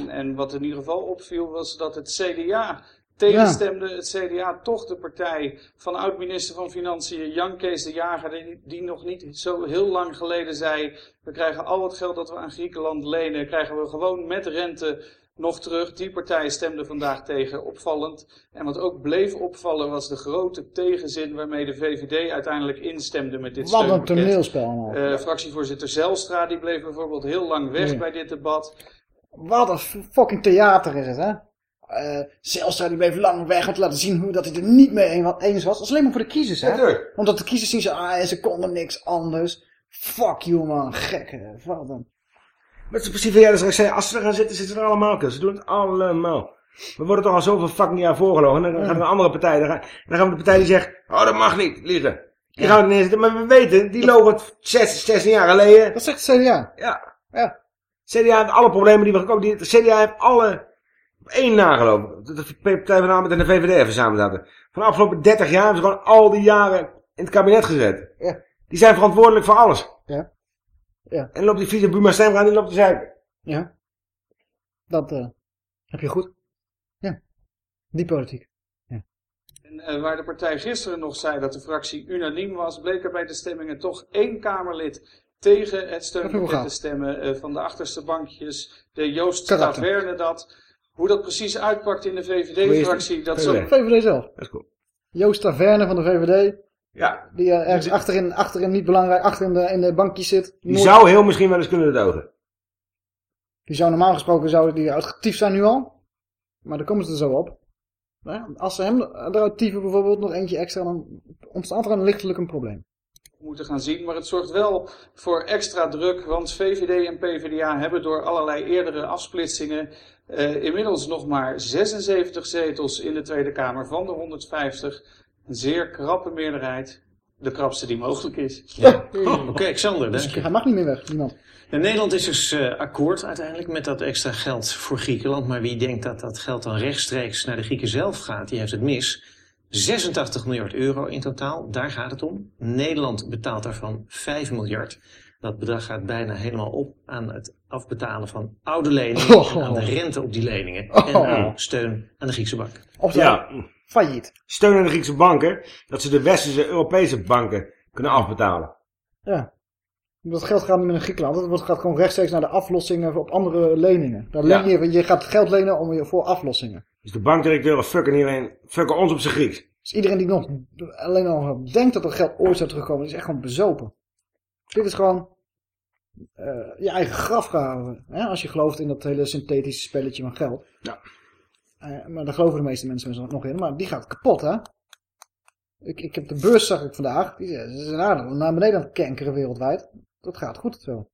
En wat in ieder geval opviel was dat het CDA tegenstemde. Het CDA toch de partij van oud-minister van Financiën Jan Kees de Jager, die, die nog niet zo heel lang geleden zei... we krijgen al het geld dat we aan Griekenland lenen, krijgen we gewoon met rente nog terug. Die partij stemde vandaag tegen, opvallend. En wat ook bleef opvallen was de grote tegenzin waarmee de VVD uiteindelijk instemde met dit Wat een steunpakket. toneelspel allemaal. Eh, fractievoorzitter Zelstra die bleef bijvoorbeeld heel lang weg Ja. bij dit debat. Wat een fucking theater is het, hè? Eh Zelstra die bleef lang weg om te laten zien hoe dat hij er niet mee een- eens was. Dat is alleen maar voor de kiezers, hè? Natuurlijk. Omdat de kiezers zien ze, ah, ze konden niks anders. Fuck you, man. Gekke. Wat een... Met z'n precies wat jij dus zei, als ze er gaan zitten, zitten ze er allemaal. kus. Ze doen het allemaal. We worden toch al zoveel fucking jaar voorgelogen. En dan gaat er een andere partij. Dan gaan, dan gaan we de partij die zegt, oh dat mag niet, liegen. Die gaan we er neerzetten. Maar we weten, die lopen het 16, 16 jaar geleden. Dat zegt het CDA. Ja. Ja. CDA heeft alle problemen die we gekomen. Die, de CDA heeft alle op één nagelopen. De Partij van de Arbeid en de VVD even samen zaten. Van de afgelopen 30 jaar hebben ze gewoon al die jaren in het kabinet gezet. Ja. Die zijn verantwoordelijk voor alles. Ja. Ja. En loopt die vieze Buma Stemra en die loopt te zeiken. Ja. Dat eh, heb je goed. Ja. Die politiek. En eh, waar de partij gisteren nog zei dat de fractie unaniem was, bleek er bij de stemmingen toch één Kamerlid tegen het steunpakket te stemmen eh, van de achterste bankjes. De Joost. Taverne dat. Hoe dat precies uitpakt in de VVD-fractie, dat zo... VVD zelf. Dat is cool. Joost Taverne van de VVD. Ja. Die eh, ergens achterin, achterin niet belangrijk, achter in de, in de bankjes zit. Die Nooit- zou heel misschien wel eens kunnen doden. Die zou normaal gesproken zou die uitgetiefd zijn nu al. Maar daar komen ze er zo op. Ja, als ze hem eruit tieven bijvoorbeeld, nog eentje extra, dan ontstaat er een lichtelijk een probleem. moeten gaan zien. Maar het zorgt wel voor extra druk, want VVD en PvdA hebben door allerlei eerdere afsplitsingen eh, inmiddels nog maar 76 zetels in de Tweede Kamer van de 150. Een zeer krappe meerderheid. De krapste die mogelijk is. Ja. Oké, Xander. Dus hij mag niet meer weg, niemand. In Nederland is dus eh, akkoord uiteindelijk met dat extra geld voor Griekenland. Maar wie denkt dat dat geld dan rechtstreeks naar de Grieken zelf gaat, die heeft het mis. 86 miljard euro in totaal, daar gaat het om. Nederland betaalt daarvan 5 miljard. Dat bedrag gaat bijna helemaal op aan het afbetalen van oude leningen, Oh. en aan de rente op die leningen Oh. en aan steun aan de Griekse bank. Of zo, Ja. Failliet. Steun aan de Griekse banken, dat ze de westerse Europese banken kunnen afbetalen. Ja. Dat geld gaat niet meer naar Griekenland. Dat wordt- gaat gewoon rechtstreeks naar de aflossingen op andere leningen. Daar leen je, je gaat geld lenen om je voor aflossingen. Dus de bankdirecteuren fucken niet alleen, fucken ons op zijn Grieks. Dus iedereen die nog alleen al denkt dat dat geld ooit zou terugkomen, is echt gewoon bezopen. Dit is gewoon eh, je eigen graf graven. Hè? Als je gelooft in dat hele synthetische spelletje van geld. Ja. Eh, maar daar geloven de meeste mensen nog in. Maar die gaat kapot, hè? Ik, ik heb de beurs, zag ik vandaag. Die, ze zijn aardig naar beneden aan het kankeren wereldwijd. dat gaat goed wel.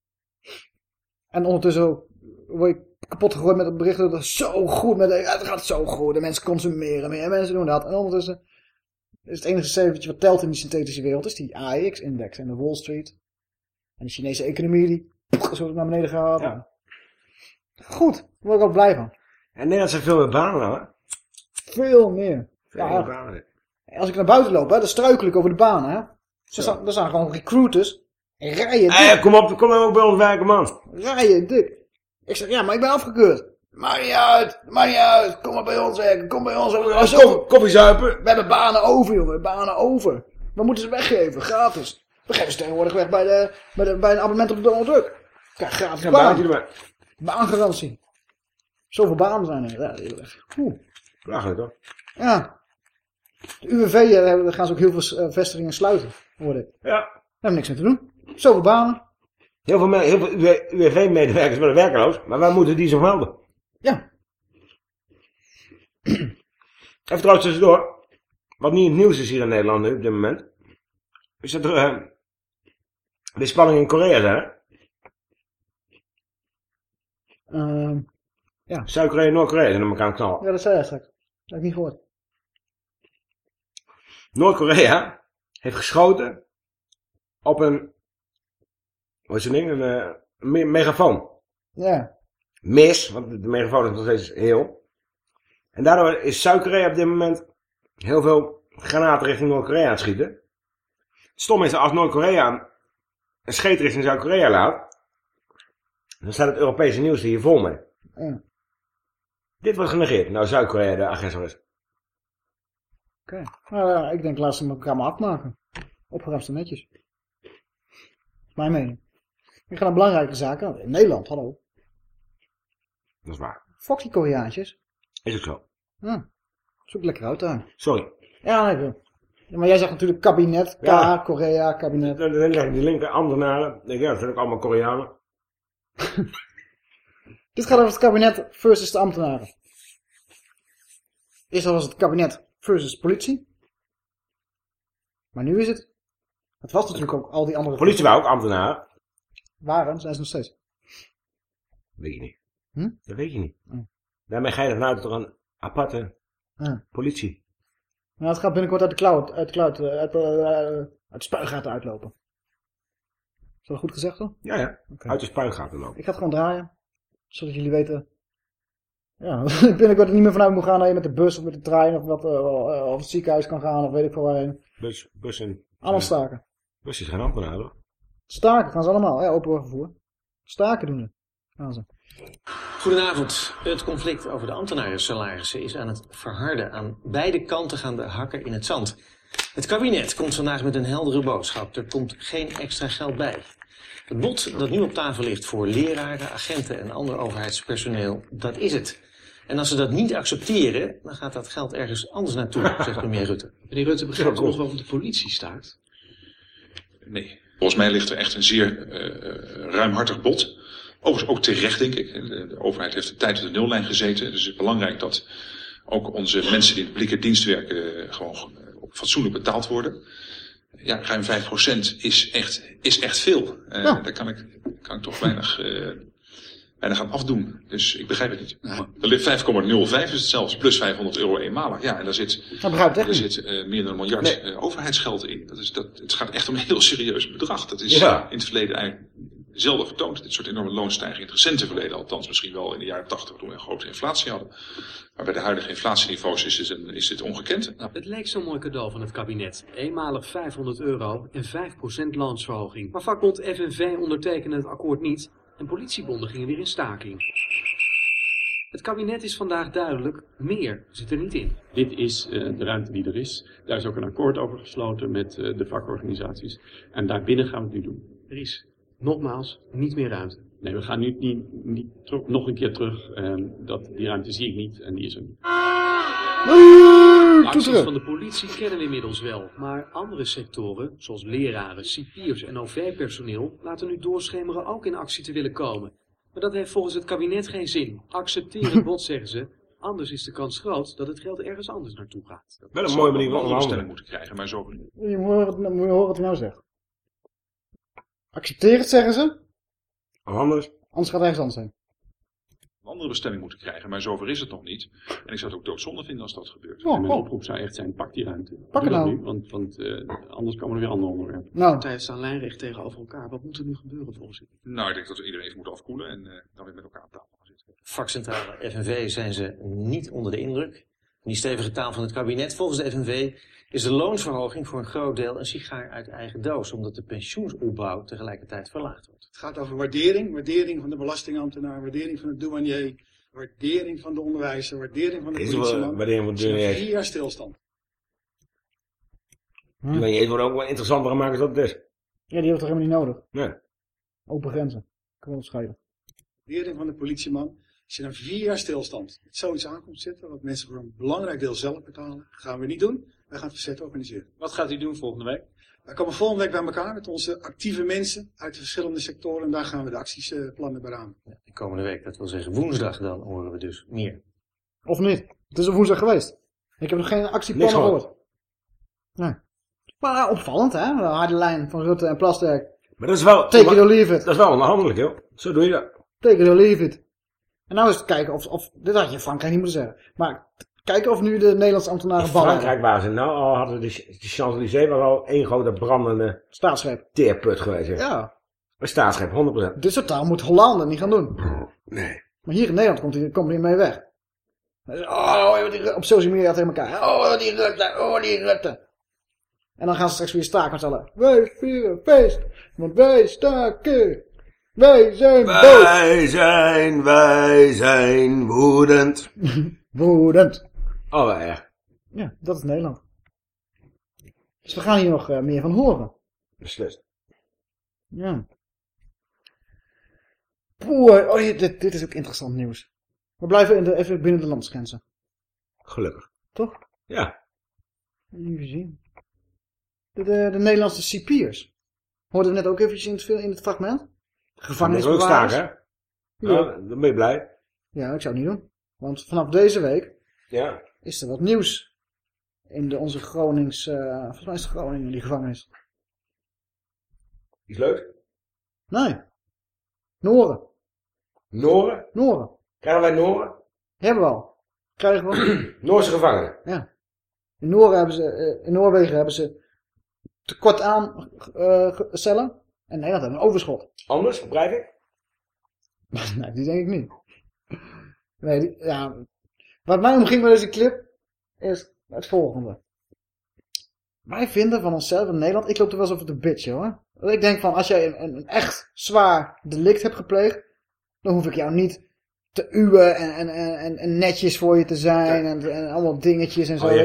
En ondertussen word je kapot gegooid met het bericht dat het zo goed met het gaat zo goed. De mensen consumeren meer, mensen doen dat. En ondertussen is het enige cijfertje wat telt in die synthetische wereld is die AEX-index en de Wall Street. En de Chinese economie die zo naar beneden gaat. Goed, daar word ik wel blij van. En Nederland zijn veel meer banen hè? Veel meer. Veel Ja, meer banen. Als ik naar buiten loop, hè, dan struikel ik over de banen. Hè. Er, staan, er staan gewoon recruiters. En rijen dik. Kom op, kom nou ook bij ons werken, man. Rijen dik. Ik zeg, ja, maar ik ben afgekeurd. Maakt niet uit, maakt niet uit. Kom maar bij ons werken, kom bij ons. We, Kom, koffie zuipen. we hebben banen over, jongen. Banen over. We moeten ze weggeven, gratis. We geven ze tegenwoordig weg bij, de, bij, de, bij een abonnement op Donald Duck. Kijk, gratis Ja, baan. baantje erbij. Baangarantie. Zoveel banen zijn er. Ja, heel erg. Oeh. Belachelijk, toch? Ja. De UWV, eh, daar gaan ze ook heel veel eh, vestigingen sluiten, hoor ik. Ja. Daar hebben we niks mee te doen. Zoveel banen. Heel veel, heel veel UWV-medewerkers worden werkeloos, maar wij moeten die zo melden. Ja. Even trouwens tussendoor. Wat niet het nieuws is hier in Nederland nu, op dit moment. Is dat er eh, de spanning in Korea zijn, hè? Ehm, ja. Zuid-Korea en Noord-Korea zijn aan elkaar het knallen. ja, dat zei hij straks. Dat heb ik niet gehoord. Noord-Korea heeft geschoten op een, wat is zo'n ding, een, eh, een me- megafoon. Ja. Mis, want de megafoon is nog steeds heel. En daardoor is Zuid-Korea op dit moment heel veel granaten richting Noord-Korea aan het schieten. Het stom is, als Noord-Korea een scheet richting Zuid-Korea laat, dan staat het Europese nieuws hier vol mee. Ja. Dit wordt genegeerd. Nou, Zuid-Korea de agressor is. Oké. Nou ja, ik denk laat ze elkaar maar afmaken. Opgeruimd en netjes. Is mijn mening. Ik ga naar belangrijke zaken. In Nederland, hallo. Dat is waar. Die Koreaantjes. Is ook zo. Ja. Zoek lekker uit daar. Sorry. Ja, nee, maar jij zegt natuurlijk kabinet. K, Ja. Korea, kabinet. Dan leg ik die linker ambtenaren. Ja, dat zijn ook allemaal Koreanen. Dit gaat over het kabinet versus de ambtenaren. Eerst was het kabinet versus politie. Maar nu is het... Het was natuurlijk ook al die andere... Politie waren ook ambtenaren. Waren, zijn ze nog steeds. Weet je niet. Hm? Dat weet je niet. Hm. Daarmee ga je ervan uit dat er een aparte politie. Nou, het gaat binnenkort uit de cloud, uit de cloud, eh, uit, eh, uit de spuigaten uitlopen. Is dat goed gezegd hoor? Ja, ja. Uit de spuigaten lopen. Ik ga het gewoon draaien. Zodat jullie weten... Ja, ik binnenkort er niet meer vanuit moet gaan dat je met de bus of met de trein of, wat, eh, of het ziekenhuis kan gaan of weet ik veel waarheen. Bus, bussen. Allemaal staken. Bus is geen ambtenaar hoor. Staken gaan ze allemaal, ja, openbaar vervoer. Staken doen ze. Gaan ze. Goedenavond. Het conflict over de ambtenarensalarissen is aan het verharden. Aan beide kanten gaan de hakken in het zand. Het kabinet komt vandaag met een heldere boodschap. Er komt geen extra geld bij. Het bod dat nu op tafel ligt voor leraren, agenten en ander overheidspersoneel, dat is het. En als ze dat niet accepteren, dan gaat dat geld ergens anders naartoe, zegt premier Rutte. Meneer Rutte, begrijpt u nog waarom de politie staakt? Nee. Volgens mij ligt er echt een zeer eh, ruimhartig bod. Overigens ook terecht, denk ik. De, de overheid heeft een tijd op de nullijn gezeten. Dus het is belangrijk dat ook onze mensen die in de publieke dienst werken... eh, gewoon eh, fatsoenlijk betaald worden. Ja, ruim 5% is echt, is echt veel. Eh, Daar kan ik, kan ik toch weinig, eh, weinig aan afdoen. Dus ik begrijp het niet. Er ligt 5,05 is het zelfs, plus 500 euro eenmalig. Ja, en daar zit, niet. zit eh, meer dan een miljard overheidsgeld in. Dat is, dat, het gaat echt om een heel serieus bedrag. Dat is Ja. in het verleden eigenlijk zelden vertoond. Dit soort enorme loonstijgingen in het recente verleden. Althans misschien wel in de jaren 80 toen we een grote inflatie hadden. Maar bij de huidige inflatieniveaus is dit, een, is dit ongekend. Nou, Het lijkt zo'n mooi cadeau van het kabinet. Eenmalig 500 euro en 5% loonsverhoging. Maar vakbond FNV ondertekende het akkoord niet en politiebonden gingen weer in staking. Het kabinet is vandaag duidelijk, meer zit er niet in. Dit is eh, de ruimte die er is. Daar is ook een akkoord over gesloten met eh, de vakorganisaties. En daarbinnen gaan we het nu doen. Er is, nogmaals, niet meer ruimte. Nee, we gaan nu niet, niet terug- nog een keer terug. ehm, dat, die ruimte zie ik niet en die is er niet. De acties van de politie kennen we inmiddels wel, maar andere sectoren, zoals leraren, cipiers en OV-personeel, laten nu doorschemeren ook in actie te willen komen. Maar dat heeft volgens het kabinet geen zin. Accepteer het bod, zeggen ze. Anders is de kans groot dat het geld ergens anders naartoe gaat. Wel een mooie manier van onderstelling onderhandelen. moeten krijgen, maar zo Je moet horen, moet je horen wat hij nou zegt. Accepteer het, zeggen ze. Anders? Anders gaat het ergens anders heen. een andere bestemming moeten krijgen. Maar zover is het nog niet. En ik zou het ook doodzonde vinden als dat gebeurt. Oh, en mijn oh. oproep zou echt zijn, pak die ruimte. Pak het nou. nu, want want eh, anders komen er weer andere onderwerpen. Nou. Partijen staan lijnrecht tegenover elkaar. Wat moet er nu gebeuren volgens u? Nou, ik denk dat we iedereen even moeten afkoelen en eh, dan weer met elkaar aan tafel gaan zitten. Vakcentrale FNV zijn ze niet onder de indruk. Van die stevige taal van het kabinet. Volgens de FNV is de loonsverhoging voor een groot deel een sigaar uit eigen doos. Omdat de pensioensopbouw tegelijkertijd verlaagd wordt. Het gaat over waardering. Waardering van de belastingambtenaar. Waardering van de douanier. Waardering van de onderwijzer. Waardering van de Is wel politieman. waardering van de Er is douanier? Vier jaar stilstand. Je eens wordt ook wel interessanter gemaakt dan dat het is. Ja, die heeft toch helemaal niet nodig? Nee. Open grenzen. We opschrijven. Waardering van de politieman. Als je dan vier jaar stilstand met zoiets aankomt zitten, wat mensen voor een belangrijk deel zelf betalen, gaan we niet doen. Wij gaan het verzet organiseren. Wat gaat u doen volgende week? Wij komen volgende week bij elkaar met onze actieve mensen uit de verschillende sectoren en daar gaan we de actiesplannen beramen. De komende week, dat wil zeggen woensdag dan, horen we dus meer. Of niet? Het is op woensdag geweest. Ik heb nog geen actieplan Niks gehoord. Nee. Maar ja, opvallend, hè? De harde lijn van Rutte en Plasterk. Maar dat is wel... Take it or leave it. Dat is wel onderhandelijk, joh. Zo doe je dat. Take it or leave it. En nou is het kijken of, of... Dit had je Frankrijk niet moeten zeggen. Maar kijken of nu de Nederlandse ambtenaren In ballen Frankrijk waren ze nou al, hadden de, de Champs-Élysées was al één grote brandende... Staatsgreep. Teerput geweest, hè. Ja. Een staatsgreep, 100%. Dit soort taal moet Hollanden niet gaan doen. Nee. Maar hier in Nederland komt hij komt hij mee weg. Zegt, Oh, die- op social media tegen elkaar. Oh, die Rutte, oh, die Rutte. En dan gaan ze straks weer staken met allen. Wij vieren feest, want wij staken. Wij zijn boos. Wij zijn, wij zijn woedend. Woedend. Oh, erg. Ja, dat is Nederland. Dus we gaan hier nog eh, meer van horen. Beslist. Ja. Poeh, oh, dit, dit is ook interessant nieuws. We blijven in de, even binnen de landsgrenzen. Gelukkig. Toch? Ja. Even zien. De, de, de Nederlandse cipiers. Hoorden we net ook eventjes in het, in het fragment. Dat is ook Gevangenisbewaarders. staken, hè? Ja. Ja, dan ben je blij. Ja, ik zou het niet doen. Want vanaf deze week Ja. Is er wat nieuws. In de, onze Gronings... eh, volgens mij is het Groningen die gevangenis. Iets leuks? Nee. Noren. Noren? Noren. Krijgen wij Noren? Hebben we al. Krijgen we. Noorse gevangenen. Ja. In, Noren hebben ze, eh, in Noorwegen hebben ze tekort aan ge- cellen. En Nederland heeft een overschot. Anders, begrijp ik? nee, die denk ik niet. Nee, die- ja. Wat mij omging met deze clip is het volgende. Wij vinden van onszelf in Nederland, ik loop er wel eens over de bitch hoor. Want Ik denk van, als jij een, een, echt zwaar delict hebt gepleegd, dan hoef ik jou niet te uwen en, en, en, en- netjes voor je te zijn en, en allemaal dingetjes en zo. Al je.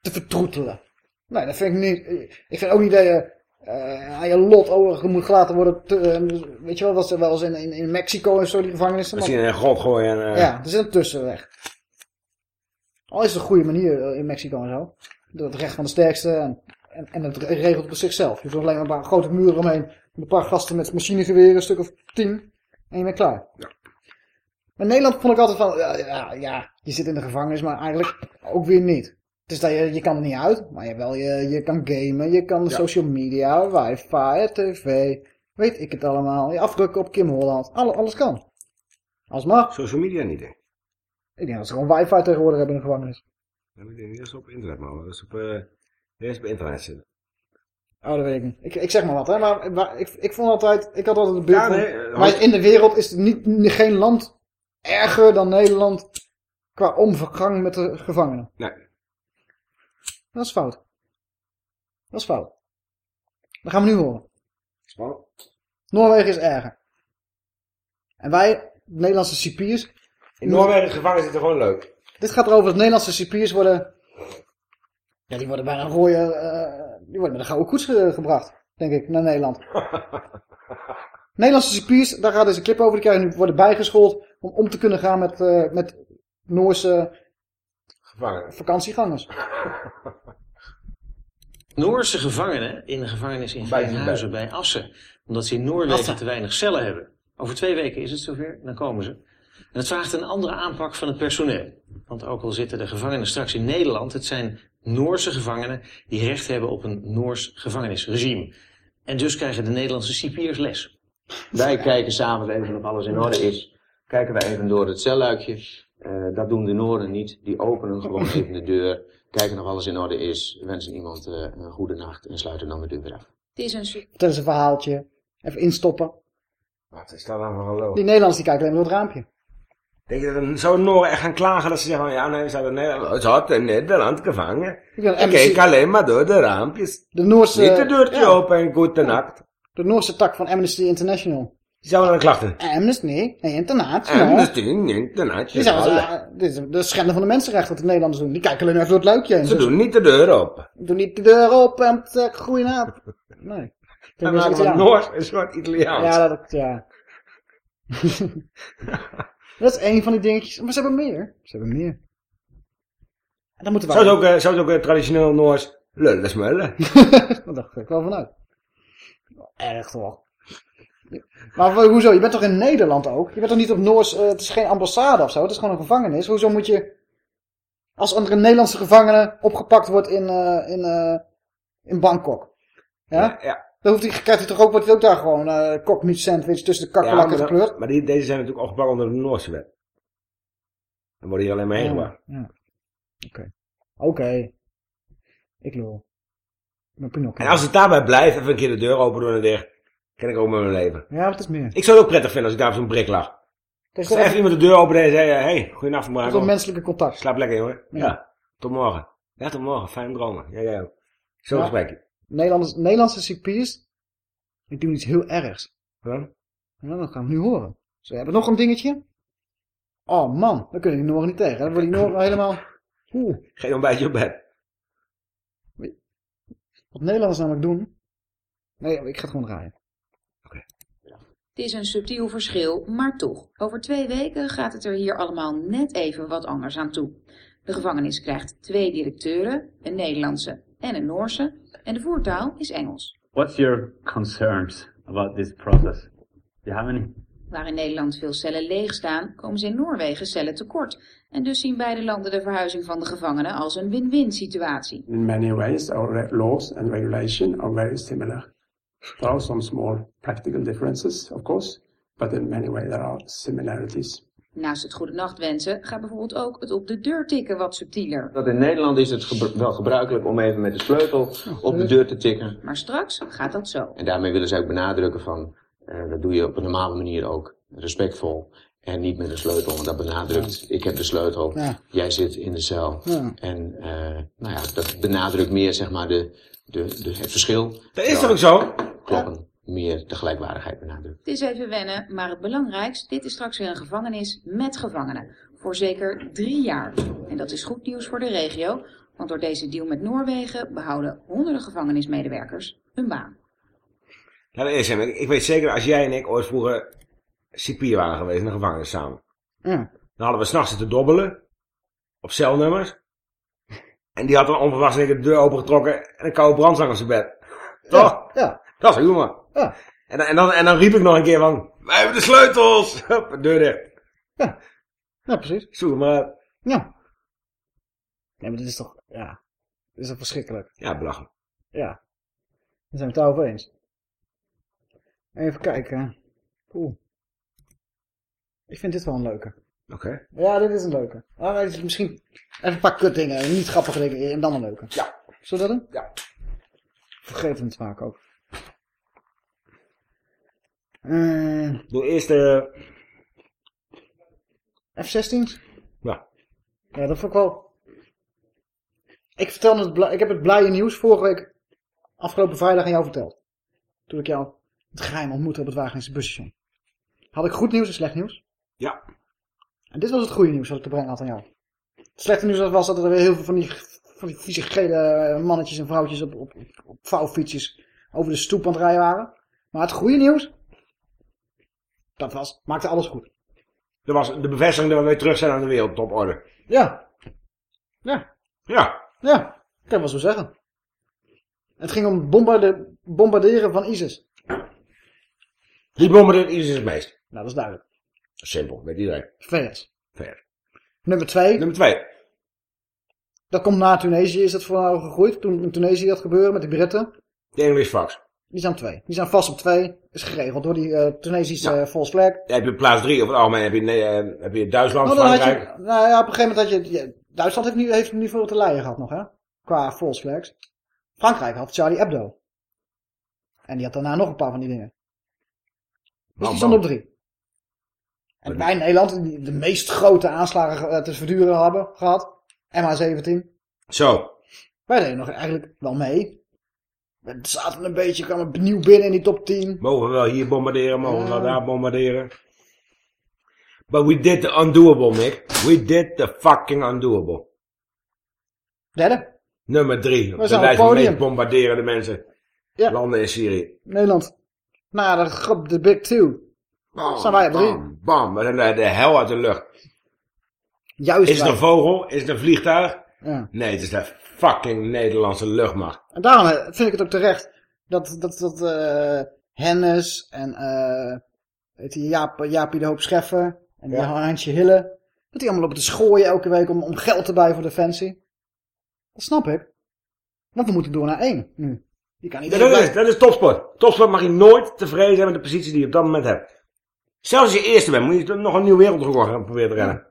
Te vertroetelen. Nee, dat vind ik niet. Ik vind ook niet dat je eh, aan je lot over moet gelaten worden. te- eh, weet je wel, wat ze wel eens in, in, in Mexico en zo, die gevangenissen. Je in een grond gooien en... eh, Ja, er zit een tussenweg. Al is het een goede manier eh, in Mexico en zo. Door het recht van de sterkste en, en, en het regelt op zichzelf. Je hoeft alleen maar een paar grote muren omheen. Een paar gasten met machinegeweren, een stuk of tien. En je bent klaar. Maar in Nederland vond ik altijd van, ja, ja, ja, je zit in de gevangenis, maar eigenlijk ook weer niet. Het is dat je, je kan er niet uit, maar je, wel, je, je kan gamen, je kan Ja. social media, wifi, tv, weet ik het allemaal. Je afdrukken op Kim Holland, alles, alles kan. Alles mag. Social media niet, hè? Ik denk dat ze gewoon wifi tegenwoordig hebben in de gevangenis. Ja, maar ik denk niet dat ze op internet mogen. Dat is op, eh dat is op internet zitten. Oh, dat weet ik niet. Ik, ik zeg maar wat, hè. Maar, maar ik, ik vond altijd, ik had altijd de beeld Ja, nee, eh, maar in de wereld is er niet, niet- geen land erger dan Nederland qua omgang met de gevangenen. Nee. Dat is fout. Dat is fout. Dat gaan we nu horen. Spannend. Noorwegen is erger. En wij, Nederlandse cipiers... In Noorwegen gevangen zitten gewoon leuk. Dit gaat erover dat Nederlandse cipiers worden... Ja, die worden bijna een rode... eh, die worden met een gouden koets ge- gebracht, denk ik, naar Nederland. Nederlandse cipiers, daar gaat deze clip over. Die krijgen nu worden bijgeschoold om om te kunnen gaan met, eh, met Noorse Gevangenen. vakantiegangers. Noorse gevangenen in de gevangenis in Bij- Veenhuizen bij Assen. Omdat ze in Noorwegen Assen. te weinig cellen hebben. Over twee weken is het zover, dan komen ze. En het vraagt een andere aanpak van het personeel. Want ook al zitten de gevangenen straks in Nederland, het zijn Noorse gevangenen die recht hebben op een Noors gevangenisregime. En dus krijgen de Nederlandse cipiers les. Wij kijken s'avonds even of alles in orde is. Kijken wij even door het celluikje. Eh, dat doen de Noorden niet. Die openen gewoon even de deur. Kijken of alles in orde is. Wensen iemand eh, een goede nacht en sluiten dan de deur weer af. Het is een eens een verhaaltje. Even instoppen. Wat is dat dan voor geloof? Die Nederlanders die kijken alleen maar door het raampje. Denk je dat een- zou Noor echt gaan klagen dat ze zeggen, van, ja nee, zijn in Nederland, ze had in Nederland gevangen. MC keek alleen maar door de raampjes. De Noorse... Niet de deurtje ja. open en goed de nacht. De Noorse tak van Amnesty International. Die zouden dan klachten. Amnesty International. Amnesty International. Die zouden dit is de schenden van de mensenrechten wat de Nederlanders doen. Die kijken alleen even door het luikje heen. Ze Dus- doen niet de deur open. Doe niet de deur open en zeggen goeienaap. Nee. En Dat is maken van. Noors een soort Italiaans. Ja, dat, ja. dat is één van die dingetjes. Maar ze hebben meer. Ze hebben meer. En dan moeten we... Zou het ook, eh, zou het ook eh, traditioneel Noors lullen smullen? Daar dacht ik wel vanuit. Erg toch. Maar hoezo? Je bent toch in Nederland ook? Je bent toch niet op Noors... eh, het is geen ambassade of zo. Het is gewoon een gevangenis. Hoezo moet je... Als er een Nederlandse gevangene opgepakt wordt in, in, in Bangkok. Ja? ja. Dan hoeft hij, krijgt hij toch ook, wordt hij ook daar gewoon cockmeat sandwich tussen de kakkerlakken maar, gekleurd? maar die, deze zijn natuurlijk opgepakt onder de Noorse wet. Dan worden hier alleen maar heen gebracht. Ja. Oké. Oké. Ik lul. Pinocchio. En als het daarbij blijft, even een keer de deur open doen en dicht, kan ik ook met mijn leven. Ja, wat is meer? Ik zou het ook prettig vinden als ik daar op zo'n brik lag. Als toch even iemand de deur open deed en zei, hé, hey, goedenacht Dat is vanmorgen. een menselijke contact. Slaap lekker, jongen. Ja. Ja. Tot morgen. Ja, tot morgen. Fijn dromen. Ja, ja. Zo'n Ja. gesprekje. Nederlanders, Nederlandse cipiers, die doen iets heel ergs. Ja? Ja, dat gaan we nu horen. Ze hebben nog een dingetje. Oh man, dan kunnen die Noren niet tegen. Dan worden die Noren helemaal... Oeh. Geen ontbijtje op bed. Wat Nederlanders namelijk doen... Nee, ik ga het gewoon draaien. Het is een subtiel verschil, maar toch. Over twee weken gaat het er hier allemaal net even wat anders aan toe. De gevangenis krijgt twee directeuren, een Nederlandse en een Noorse. En de voertaal is Engels. What's your concerns about this process? Do you have any? Waar in Nederland veel cellen leeg staan, komen ze in Noorwegen cellen tekort. En dus zien beide landen de verhuizing van de gevangenen als een win-win situatie. In many ways, our laws and regulation are very similar. There are some small practical differences, of course, but in many ways there are similarities. Naast het goede nacht wensen gaat bijvoorbeeld ook het op de deur tikken wat subtieler. Dat in Nederland is het gebru- wel gebruikelijk om even met de sleutel op de deur te tikken. Maar straks gaat dat zo. En daarmee willen ze ook benadrukken van, eh, dat doe je op een normale manier ook. Respectvol. En niet met een sleutel, want dat benadrukt, ik heb de sleutel, Ja. jij zit in de cel. Ja. En eh, nou ja, dat benadrukt meer zeg maar de, de, de, het verschil. Dat is toch ook zo? Kloppen, meer de gelijkwaardigheid benadrukt. Het is even wennen, maar het belangrijkste, dit is straks weer een gevangenis met gevangenen. Voor zeker drie jaar. En dat is goed nieuws voor de regio, want door deze deal met Noorwegen behouden honderden gevangenismedewerkers hun baan. We eerst ik, ik weet zeker, als jij en ik ooit vroeger cipier waren geweest in de gevangenis samen. Ja. Dan hadden we s'nachts zitten dobbelen. Op celnummers. En die had dan onverwachts de deur opengetrokken en een koude brandzang op zijn bed. Toch? Ja. Dat is humor. Ja. En, dan- en, dan, en dan riep ik nog een keer van, wij hebben de sleutels! Hup, de deur dicht. Ja, precies. Zoek maar. Ja. Nee, maar dit is toch... Ja. Dit is toch verschrikkelijk. Ja, belachelijk. Ja. Daar zijn we het over eens. Even kijken. Oeh. Ik vind dit wel een leuke. Oké. Ja, dit is een leuke. Ah, dit is misschien even een paar kut dingen, niet grappige dingen en dan een leuke. Ja. Zullen we dat doen? Ja. Vergeten het vaak ook. Eh, Doe eerst de... F-16's? Ja. Ja, dat vond ik wel... Ik, vertel het ik heb het blije nieuws vorige week, afgelopen vrijdag aan jou verteld. Toen ik jou het geheim ontmoette op het Wageningse busstation. Had ik goed nieuws en slecht nieuws? Ja. En dit was het goede nieuws wat ik te brengen had aan jou. Het slechte nieuws was dat er weer heel veel van die, van die vieze gele mannetjes en vrouwtjes op, op, op vouwfietsjes over de stoep aan het rijden waren. Maar het goede nieuws, dat was, maakte alles goed. Dat was de bevestiging dat we weer terug zijn aan de wereldtoporde. Ja. Ja. Ja. Ja, kan je wel zo zeggen. Het ging om bombarde, bombarderen van ISIS. Wie bombardeert ISIS het meest? Nou, dat is duidelijk. Simpel, weet iedereen. VS. VS. Nummer twee. Nummer twee. Dat komt na Tunesië, is dat voor nou gegroeid. Toen in Tunesië dat gebeurde met de Britten. De English Fox. Die zijn op twee. Die zijn vast op twee. Is geregeld door die eh, Tunesische eh, false flag. Heb je plaats 3 over het algemeen. Heb je, nee, eh, heb je Duitsland, dan had je, Frankrijk. nou ja, op een gegeven moment had je... Duitsland heeft niet, heeft niet veel te lijden gehad nog, hè? Qua false flags. Frankrijk had Charlie Hebdo. En die had daarna nog een paar van die dingen. Dus die stond op drie. En wij in Nederland, die de meest grote aanslagen te verduren hebben gehad. MH17. Zo. Wij deden nog eigenlijk wel mee. We zaten een beetje, kwamen nieuw binnen in die top 10. Mogen we wel hier bombarderen, mogen we wel daar bombarderen. But we did the undoable, Mick. We did the fucking undoable. Derde, Nummer drie. We De zijn op lijst meest bombarderende mensen. Ja. Landen in Syrië. Nederland. Na de, groep- de Big Two. Bam, zijn wij op drie. Bam, bam. We zijn de, de hel uit de lucht. Juist Is het een vogel? Is het een vliegtuig? Ja. Nee, het is de fucking Nederlandse luchtmacht. En daarom eh, vind ik het ook terecht dat, dat, dat eh, Hennis en eh die Jaap, Jaapie de Hoop Scheffer en die Ja. Hansje Hille, dat die allemaal op te schooien elke week om, om geld erbij voor Defensie. Dat snap ik. Want we moeten door naar één nu. Je kan niet Ja, dat, is, dat is topsport. Topsport mag je nooit tevreden zijn met de positie die je op dat moment hebt. Zelfs als je eerste bent, moet je nog een nieuw wereldrecord gaan proberen te rennen.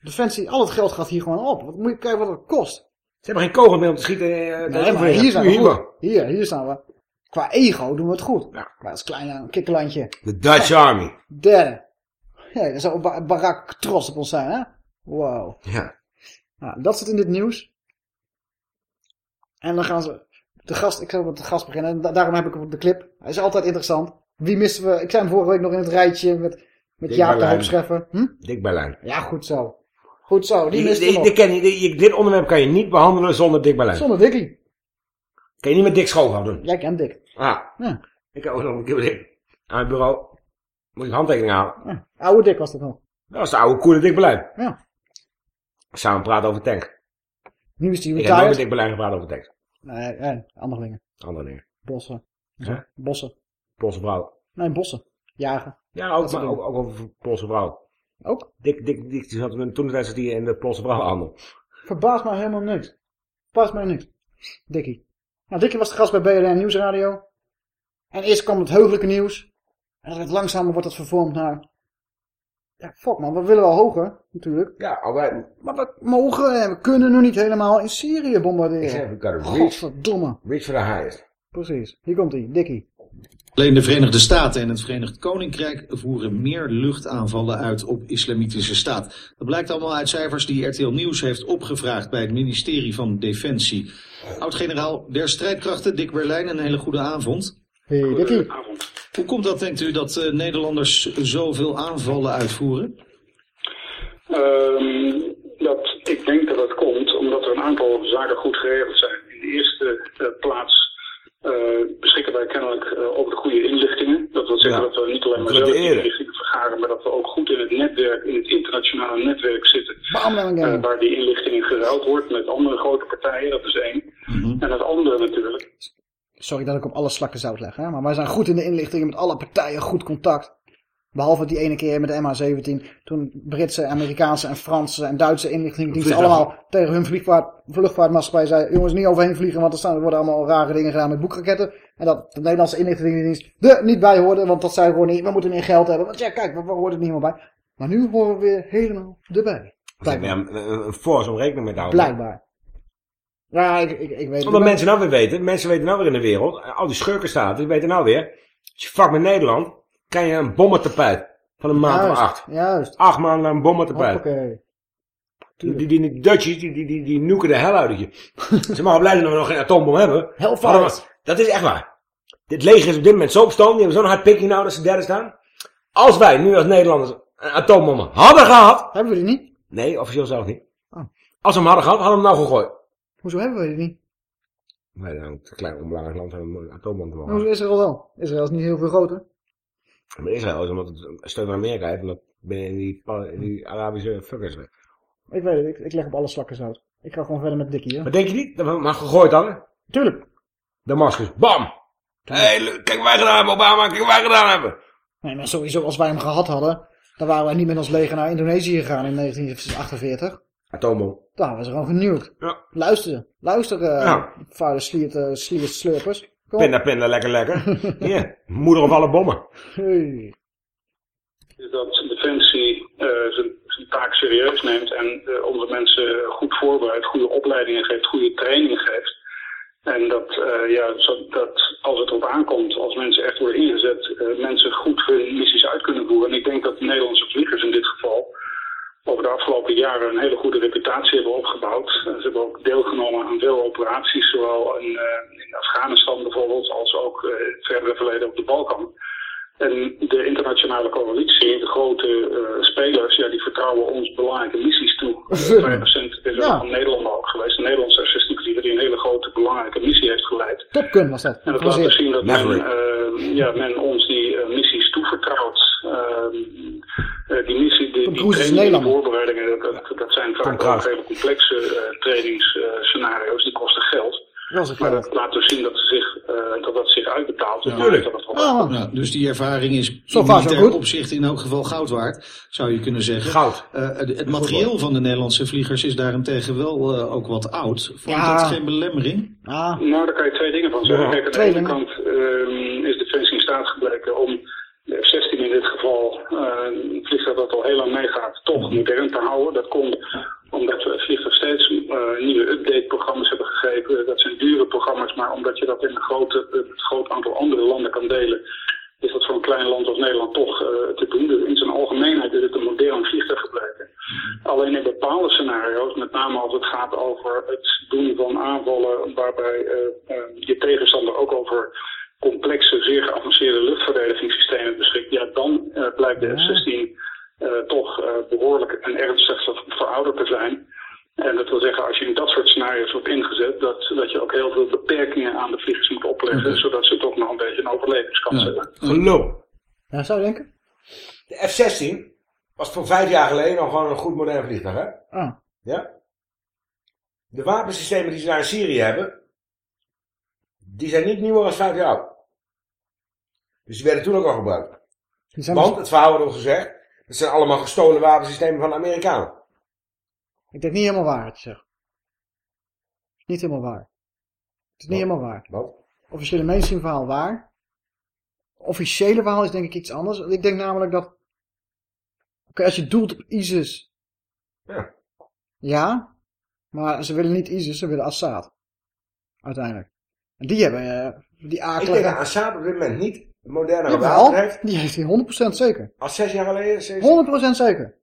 Defensie, al het geld gaat hier gewoon op. Wat moet je kijken wat het kost. Ze hebben geen kogel meer om te schieten. eh, Nee, te maar hier zijn we Hier, goed. Hier, hier staan we. Qua ego doen we het goed. Ja. Maar als kleine kikkerlandje. De Dutch Army. Derde. Ja, dan zou Ba- Barack trots op ons zijn, hè? Wow. Ja. Nou, dat zit in dit nieuws. En dan gaan ze... De gast, ik zal met de gast beginnen. En da- daarom heb ik de clip. Hij is altijd interessant. Wie missen we? Ik zei hem vorige week nog in het rijtje met, met Jaap de. Hoop. Hm? Dick Berlijn. Ja, goed zo. Goed zo, die Die- mist die- die ken die- dit onderwerp kan je niet behandelen zonder Dick Berlijn. Zonder Dickie. Kan je niet met Dick Schoolhout doen. Jij kent Dick. Ah. Ja. Ik heb ook nog een keer Dick aan het bureau. Moet ik handtekening halen. Ja. Oude Dick was dat nog. Dat was de oude coole Dick Berlijn. Ja. Samen praten over tank. Nu is hij Ik heb nooit met retired. Dick Berlijn gepraat over tank. Nee, nee, andere dingen. Andere dingen. Bossen. Hè? Bossen. Poolse vrouw. Nee, bossen. Jagen. Ja, ook, maar ook over Poolse vrouw. Ook? Dick, Dick, Dick die zat toen zat hij in de Poolse vrouwenhandel. Verbaast mij helemaal niks. Verbaast mij niks. Dikkie. Nou, Dikkie was de gast bij BNN Nieuwsradio. En eerst kwam het heugelijke nieuws. En dat werd langzamer wordt het vervormd naar... Ja, fuck man, we willen wel hoger, natuurlijk. Ja. Maar we mogen en we kunnen nu niet helemaal in Syrië Ik bombarderen. Godverdomme. reach for the highest. Precies. Hier komt hij, Dikkie. Alleen de Verenigde Staten en het Verenigd Koninkrijk voeren meer luchtaanvallen uit op islamitische staat. Dat blijkt allemaal uit cijfers die RTL Nieuws heeft opgevraagd bij het ministerie van Defensie. Oud-generaal der strijdkrachten Dick Berlijn, een hele goede avond. Hey, Dikkie. Hoe komt dat, denkt u, dat eh, Nederlanders zoveel aanvallen uitvoeren? Ehm, dat, ik denk dat dat komt omdat er een aantal zaken goed geregeld zijn. In de eerste eh, plaats beschikken wij kennelijk eh, over de goede inlichtingen. Dat wil zeggen Ja. dat we niet alleen maar zelf inlichtingen vergaren, maar dat we ook goed in het netwerk, in het internationale netwerk zitten. Bam, bam, bam. eh, waar die inlichtingen geruild wordt met andere grote partijen, dat is één. En het andere natuurlijk, Sorry dat ik op alle slakken zout leg, hè? maar wij zijn goed in de inlichtingen met alle partijen, goed contact. Behalve die ene keer met de MH17, toen Britse, Amerikaanse en Franse en Duitse inlichtingendiensten allemaal tegen hun vluchtvaartmaatschappij zeiden, jongens niet overheen vliegen, want er, staan, er worden allemaal rare dingen gedaan met boekraketten. En dat de Nederlandse inlichtingendienst er niet bij hoorde, want dat zei gewoon niet, we moeten meer geld hebben. Want ja, kijk, we, we horen er niet meer bij. Maar nu horen we weer helemaal erbij. Een force om rekening mee te houden. Blijkbaar. Ja, ik, ik, ik weet Omdat mensen nou weer weten, mensen weten nou weer in de wereld, al die schurkenstaten, die weten nou weer, als je fuck met Nederland, kan je een bommentapijt van een maand of acht. Juist. Acht maanden naar een bommentapijt. Hoppakee. Die, die, die, Dutchies, die, die, die, die noeken de hel uit je. Ze mogen blij zijn dat we nog geen atoombom hebben. Hellfire. Dat is echt waar. Dit leger is op dit moment zo op stoom, die hebben zo'n hard pikking nou dat ze derde staan. Als wij nu als Nederlanders een atoombom hadden gehad. Hebben we die niet? Nee, officieel zelf niet. Oh. Als we hem hadden gehad, hadden we hem nou gegooid. Hoezo hebben we die niet? Wij zijn een klein onbelangrijk land om een atoombom te. Hoezo Israël wel? Israël is niet heel veel groter. Maar Israël is omdat het steun van Amerika heeft, omdat binnen die, in die Arabische fuckers. Ik weet het, ik, ik leg op alle slakken zout. Ik ga gewoon verder met Dikkie, hè? Maar denk je niet dat we hem maar gegooid hadden? Tuurlijk. Damascus, bam! Hé, hey, kijk wat wij gedaan hebben, Obama, kijk wat wij gedaan hebben. Nee, maar sowieso, als wij hem gehad hadden, dan waren wij niet met ons leger naar Indonesië gegaan in 1948. Atoombom. Daar waren ze gewoon genuwd. Ja. Luister, luister, eh Ja. vuile sliert, eh, sliert slurpers. Kom. Pinda, pinda, lekker, lekker. Hier, moeder op alle bommen. Hey. is dat Defensie eh, zijn, zijn taak serieus neemt en eh, onze mensen goed voorbereidt, goede opleidingen geeft, goede trainingen geeft. En dat, eh, ja, dat als het erop aankomt, als mensen echt worden ingezet, eh, mensen goed hun missies uit kunnen voeren. En ik denk dat de Nederlandse vliegers in dit geval over de afgelopen jaren een hele goede reputatie hebben opgebouwd. Ze hebben ook deelgenomen aan veel operaties, zowel in, eh, in Afghanistan bijvoorbeeld, als ook eh, verdere verleden op de Balkan. En de internationale coalitie, de grote eh, spelers, ja, die vertrouwen ons belangrijke missies toe. Uh, recent is er Ja. van Nederland ook geweest, een Nederlandse F-16 die een hele grote belangrijke missie heeft geleid. Top Gun was dat. En dat laat dus zien dat men, eh, ja, men ons die eh, missies toevertrouwt. Ehm, eh, die missie, die, Nederlander. voorbereidingen, dat, dat, dat zijn vaak ook hele complexe uh, trainingsscenario's, die kosten geld. Maar dat laat dus zien dat, ze zich, eh, dat dat zich uitbetaalt. Dus Tuurlijk. dat het wel Ah, Ja, dus die ervaring is Zo in goed. opzicht in elk geval goud waard, zou je kunnen zeggen. Goud. Eh, het, het materieel van de Nederlandse vliegers is daarentegen wel eh, ook wat oud. Vond Ja. dat geen belemmering? Ah, Nou, daar kan je twee dingen van zeggen. Ja, Kijk, aan de ene dingen. kant ehm, is Defensie in staat gebleken om de F-16 in dit geval, eh, een vliegtuig dat al heel lang meegaat, toch modern te houden. Dat komt omdat we vliegtuig steeds eh, nieuwe update-programma's hebben gegeven. Dat zijn dure programma's, maar omdat je dat in een grote, een groot aantal andere landen kan delen, is dat voor een klein land als Nederland toch eh, te doen. Dus in zijn algemeenheid is het een modern vliegtuig gebleken. Alleen in bepaalde scenario's, met name als het gaat over het doen van aanvallen waarbij eh, eh, je tegenstander ook over complexe, zeer geavanceerde luchtverdedigingssystemen beschikt, ja, dan eh, blijkt de F-16 eh, toch eh, behoorlijk en ernstig ver- verouderd te zijn. En dat wil zeggen, als je in dat soort scenario's wordt ingezet, dat, dat je ook heel veel beperkingen aan de vliegers moet opleggen, zodat ze toch nog een beetje een overlevingskans hebben. Gelul. ja, zou je denken? De F-16 was voor vijf jaar geleden nog gewoon een goed modern vliegtuig, hè? Ah, Ja? De wapensystemen die ze daar in Syrië hebben, die zijn niet nieuwer dan vijf jaar oud. Dus die werden toen ook al gebruikt. Want, het verhaal wordt al gezegd, het zijn allemaal gestolen wapensystemen van de Amerikanen. Ik denk niet helemaal waar, je zegt. Niet helemaal waar. Het is niet helemaal waar. Wat? Officiële mainstream verhaal waar. Officiële verhaal is denk ik iets anders. Ik denk namelijk dat... Oké, als je doelt op ISIS... Ja. Ja. Maar ze willen niet ISIS, ze willen Assad. Uiteindelijk. En die hebben eh, die Ik denk akelige... dat Assad op dit moment niet moderne Jawel, heeft. die heeft hij 100% zeker. 100% Als zes jaar geleden. Zes... zeker.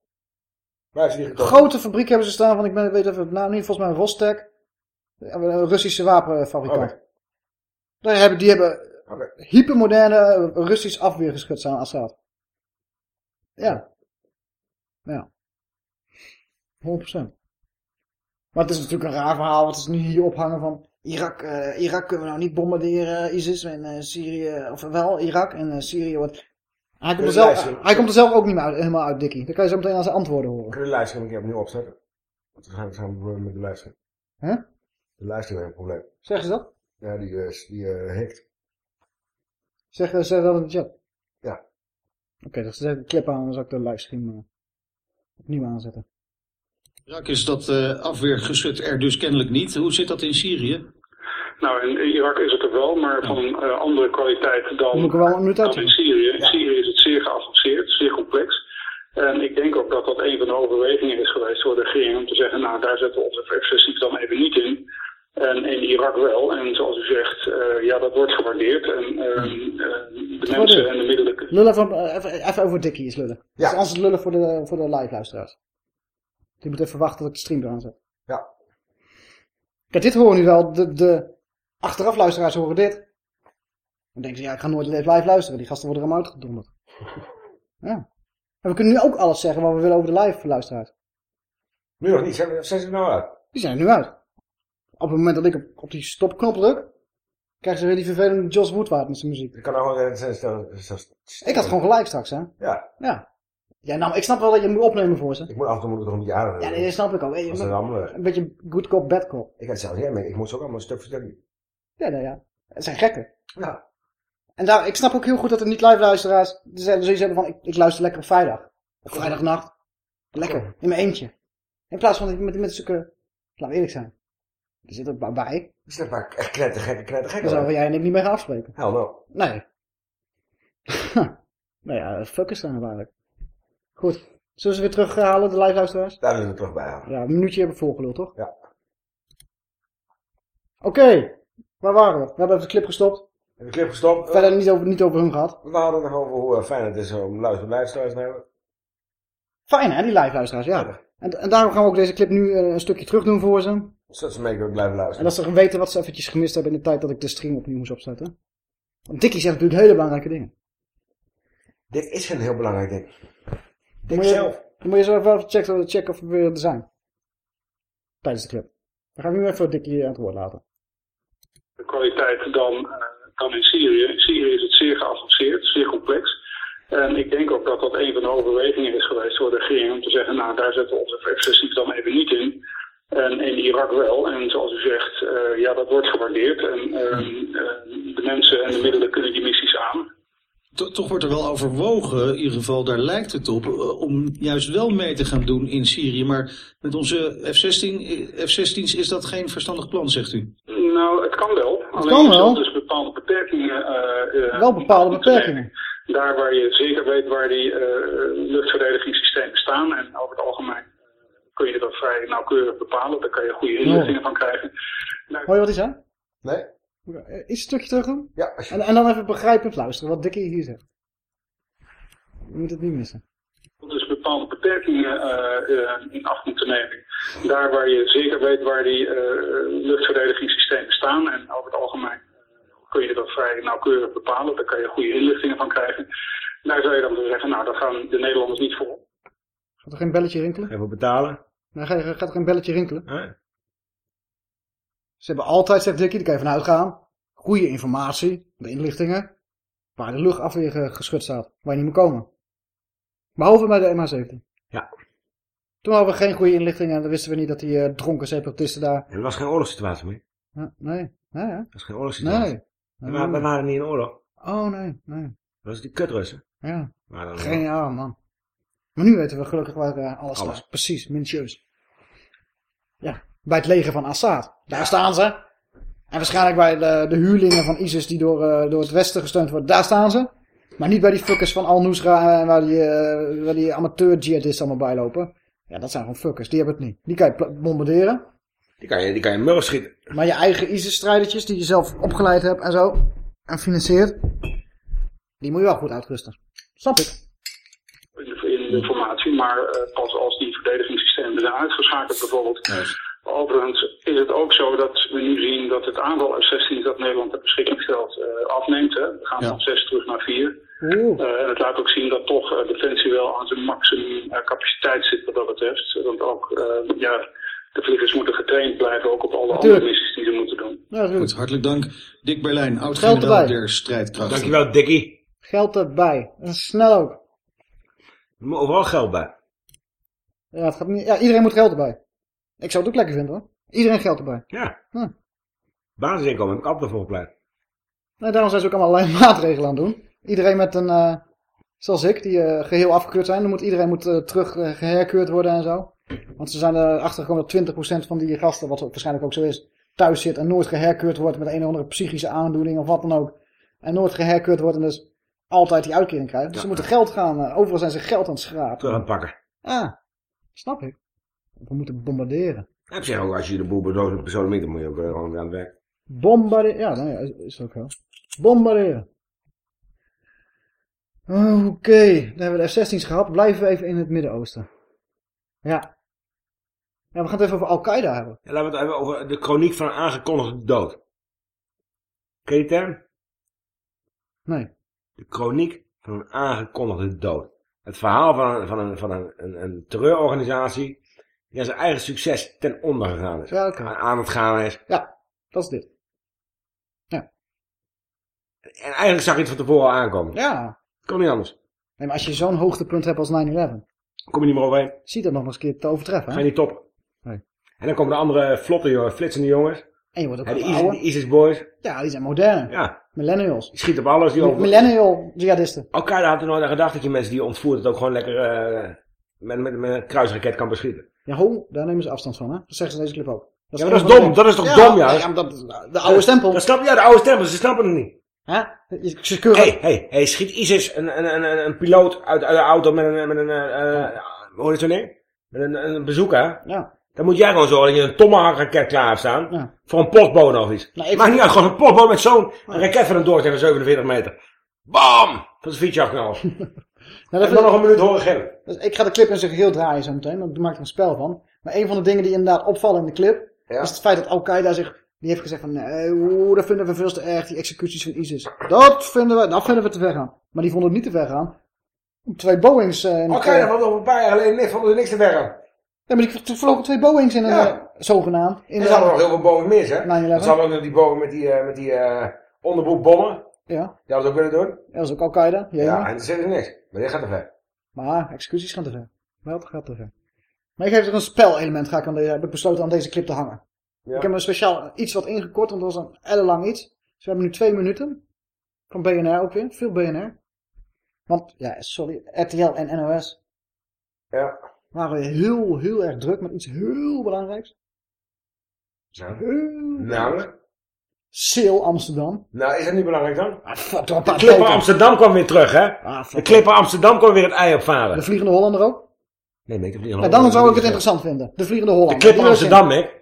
Waar is die gekomen? Grote fabriek hebben ze staan van, ik ben, weet even het naam niet, volgens mij Rostec. Een Russische wapenfabrikant. Daar hebben, die hebben hypermoderne eh, Russisch afweergeschut staan Assad. Ja. Ja. 100%. Maar het is natuurlijk een raar verhaal, wat is nu hier ophangen van Irak, eh, Irak kunnen we nou niet bombarderen, ISIS en eh, Syrië, of wel Irak en eh, Syrië. Wat... Hij, komt er Kun je zelf, hij komt er zelf ook niet meer uit, helemaal uit, Dikkie. Dan kan je zo meteen aan zijn antwoorden horen. Kunnen de luisteraar een keer opnieuw opzetten? Want we gaan, we gaan een probleem met de luisteraar. Huh? De luisteraar heeft een probleem. Zeggen ze dat? Ja, die, die eh, hikt. Zeg, zeg dat in de chat. Ja. Oké, dan zet ik de clip aan, dan zal ik de livestream opnieuw aanzetten. Irak is dat eh afweergeschut er dus kennelijk niet. Hoe zit dat in Syrië? Nou, in Irak is het er wel, maar van een eh, andere kwaliteit dan, Moet ik wel een minuut dan uit in Syrië. In Syrië is het zeer geavanceerd, zeer complex. En ik denk ook dat dat een van de overwegingen is geweest voor de regering om te zeggen, nou daar zetten we onze F-16 dan even niet in. En in Irak wel. En zoals u zegt, eh, ja dat wordt gewaardeerd. En ehm, eh, de mensen en de middelen... Lullen van, even, even over Dikkie is lullen. Ja. Dus anders is lullen voor de, voor de live luisteraars. Die moet even wachten tot ik de stream eraan zet. Ja. Kijk, dit horen nu wel. De, de achteraf luisteraars horen dit. Dan denken ze, ja, ik ga nooit live luisteren. Die gasten worden er allemaal uitgedonderd. Ja. En we kunnen nu ook alles zeggen wat we willen over de live luisteraars. Nu nog niet, zijn, zijn ze er nou uit? Die zijn er nu uit. Op het moment dat ik op, op die stopknop druk, krijgen ze weer die vervelende Jos Woodward met zijn muziek. Ik kan nou gewoon Ik had gewoon gelijk straks, hè? Ja. Ja. Ja, nou, ik snap wel dat je moet opnemen voor ze. Ik moet af en toe moet ik een beetje aan. Ja, nee, dat snap ik ook. Hey, allemaal. Een beetje good cop, bad cop. Ik had zelfs, ja, maar ik moest ook allemaal stuk voor stuk. Ja, nou ja. Het zijn gekken. Ja. En daar, ik snap ook heel goed dat er niet live luisteraars zoiets hebben van, ik, ik luister lekker op vrijdag. Of vrijdagnacht. Lekker, in mijn eentje. In plaats van dat je met, met zulke, we eerlijk zijn. Die zit er maar bij. Die zit er maar echt knettergekke, knettergekke. Daar zouden jij en ik niet mee gaan afspreken. Hell no. Nee. nou ja, fuckers zijn er eigenlijk. Goed. Zullen ze weer terughalen, de live luisteraars? Daar willen we terug bij halen. Ja, een minuutje hebben we volgeluld, toch? Ja. Oké, waar waren we? We hebben even de clip gestopt. De clip gestopt. Verder niet over, niet over hun gehad. We hadden nog over hoe eh, fijn het is om luister luisteraars te hebben. Fijn hè, die live luisteraars, ja. En, en daarom gaan we ook deze clip nu eh, een stukje terug doen voor ze. Zodat ze mee kunnen blijven En luisteren. dat ze weten wat ze eventjes gemist hebben in de tijd dat ik de stream opnieuw moest opzetten. Want Dickie zegt natuurlijk hele belangrijke dingen. Dit is een heel belangrijk ding. Dan moet je, dan moet je zo even checken, checken of we weer er zijn. Tijdens de clip. Dan gaan we nu even Dickie aan het woord laten. De kwaliteit dan, eh, dan in Syrië. In Syrië is het zeer geavanceerd, zeer complex. En ik denk ook dat dat een van de overwegingen is geweest voor de regering om te zeggen, nou daar zetten we onze F-16's dan even niet in. En in Irak wel. En zoals u zegt, eh, ja dat wordt gewaardeerd. En ehm, eh, de mensen en de middelen kunnen die missies aan. To- Toch wordt er wel overwogen, in ieder geval daar lijkt het op, eh, om juist wel mee te gaan doen in Syrië. Maar met onze F-16, eh, F-16's is dat geen verstandig plan, zegt u? Nou, het kan wel. Alleen kan wel. zult dus bepaalde beperkingen. eh, eh, Wel bepaalde beperkingen. Daar waar je zeker weet waar die eh, luchtverdedigingssystemen staan. En over het algemeen kun je dat vrij nauwkeurig bepalen. Daar kan je goede inlichtingen van krijgen. Nou, Hoor je wat hij zei? Nee. Eh, Iets een stukje terug doen? Ja. En, en dan even begrijpend luisteren wat Dickie hier zegt. Je moet het niet missen. dus bepaalde beperkingen eh, eh, in acht moeten nemen. Daar waar je zeker weet waar die eh, luchtverdedigingssystemen staan. En over het algemeen kun je dat vrij nauwkeurig bepalen. Daar kan je goede inlichtingen van krijgen. Daar zou je dan dus zeggen, nou, daar gaan de Nederlanders niet voor. Gaat er geen belletje rinkelen? Even betalen. Nee, ga- gaat er geen belletje rinkelen? Nee. Ze hebben altijd, zegt Dickie, daar kan je van uitgaan. Goede informatie, de inlichtingen. Waar de luchtafweer ge- geschud staat. Waar je niet moet komen. Behalve bij de MH17. Ja. Toen hadden we geen goede inlichtingen en dan wisten we niet dat die eh, dronken separatisten daar... Er was geen oorlogssituatie meer. Ja, nee, nee hè? Er was geen oorlogssituatie. Nee. We, waren, we waren niet in oorlog. Oh nee, nee. Dat was die kutrussen. Ja. Maar dan Geniaal man. Maar nu weten we gelukkig waar eh, alles, Alles. Precies, minutieus. Ja, bij het leger van Assad. Daar staan ze. En waarschijnlijk bij de, de huurlingen van ISIS die door, eh, door het westen gesteund worden. Daar staan ze. Maar niet bij die fuckers van Al-Nusra en waar die, eh, waar die amateur-jihadisten allemaal bij lopen. Ja, dat zijn gewoon fuckers. Die hebben het niet. Die kan je bombarderen. Die kan je, die kan je murf schieten. Maar je eigen ISIS-strijdertjes die je zelf opgeleid hebt en zo. En financiert. Die moet je wel goed uitrusten. Snap ik. informatie, maar eh, pas als die verdedigingssystemen zijn uitgeschakeld bijvoorbeeld. Overigens is het ook zo dat we nu zien dat het aantal F-16's dat Nederland ter beschikking stelt eh, afneemt. Hè. We gaan van zes terug naar vier. Eh, en het laat ook zien dat toch eh, Defensie wel aan zijn maximum capaciteit zit wat dat betreft. Want ook eh, ja, de vliegers moeten getraind blijven, ook op alle Natuurlijk. andere missies die ze moeten doen. Ja, Goed, hartelijk dank. Dick Berlijn, oud-generaal der strijdkrachten. Dankjewel, Dickie. Geld erbij. En snel ook. Er moet overal geld bij. Ja, het gaat niet, ja, iedereen moet geld erbij. Ik zou het ook lekker vinden hoor. Iedereen geld erbij. Ja. Hm. Basisinkomen heb ik altijd voor gepleit. Nee, daarom zijn ze ook allemaal allerlei maatregelen aan het doen. Iedereen met een, eh, zoals ik, die eh, geheel afgekeurd zijn. Dan moet iedereen moet, eh, terug eh, geherkeurd worden en zo. Want ze zijn erachter gekomen dat 20% van die gasten, wat waarschijnlijk ook zo is, thuis zit en nooit geherkeurd wordt met een of andere psychische aandoening of wat dan ook. En nooit geherkeurd wordt en dus altijd die uitkering krijgt. Dus ze moeten geld gaan, overal zijn ze geld aan het schrapen. Terug aan het pakken. Ah, snap ik. We moeten bombarderen. Ik zeg ook, als je de boel persoonlijk dan moet je ook eh, gewoon weer aan het werk. Bombarderen. Ja, nou ja, is, is ook wel. Bombarderen. Oké, dan hebben we de F-16's gehad. Blijven we even in het Midden-Oosten. Ja. Ja, we gaan het even over Al-Qaeda hebben. Ja, laten we het even over de chroniek van een aangekondigde dood. Ken je die term? Nee. De chroniek van een aangekondigde dood. Het verhaal van, een, van, een, van een, een, een terreurorganisatie die aan zijn eigen succes ten onder gegaan is. Ja, aan, aan het gaan is. Ja, dat is dit. En eigenlijk zag je het van tevoren al aankomen. Ja. Kon niet anders. Nee, maar als je zo'n hoogtepunt hebt als 9-11, Kom je niet meer overheen. zie je dat nog eens een keer te overtreffen. Ga Hè? je niet toppen. Nee. En dan komen de andere vlotte jongens, flitsende jongens. En je wordt ook de ISIS, ouder. de ISIS boys. Ja, die zijn modern. Ja. Millennials. Die schieten op alles. Die over... Millennial jihadisten. Al-Qaeda had er nooit aan gedacht dat je mensen die je ontvoert het ook gewoon lekker eh, met, met, met een kruisraket kan beschieten. Ja, ho, daar nemen ze afstand van, hè? Dat zeggen ze in deze clip ook. Dat Ja, maar dat is dom. Dat is toch dom, juist? Ja, maar dat, de oude stempel. Dat snap, ja, de oude stempel. Ze snappen het niet. Hè? Ze keuren... Hé, hé, hé, schiet ISIS een, een, een, een, een piloot uit, uit de auto met een, met een, eh, hoe heet zo'n ding? Met een, een bezoeker. Ja. Dan moet jij gewoon zorgen dat je een Tomahawk raket klaar hebt staan. Ja. Voor een postbode of iets. Nou, ik- Maakt niet uit, gewoon een postbode met zo'n raket van een door tegen 47 meter. Bam! Van zijn fietsje afknallen. Nou, Ik wil nog een minuut horen gillen. Dus ik ga de clip in zijn geheel draaien zo meteen, want ik maak er een spel van. Maar een van de dingen die inderdaad opvallen in de clip, Ja. is het feit dat Al-Qaeda zich, die heeft gezegd van, nee, oeh, dat vinden we veel te erg, die executies van ISIS. Dat vinden we, dat vinden we te ver gaan. Maar die vonden het niet te ver gaan. Twee Boeings... eh, dat was nog een paar jaar geleden vonden er niks te ver aan. Ja, maar die vlogen twee Boeings in een, Ja. eh, zogenaamd. In En de- ze hadden nog heel veel Boeing mis, hè? 9/11. Ze hadden ook die Boeing met die, eh, met die eh, onderbroekbommen. Ja, Die hadden ze ook willen doen. dat is ook Al-Qaeda. Ja, Ja, en er zit er niks. Maar dit gaat te ver. Maar executies gaan te ver. Wel, het gaat te ver. Maar ik heb er een spelelement, ga ik, aan deze, heb ik besloten aan deze clip te hangen. Ja. Ik heb een speciaal iets wat ingekort, want dat was een ellenlang iets. Dus we hebben nu twee minuten. Van BNR ook weer, veel BNR. Want, ja, sorry, RTL en NOS Ja. waren heel, heel erg druk met iets heel belangrijks. Zo. Heel Nou, Sale Amsterdam. nou, is dat niet belangrijk dan? Ah, De paar Clipper. Amsterdam kwam weer terug, hè? Ah. De Clipper Amsterdam kwam weer het ei opvaren. De Vliegende Hollander ook? Nee, nee, de Vliegende Ja, dan zou ik het Hollander. interessant vinden. De Vliegende Hollander. De Clipper Amsterdam, Mick. De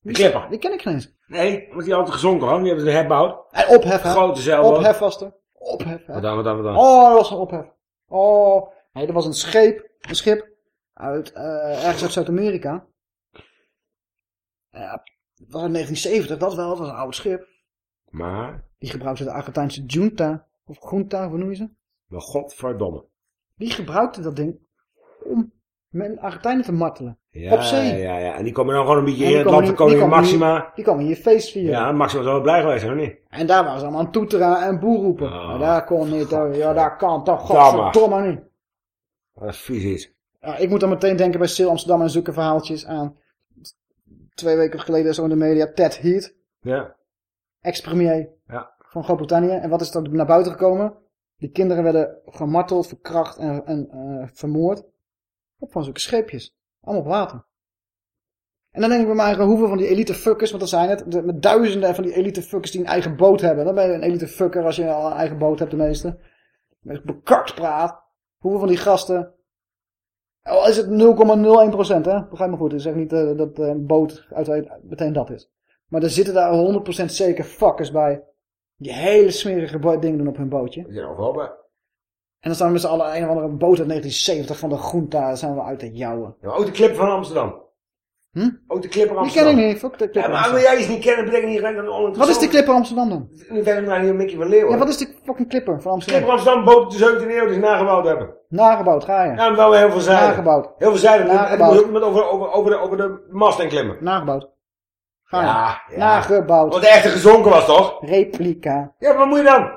Die- Clipper. Die ken ik geen eens. Nee, want die had gezonken hoor. Die hebben ze herbouwd. En ophef, hè? Grote zeilboot. Ophef was er. Ophef, hè? Wat dan, wat dan, wat dan? Oh, dat was een ophef. Oh, nee, er was een schip, een schip uit, eh, ergens uit Zuid-Amerika. Ja, dat was in 1970, dat wel, dat was een oud schip. Maar, Die gebruikte de Argentijnse junta, of junta, hoe noem je ze? wel godverdomme. Die gebruikte dat ding om men Argentijnen te martelen. Ja, Op zee. ja, ja. En die komen dan gewoon een beetje in het land van komen komen Maxima. hier- Die komen hier feest vieren. Ja, Maxima is wel blij geweest, hè, of niet? En daar waren ze allemaal aan toeteren en boer roepen. Oh. Maar daar kon niet, hoor. ja, daar kan toch, Godverdomme. niet. Wat een vies iets. Ja, ik moet dan meteen denken bij Stil Amsterdam en zulke verhaaltjes aan. Twee weken geleden zo in de media, Ted Heath, Ja. ex-premier Ja. van Groot-Brittannië. En wat is er naar buiten gekomen? Die kinderen werden gemarteld, verkracht en, en eh, vermoord. Op van zulke scheepjes. Allemaal op water. En dan denk ik bij mij, eigen, hoeveel van die elite fuckers, want dat zijn het, de, met duizenden van die elite fuckers die een eigen boot hebben. Dan ben je een elite fucker als je al een eigen boot hebt, de meeste. Met bekakt praat. Hoeveel van die gasten al is het 0,01% hè? Begrijp me goed. Ik zeg niet eh, dat eh, een boot uit, meteen dat is. Maar er zitten daar 100% zeker fuckers bij. Die hele smerige dingen doen op hun bootje. Die zijn overal bij. En dan staan we met z'n allen een of andere boot uit 1970 van de groente. Daar zijn we uit te jouwen. Ja, ook de Clipper van Amsterdam. Hm? Ook de Clipper Die Amsterdam. ken ik niet. Fuck de Ja, Clipper maar als jij iets niet kennen, betekent niet gelijk dat het oninteressant Wat is de Clipper Amsterdam dan? Nu zijn we naar hier Mickey van Leeuwen. Ja, wat is de fucking Clipper van Amsterdam? Clipper Amsterdam, boot uit de 17e eeuw die ze nagebouwd hebben. Nagebouwd, ga je. Ja, maar wel heel veel zeilen. Nagebouwd. Heel veel. En dan Nagebouwd. iemand over, over, over, de, over de mast heen klimmen. Nagebouwd. Ga je. Ja, ja. Nagebouwd. Want de echte gezonken was toch? Replica. Ja, wat moet je dan?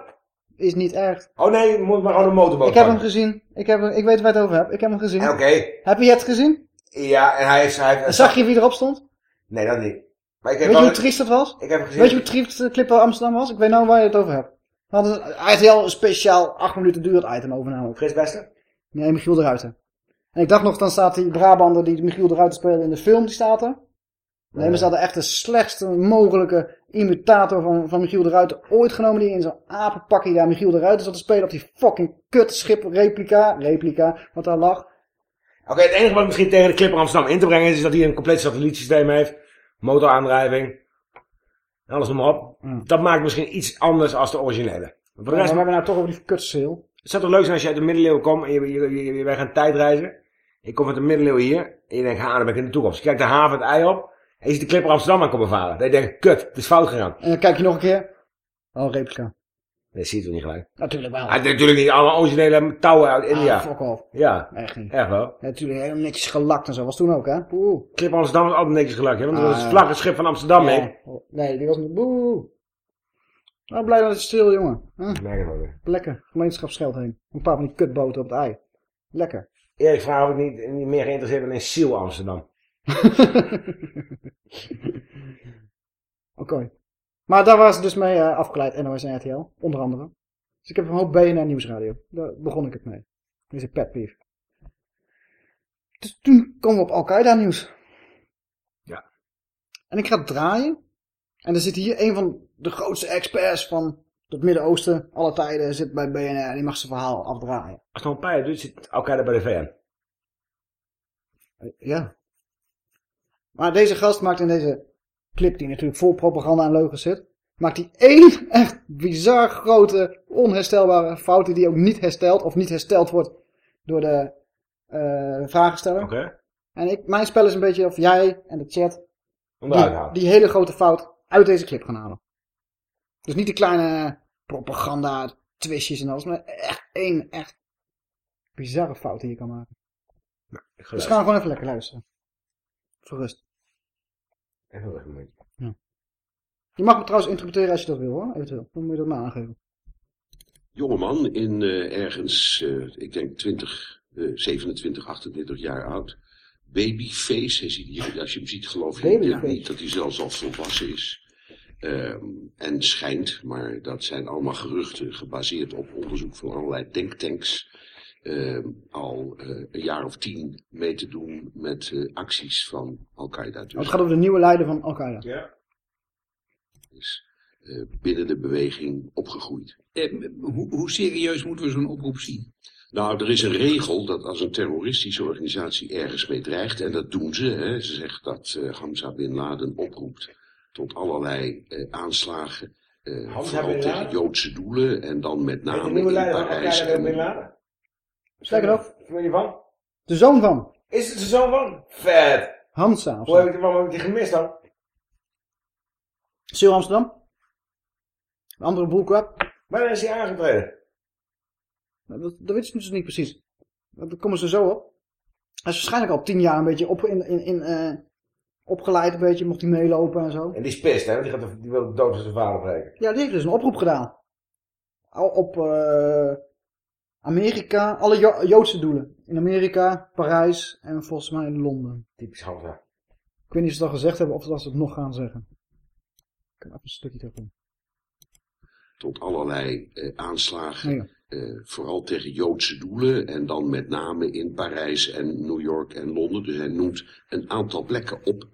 Is niet erg. Oh nee, je moet maar gewoon een motorboot Ik heb hem gezien. Ik, heb, ik weet waar je het over hebt. Ik heb hem gezien. Oké. Heb je het gezien? Ja, en hij heeft... Hij heeft En zag je wie erop stond? Nee, dat niet. Maar ik heb Weet je hoe triest dat was? Ik heb hem gezien. Weet je hoe triest de Clipper Amsterdam was? Ik weet nou waar je het over hebt. Hadden een RTL een speciaal 8 minuten durend item over namelijk. Chris Bester? Nee, Michiel de Ruiter. En ik dacht nog, dan staat die Brabander die Michiel de Ruiter speelde in de film, die staat er. Nee, maar ze hadden echt de slechtste mogelijke imitator van, van Michiel de Ruiter ooit genomen. Die in zo'n apenpakje daar Michiel de Ruiter zat te spelen op die fucking kutschip replica, replica, wat daar lag. Oké, het enige wat misschien tegen de Clipper Amsterdam in te brengen is, is dat hij een compleet satellietsysteem heeft. Motoraandrijving. Alles noem maar op. Dat maakt misschien iets anders als de originele. Maar de Ja, rest, we hebben nou toch over die kutschil. Het zou toch leuk zijn als je uit de middeleeuwen komt en je, je, je- je- wij gaan tijdreizen. Ik kom uit de middeleeuwen hier en je denkt, ha, dan ben ik in de toekomst. Je kijkt de haven het ei op en je ziet de Clipper Amsterdam aan komen varen. Dan denk je, kut, het is fout gegaan. En dan kijk je nog een keer. Oh, replica. Nee, zie je toch niet gelijk. Natuurlijk wel. Ah, natuurlijk niet allemaal originele touwen uit India. Ah, fuck off. Ja, Echt niet. echt wel. Ja, natuurlijk helemaal netjes gelakt en zo. Was toen ook, hè? Boe. Clipper Amsterdam is altijd netjes gelakt, hè? Want dat Ah, was het vlaggenschip van Amsterdam, Ja. hè? Nee, die was niet. Boe. Nou, blij dat het stil, jongen. Huh? Ik merk het wel weer. Lekker. Gemeenschapsgeld heen. Een paar van die kutboten op het ei. Lekker. Erik vraag of ik niet, niet meer geïnteresseerd ben in Siel Amsterdam. Oké. Maar daar was dus mee eh, afgeleid, NOS en RTL, onder andere. Dus ik heb een hoop BNR Nieuwsradio. Daar begon ik het mee. Deze pet peeve. Dus toen komen we op Al-Qaeda nieuws. Ja. En ik ga draaien. En er zit hier een van de grootste experts van het Midden-Oosten, alle tijden, zit bij BNR en die mag zijn verhaal afdraaien. Als het nog een paar jaar duurt, zit Al-Qaeda bij de VN. Ja. Maar deze gast maakt in deze clip, die natuurlijk vol propaganda en leugens zit, maakt hij één echt bizar grote, onherstelbare fout die ook niet herstelt of niet hersteld wordt door de eh vragensteller. Oké. En ik, mijn spel is een beetje of jij en de chat die, die hele grote fout uit deze clip gaan halen. Dus niet die kleine propaganda, twistjes en alles, maar echt één echt bizarre fout die je kan maken. Ik ga Dus gaan we gewoon even lekker luisteren. Verrust. Even weg een momentje. Je mag me trouwens interpreteren als je dat wil hoor, eventueel. Dan moet je dat maar aangeven. jongeman in eh, ergens, eh, ik denk 20, eh, 27, 28 jaar oud. Babyface, hij ziet hier, als je hem ziet geloof je niet dat hij zelfs al volwassen is. Ehm, en schijnt, maar dat zijn allemaal geruchten gebaseerd op onderzoek van allerlei denktanks. ehm, al eh, een jaar of tien mee te doen met eh, acties van Al-Qaeda. Dus Het gaat over de nieuwe leider van Al-Qaeda. Ja. is eh, binnen de beweging opgegroeid. Eh, hoe, hoe serieus moeten we zo'n oproep zien? Nou, er is een regel dat als een terroristische organisatie ergens mee dreigt, en dat doen ze, hè, ze zegt dat eh, Hamza Bin Laden oproept tot allerlei eh, aanslagen, eh, Hamza vooral Bin tegen Laden? Joodse doelen, en dan met de name nieuwe in Parijs. Al-Qaeda Bin En, Laden? Sterker nog, Weet je van? de zoon van Is het de zoon van? Vet. Hamza. Hoe heb ik, waarom heb ik die gemist dan? Sil Amsterdam. Een andere bullcrap. Wanneer is hij aangetreden? Nou, Dat, dat weten ze dus niet precies. Daar komen ze zo op. Hij is waarschijnlijk al tien jaar een beetje op, in, in, in, eh, opgeleid, een beetje, mocht hij meelopen en zo. En die is pist, hè? Die, gaat, die wil dood van zijn vader breken. Ja, die heeft dus een oproep gedaan. Al op eh, Amerika, alle Jo- Joodse doelen. In Amerika, Parijs en volgens mij in Londen. Typisch Hamza. Ik weet niet of ze het al gezegd hebben of dat ze het nog gaan zeggen. Ik kan even een stukje terug doen. tot allerlei eh, aanslagen, Ja. Eh, vooral tegen Joodse doelen, en dan met name in Parijs en New York en Londen. Dus hij noemt een aantal plekken op,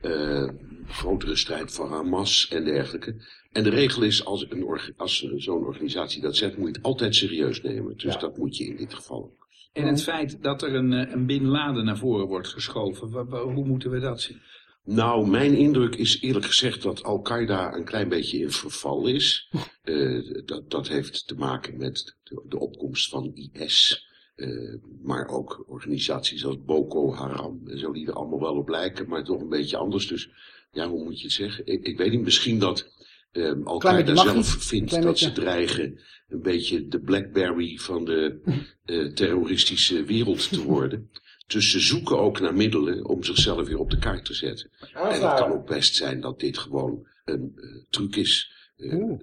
eh, grotere strijd van Hamas en dergelijke. En de regel is, als, een orga- als zo'n organisatie dat zegt, moet je het altijd serieus nemen. Dus dat moet je in dit geval. En het feit dat er een, eh, een Bin Laden naar voren wordt geschoven, hoe moeten we dat zien? Nou, mijn indruk is eerlijk gezegd dat Al-Qaeda een klein beetje in verval is. Eh, dat, dat heeft te maken met de, de opkomst van IS. eh, maar ook organisaties als Boko Haram en zo, die er allemaal wel op lijken, maar toch een beetje anders. Dus ja, hoe moet je het zeggen? Ik, ik weet niet, misschien dat eh, Al-Qaeda zelf vindt dat beetje. ze dreigen een beetje de Blackberry van de eh, terroristische wereld te worden. Dus ze zoeken ook naar middelen om zichzelf weer op de kaart te zetten. En het kan ook best zijn dat dit gewoon een eh, truc is. Eh,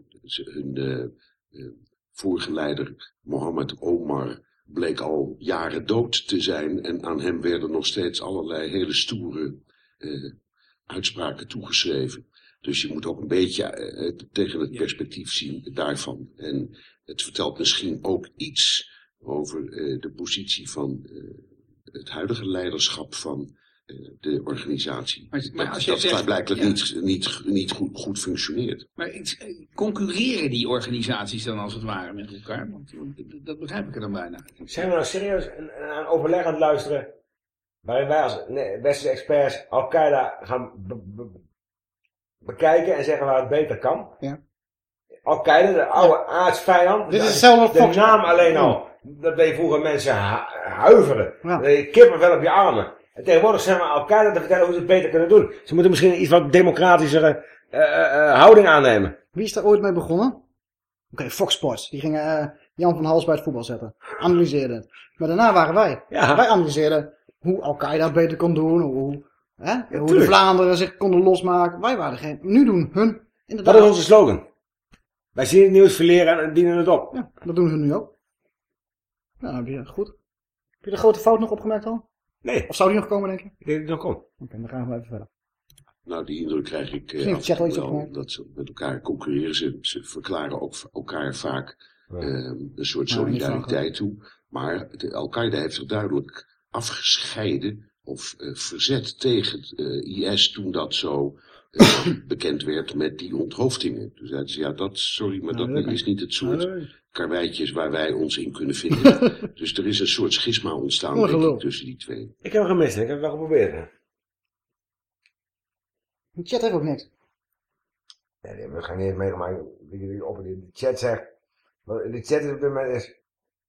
hun eh, eh, vorige leider, Mohammed Omar, bleek al jaren dood te zijn. En aan hem werden nog steeds allerlei hele stoere uitspraken toegeschreven. Dus je moet ook een beetje tegen het perspectief zien daarvan. En het vertelt misschien ook iets over de positie van het huidige leiderschap van eh, de organisatie. Maar- maar dat als je dat zegt- blijkbaar ja. niet, niet, niet goed, goed functioneert. Maar eh, concurreren die organisaties dan als het ware met elkaar? Want dat begrijp ik er dan bijna. Zijn we nou serieus een, een overleg aan het luisteren waarin wij als nee, westerse experts Al-Qaeda gaan be- be- bekijken en zeggen waar het beter kan? Ja. Al-Qaeda, de oude aardsvijand. Dit is hetzelfde De Fox. naam alleen al. Dat deed vroeger mensen hu- huiveren. Dat deed kippenvel op je armen. En tegenwoordig zijn we Al-Qaeda te vertellen hoe ze het beter kunnen doen. Ze moeten misschien een iets wat democratischere eh, eh, eh, houding aannemen. Wie is daar ooit mee begonnen? Oké, Fox Sports. Die gingen Jan van Hals bij het voetbal zetten. Analyseerden het. Maar daarna waren wij. Ja. Wij analyseerden hoe Al-Qaeda het beter kon doen. Hoe, hè, hoe de. Vlaanderen zich konden losmaken. Wij waren degene. Nu doen hun inderdaad. Dat is onze slogan. Wij zien het nieuws verleren en dienen het op. Ja, dat doen hun nu ook. Nou, heb je goed. Heb je de grote fout nog opgemerkt al? Nee. Of zou die nog komen, denk je? Ik denk dat het nog komt. Oké, dan gaan we even verder. Nou, die indruk krijg ik eh, iets wel, dat ze met elkaar concurreren. Ze, ze verklaren ook elkaar vaak eh, een soort Nou, solidariteit toe. Maar de Al-Qaeda heeft zich duidelijk afgescheiden of eh, verzet tegen eh, IS toen dat zo bekend werd met die onthoofdingen. Toen zeiden ze, ja, dat, sorry, maar dat is niet het soort karweitjes waar wij ons in kunnen vinden. dus er is een soort schisma ontstaan denk ik, Ongelul. tussen die twee. Ik heb hem gemist, ik heb het wel geprobeerd. hè. De chat heeft ook niks. Nee, die hebben we waarschijnlijk niet eens meegemaakt. Die, op in de chat zegt. De chat is op dit moment is.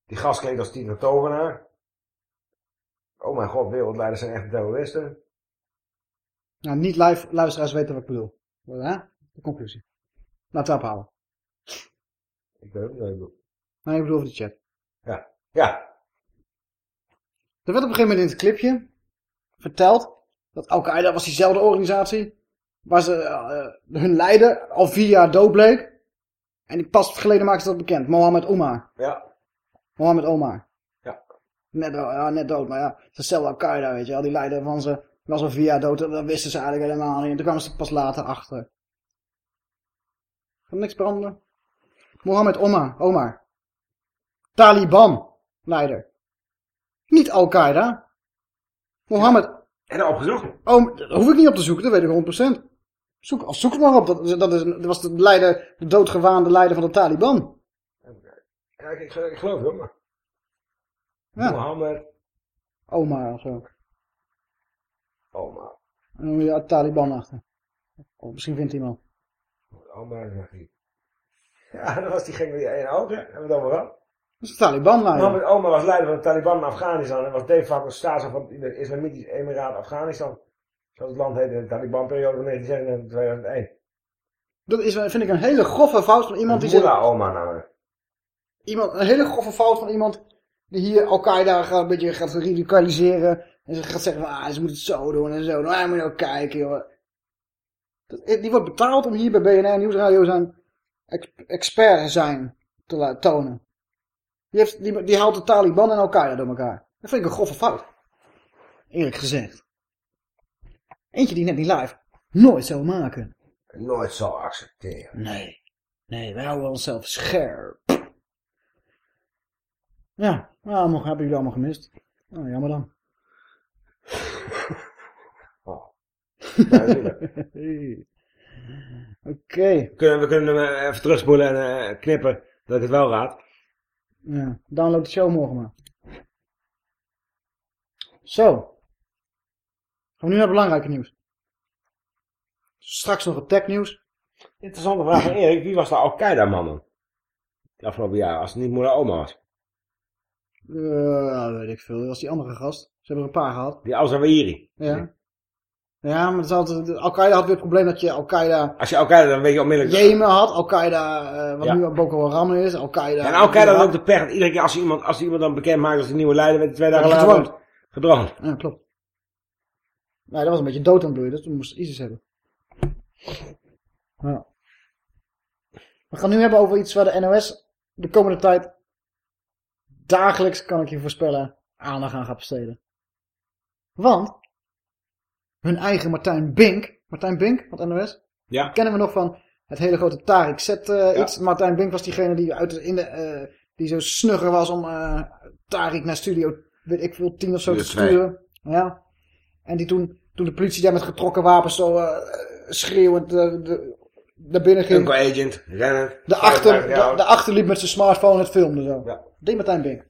Die gast klinkt als Tino Tovenaar. Oh mijn god, wereldleiders zijn echt terroristen. Nou, niet live luisteraars weten wat ik bedoel. Hè? De conclusie. Laten we afhalen. Ik weet niet wat ik bedoel. Nee, ik bedoel over de chat. Ja. Ja. Er werd op een gegeven moment in het clipje verteld dat Al-Qaeda was diezelfde organisatie waar ze eh, hun leider al vier jaar dood bleek. En die pas geleden maakten ze dat bekend. Mohammed Omar. Ja. Mohammed Omar. Ja. Net, ja, net dood, maar ja, hetzelfde Al-Qaeda, weet je wel. Die leider van ze was al jaar dood, dat wisten ze eigenlijk helemaal niet. En toen kwamen ze pas later achter. Kan niks branden. Mohammed Omar, Omar. Taliban, leider. Niet Al-Qaeda. Mohammed... En opgezocht? Oh, dat hoef ik niet op te zoeken, dat weet ik 100%. Zoek, al zoek maar op, dat, dat, is, dat was de leider, de doodgewaande leider van de Taliban. Ja, ik, ik, ik geloof het maar. Ja. Mohammed Omar of zo. Omar. En dan je Taliban achter. Of misschien vindt iemand. Omar zegt hij. Ja, dat was die gek met die ene ogen. Hebben we het over gehad? Dat is de Taliban leider. Mohammed Omar was leider van de Taliban in Afghanistan en was de facto staatschef van het Islamitisch Emiraat Afghanistan. Zoals het land heette in de Taliban-periode van 1996 en 2001. Dat is, vind ik een hele grove fout van iemand die. Mullah Omar namelijk. Iemand, een hele grove fout van iemand die hier Al-Qaeda een beetje gaat radicaliseren. En ze gaat zeggen, ah, ze moeten het zo doen en zo doen. Ah, moet je nou kijken, joh. Dat, die wordt betaald om hier bij BNR Nieuwsradio zijn ex- expert zijn te laten tonen. Die, heeft, die, die haalt de Taliban en Al-Qaeda door elkaar. Dat vind ik een grove fout. Eerlijk gezegd. Eentje die net niet live nooit zou maken. Nooit zal accepteren. Nee. Nee, wij houden onszelf scherp. Ja, nou, hebben jullie allemaal gemist. Nou, jammer dan. Oké. Kunnen, we kunnen hem eh, even terugspoelen en eh, knippen dat ik het wel raad. Ja, download de show morgen maar. Zo. Gaan we nu naar belangrijke nieuws. Straks nog het technieuws. Interessante vraag van Erik. Wie was de Al-Qaeda-man dan? Het afgelopen jaar, als het niet moeder oma was. Eh, weet ik veel. Dat was die andere gast. Ze hebben er een paar gehad. Die Al-Zawahiri. Ja. Ja, maar Al-Qaeda had weer het probleem dat je Al-Qaeda Als je Al-Qaeda, dan weet je onmiddellijk... Jemen had. Al-Qaeda, eh, wat Ja. nu Boko Haram is. Al-Qaeda. En Al-Qaeda had ook de pech dat iedere keer als iemand, als iemand dan bekend maakt als de nieuwe leider, werd twee dagen later gedroomd. Ja, klopt. Nee, dat was een beetje dood aan het bloeien, dus toen moest ISIS hebben. Ja. We gaan nu hebben over iets waar de NOS de komende tijd dagelijks, kan ik je voorspellen, aandacht aan gaat besteden. Want hun eigen Martijn Bink, Martijn Bink van het NOS, Ja. kennen we nog van het hele grote Tariq Zet eh, Ja. iets. Martijn Bink was diegene die, uit in de, eh, die zo snugger was om eh Tariq naar studio, weet ik veel, tien of zo te sturen. Ja. En die toen, toen de politie daar met getrokken wapens zo schreeuwend de, naar binnen ging. Uncle Agent, rennen. De achter, 55 jaar de, de achterliep met zijn smartphone het filmde zo. Ja. Die Martijn Bink.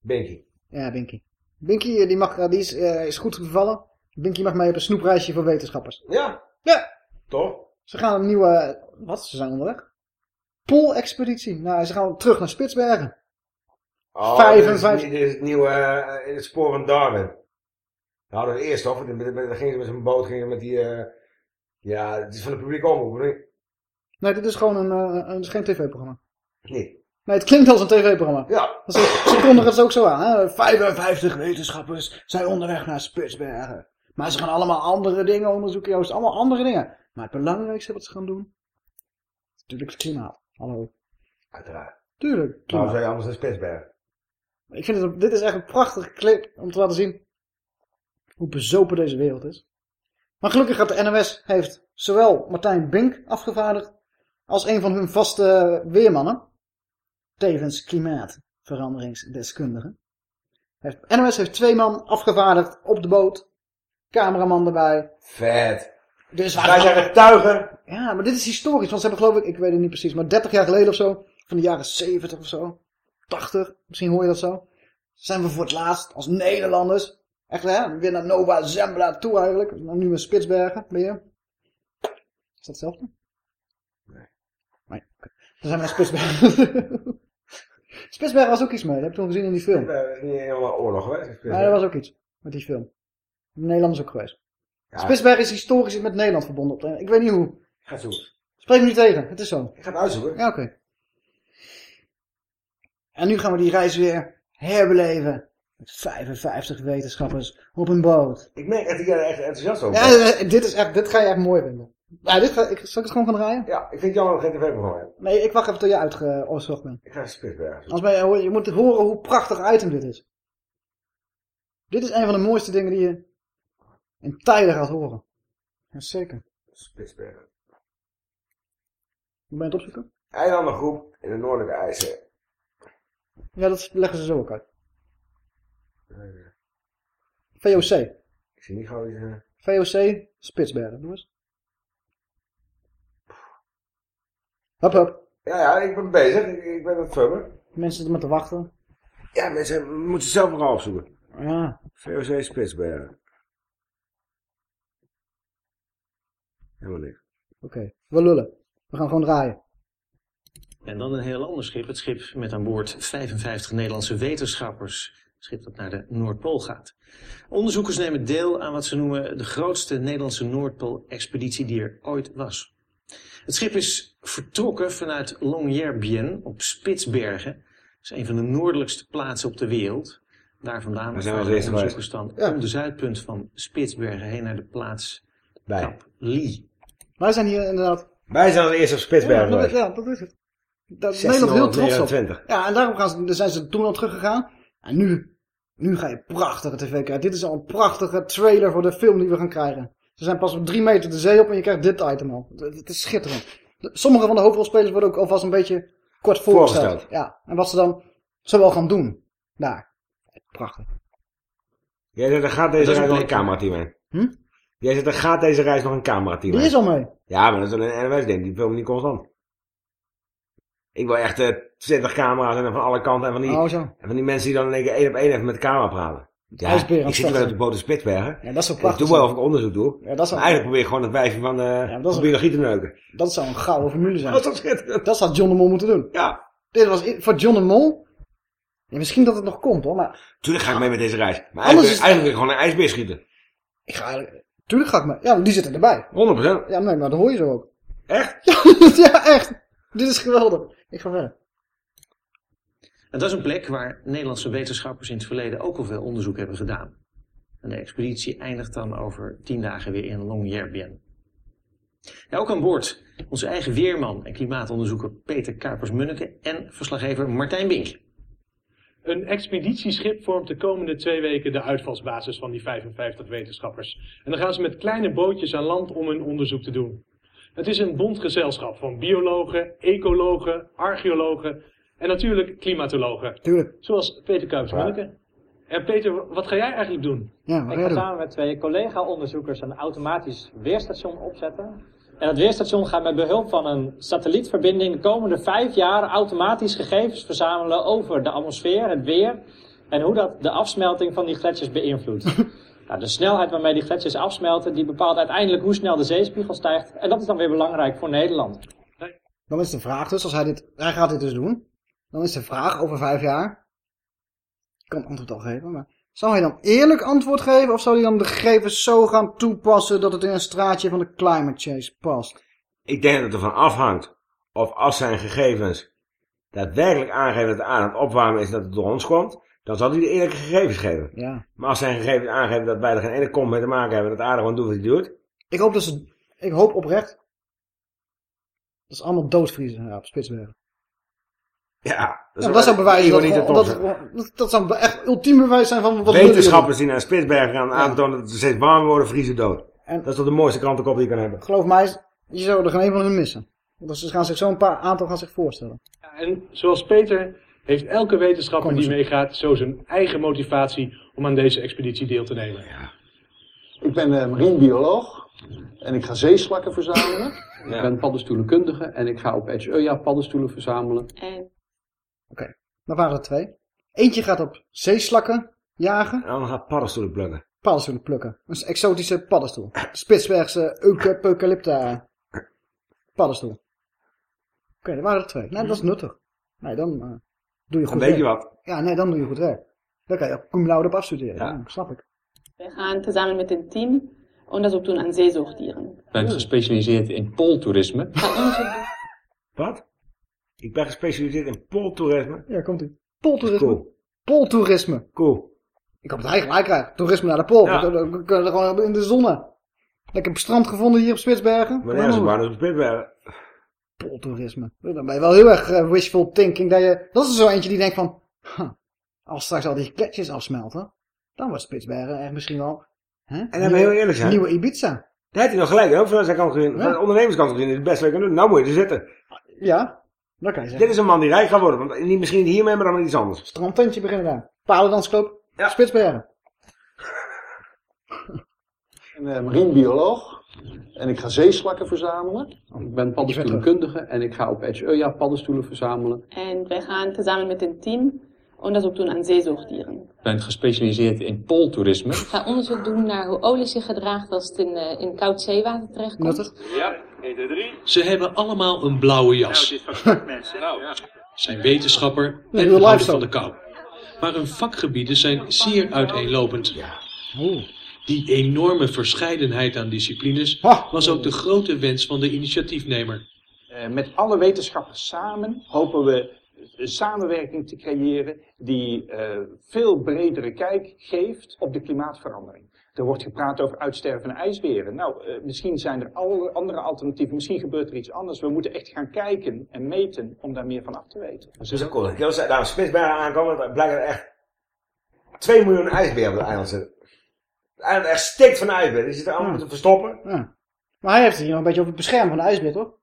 Binky. Ja, Binky. Binky eh, die mag, eh, die is, eh, is goed bevallen. Binky mag mee op een snoepreisje voor wetenschappers. Ja. Ja. Toch? Ze gaan een nieuwe... Wat? Ze zijn onderweg? Pool-expeditie. Nou, ze gaan terug naar Spitsbergen. Oh, 55 Dit is, het nieuwe in het spoor van Darwin. Dat hadden we eerst, toch? Dan gingen ze met zijn boot, gingen ze met die... eh, ja, het is van de publieke omroep? Nee, dit is gewoon een, een, het is geen tv-programma. Nee. Nee, het klinkt als een tv-programma. Ja. Ze kondigen het ook zo aan. Hè? 55 wetenschappers zijn onderweg naar Spitsbergen. Maar ze gaan allemaal andere dingen onderzoeken, Joost. Allemaal andere dingen. Maar het belangrijkste wat ze gaan doen... is natuurlijk het klimaat. Hallo. Uiteraard. Tuurlijk. Waarom zou je anders naar Spitsbergen? Ik vind het, dit is echt een prachtige clip om te laten zien hoe bezopen deze wereld is. Maar gelukkig gaat de NOS heeft zowel Martijn Bink afgevaardigd als een van hun vaste weermannen, tevens klimaatveranderingsdeskundige. NOS heeft twee man afgevaardigd op de boot, cameraman erbij. Vet. Dus Wij zijn getuigen. Ja, maar dit is historisch. Want ze hebben geloof ik, ik weet het niet precies, maar 30 jaar geleden of zo, van de jaren 70 of zo, 80, misschien hoor je dat zo, zijn we voor het laatst als Nederlanders, echt hè, weer naar Nova Zembla toe eigenlijk, nu in Spitsbergen, ben je? Is dat hetzelfde? Nee. Nee, oké. Dan zijn we naar Spitsbergen. Spitsbergen was ook iets mee, dat heb ik toen gezien in die film. Dat is niet helemaal oorlog geweest. Ja, dat was ook iets met die film. Nederland is ook geweest. Spitsbergen is historisch met Nederland verbonden. op de- Ik weet niet hoe. Ga zoeken. Spreek me niet tegen, het is zo. Ik ga het uitzoeken. Ja, oké. En nu gaan we die reis weer herbeleven. Met 55 wetenschappers op een boot. Ik merk dat jij er echt enthousiast over Ja, bent. dit, is echt, dit ga je echt mooi vinden. Ja, dit ga, ik, zal ik het gewoon gaan draaien? Ja, ik vind het jammer dat ik geen tv-programma heb. Nee, ik wacht even tot je uitgezocht bent. Ik ga Spitsbergen. Anders ben je, moet horen hoe prachtig item dit is. Dit is een van de mooiste dingen die je in tijden gaat horen. Jazeker. Spitsbergen. Hoe ben je het opzoeken? Eilandengroep in de Noordelijke IJszee. Ja, dat leggen ze zo ook uit. VOC. Ik zie niet gauw iets... eh, VOC Spitsbergen, doe eens. Hup, hup. Ja, ja, ik ben bezig. Ik, ik ben aan het. Mensen zitten maar te wachten. Ja, mensen moeten zelf vooral opzoeken. Ja. VOC Spitsbergen. Helemaal niks. Oké, we lullen. We gaan gewoon draaien. En dan een heel ander schip. Het schip met aan boord 55 Nederlandse wetenschappers. Het schip dat naar de Noordpool gaat. Onderzoekers nemen deel aan wat ze noemen de grootste Nederlandse Noordpool-expeditie die er ooit was. Het schip is vertrokken vanuit Longyearbyen op Spitsbergen. Dat is een van de noordelijkste plaatsen op de wereld. Daar vandaan Daar zijn we eerste onderzoekers dan om de zuidpunt van Spitsbergen heen naar de plaats Kap Lee. Wij zijn hier inderdaad... Wij zijn als eerste op Spitsbergen ja, dat, ja, dat is het. Daar is Nederland heel trots op. 1629. Ja, en daarom gaan ze, daar zijn ze toen al teruggegaan. En nu, nu ga je prachtige tv krijgen. Dit is al een prachtige trailer voor de film die we gaan krijgen. Ze zijn pas op drie meter de zee op en je krijgt dit item al. Het is schitterend. Sommige van de hoofdrolspelers worden ook alvast een beetje kort voorgesteld. Voorgesteld. Ja, en wat ze dan zowel gaan doen. Daar. Prachtig. Jij zegt, er gaat deze reis nog een camerateam heen. Hm? Jij zegt, er gaat deze reis nog een camerateam Die heen. is al mee. Ja, maar dat is een NOS-ding. Die filmen niet constant. Ik wil echt eh 20 camera's en dan van alle kanten. En van, die, Oh, zo. en van die mensen die dan in één keer één op één even met de camera praten. Ja, ik zit wel op de boot in Spitsbergen. Ja, dat is Ik prachtig. doe wel of ik onderzoek doe. Ja, dat is maar wel- eigenlijk probeer ik gewoon het wijfje van de dat is- biologie te neuken. Dat zou een gouden formule zijn. Dat zou John de Mol moeten doen. Ja. Dit was voor John de Mol. Ja, misschien dat het nog komt hoor, maar Tuurlijk ga ik mee met deze reis. Maar Anders eigenlijk, is- eigenlijk wil ik gewoon een ijsbeer schieten. ik ga eigenlijk... Tuurlijk ga ik mee. Ja, die zitten erbij. 100%. Ja, nee, maar dat hoor je zo ook. Echt? Ja, ja, echt. Dit is geweldig. Ik ga verder. En dat is een plek waar Nederlandse wetenschappers in het verleden ook al veel onderzoek hebben gedaan. En de expeditie eindigt dan over tien dagen weer in Longyearbyen. Ja, ook aan boord onze eigen weerman en klimaatonderzoeker Peter Kuipers-Munneke en verslaggever Martijn Bink. Een expeditieschip vormt de komende twee weken de uitvalsbasis van die 55 wetenschappers. En dan gaan ze met kleine bootjes aan land om hun onderzoek te doen. Het is een bond gezelschap van biologen, ecologen, archeologen en natuurlijk klimatologen. Tuurlijk. Zoals Peter Kuipers-Munneke. En Peter, wat ga jij eigenlijk doen? Ja, Ik ga samen met twee collega-onderzoekers een automatisch weerstation opzetten. En dat weerstation gaat met behulp van een satellietverbinding de komende vijf jaar automatisch gegevens verzamelen over de atmosfeer, het weer en hoe dat de afsmelting van die gletsjers beïnvloedt. nou, de snelheid waarmee die gletsjers afsmelten, die bepaalt uiteindelijk hoe snel de zeespiegel stijgt. En dat is dan weer belangrijk voor Nederland. Dan is de vraag dus, als hij dit, hij gaat dit dus doen. Dan is de vraag over vijf jaar. Ik kan het antwoord al geven, maar. Zou hij dan eerlijk antwoord geven of zou hij dan de gegevens zo gaan toepassen dat het in een straatje van de climate change past? Ik denk dat het ervan afhangt of als zijn gegevens daadwerkelijk aangeven dat het aan het opwarmen is en dat het door ons komt, dan zal hij de eerlijke gegevens geven. Ja. Maar als zijn gegevens aangeven dat wij er geen ene kom mee te maken hebben, dat de aarde gewoon doet wat hij doet. Ik hoop dat ze, ik hoop oprecht. Dat is allemaal doodvriezen ja, op Spitsbergen. Ja, Dat, ja, dat zou bewijzen dat, niet dat, dat, dat zou echt ultiem bewijs zijn van wat Wetenschappers die naar Spitsbergen gaan aantonen dat het steeds warmer wordt, vriezen dood. dat is toch de mooiste krantenkop die je kan hebben. Geloof mij, je zou er geen een van hun missen. Want ze gaan zich zo'n paar aantal gaan zich voorstellen. Ja, en zoals Peter heeft elke wetenschapper die meegaat zo zijn eigen motivatie om aan deze expeditie deel te nemen. Ik ben uh, marinebioloog En ik ga zeeslakken verzamelen. Ja. Ik ben paddenstoelenkundige en ik ga op Edge paddenstoelen verzamelen. Oké, dan waren er twee. Eentje gaat op zeeslakken jagen. En dan gaat paddenstoelen plukken. Paddenstoelen plukken. Een exotische paddenstoel. Spitsbergse Eucalypta paddenstoel. Oké, er waren er twee. Nee, dat is nuttig. Nee, dan eh, doe je goed Dan weet je werk. wat. Ja, nee, dan doe je goed werk. Dan kan je ook cum laude op afstuderen. Ja. snap ik. Wir gaan zusammen mit dem Team Untersuch doen aan zeezoogdieren. bent gespecialiseerd in pooltoerisme. Wat? Ik ben gespecialiseerd in pooltoerisme. Ja, komt ie. Pooltoerisme. Cool. Pooltoerisme. Cool. Ik kan het eigenlijk gelijk krijgen. Toerisme naar de pool. Ja. Dan dan kun je er gewoon in de zonne. Lekker op strand gevonden hier op Spitsbergen. Wanneer is het maar? Op Spitsbergen. Pooltoerisme. Dan ben je wel heel erg eh, wishful thinking. Dat, je, dat is er zo eentje die denkt van... huh, als straks al die gletsjers afsmelten... Dan wordt Spitsbergen echt misschien wel... Hè, En dan ben je heel eerlijk zijn. Nieuwe Ibiza. Daar heeft hij nog gelijk. Hè? Van zijn kant gezien. Van de ondernemerskant gezien is het best leuk doen. Nou moet je er zitten. Ja, dat kan je zeggen. Dit is een man die rijk gaat worden. Want niet misschien niet hiermee, maar dan met iets anders. Strandtentje beginnen daar. Palendansclub. Spitsbergen. Ik ben marinebioloog en ik ga zeeslakken verzamelen. Ik ben paddenstoelenkundige en ik ga op Edge Euja paddenstoelen verzamelen. En wij gaan zusammen mit dem Team Untersuch doen aan zeezoogdieren. bent gespecialiseerd in pooltoerisme. Ik ga onderzoek doen naar hoe olie zich gedraagt als het in, eh, in koud zeewater terechtkomt. Ja, 1, 2, 3. Ze hebben allemaal een blauwe jas. Zijn wetenschapper en zo. van de kou. Maar hun vakgebieden zijn zeer uiteenlopend. Die enorme verscheidenheid aan disciplines was ook de grote wens van de initiatiefnemer. Eh, met alle wetenschappers samen hopen we een samenwerking te creëren die eh, veel bredere kijk geeft op de klimaatverandering. Er wordt gepraat over uitstervende ijsberen. Nou, eh, misschien zijn er alle andere alternatieven, misschien gebeurt er iets anders. We moeten echt gaan kijken en meten om daar meer van af te weten. Dat is ook cool. Ik wil daar Spitsbergen aankomen. Dan blijkt er echt 2 miljoen ijsberen op het eiland zitten. Het eiland echt stikt van ijsberen. Die zitten allemaal te verstoppen. Ja. Maar hij heeft het hier nog een beetje over het beschermen van de ijsbeer, toch?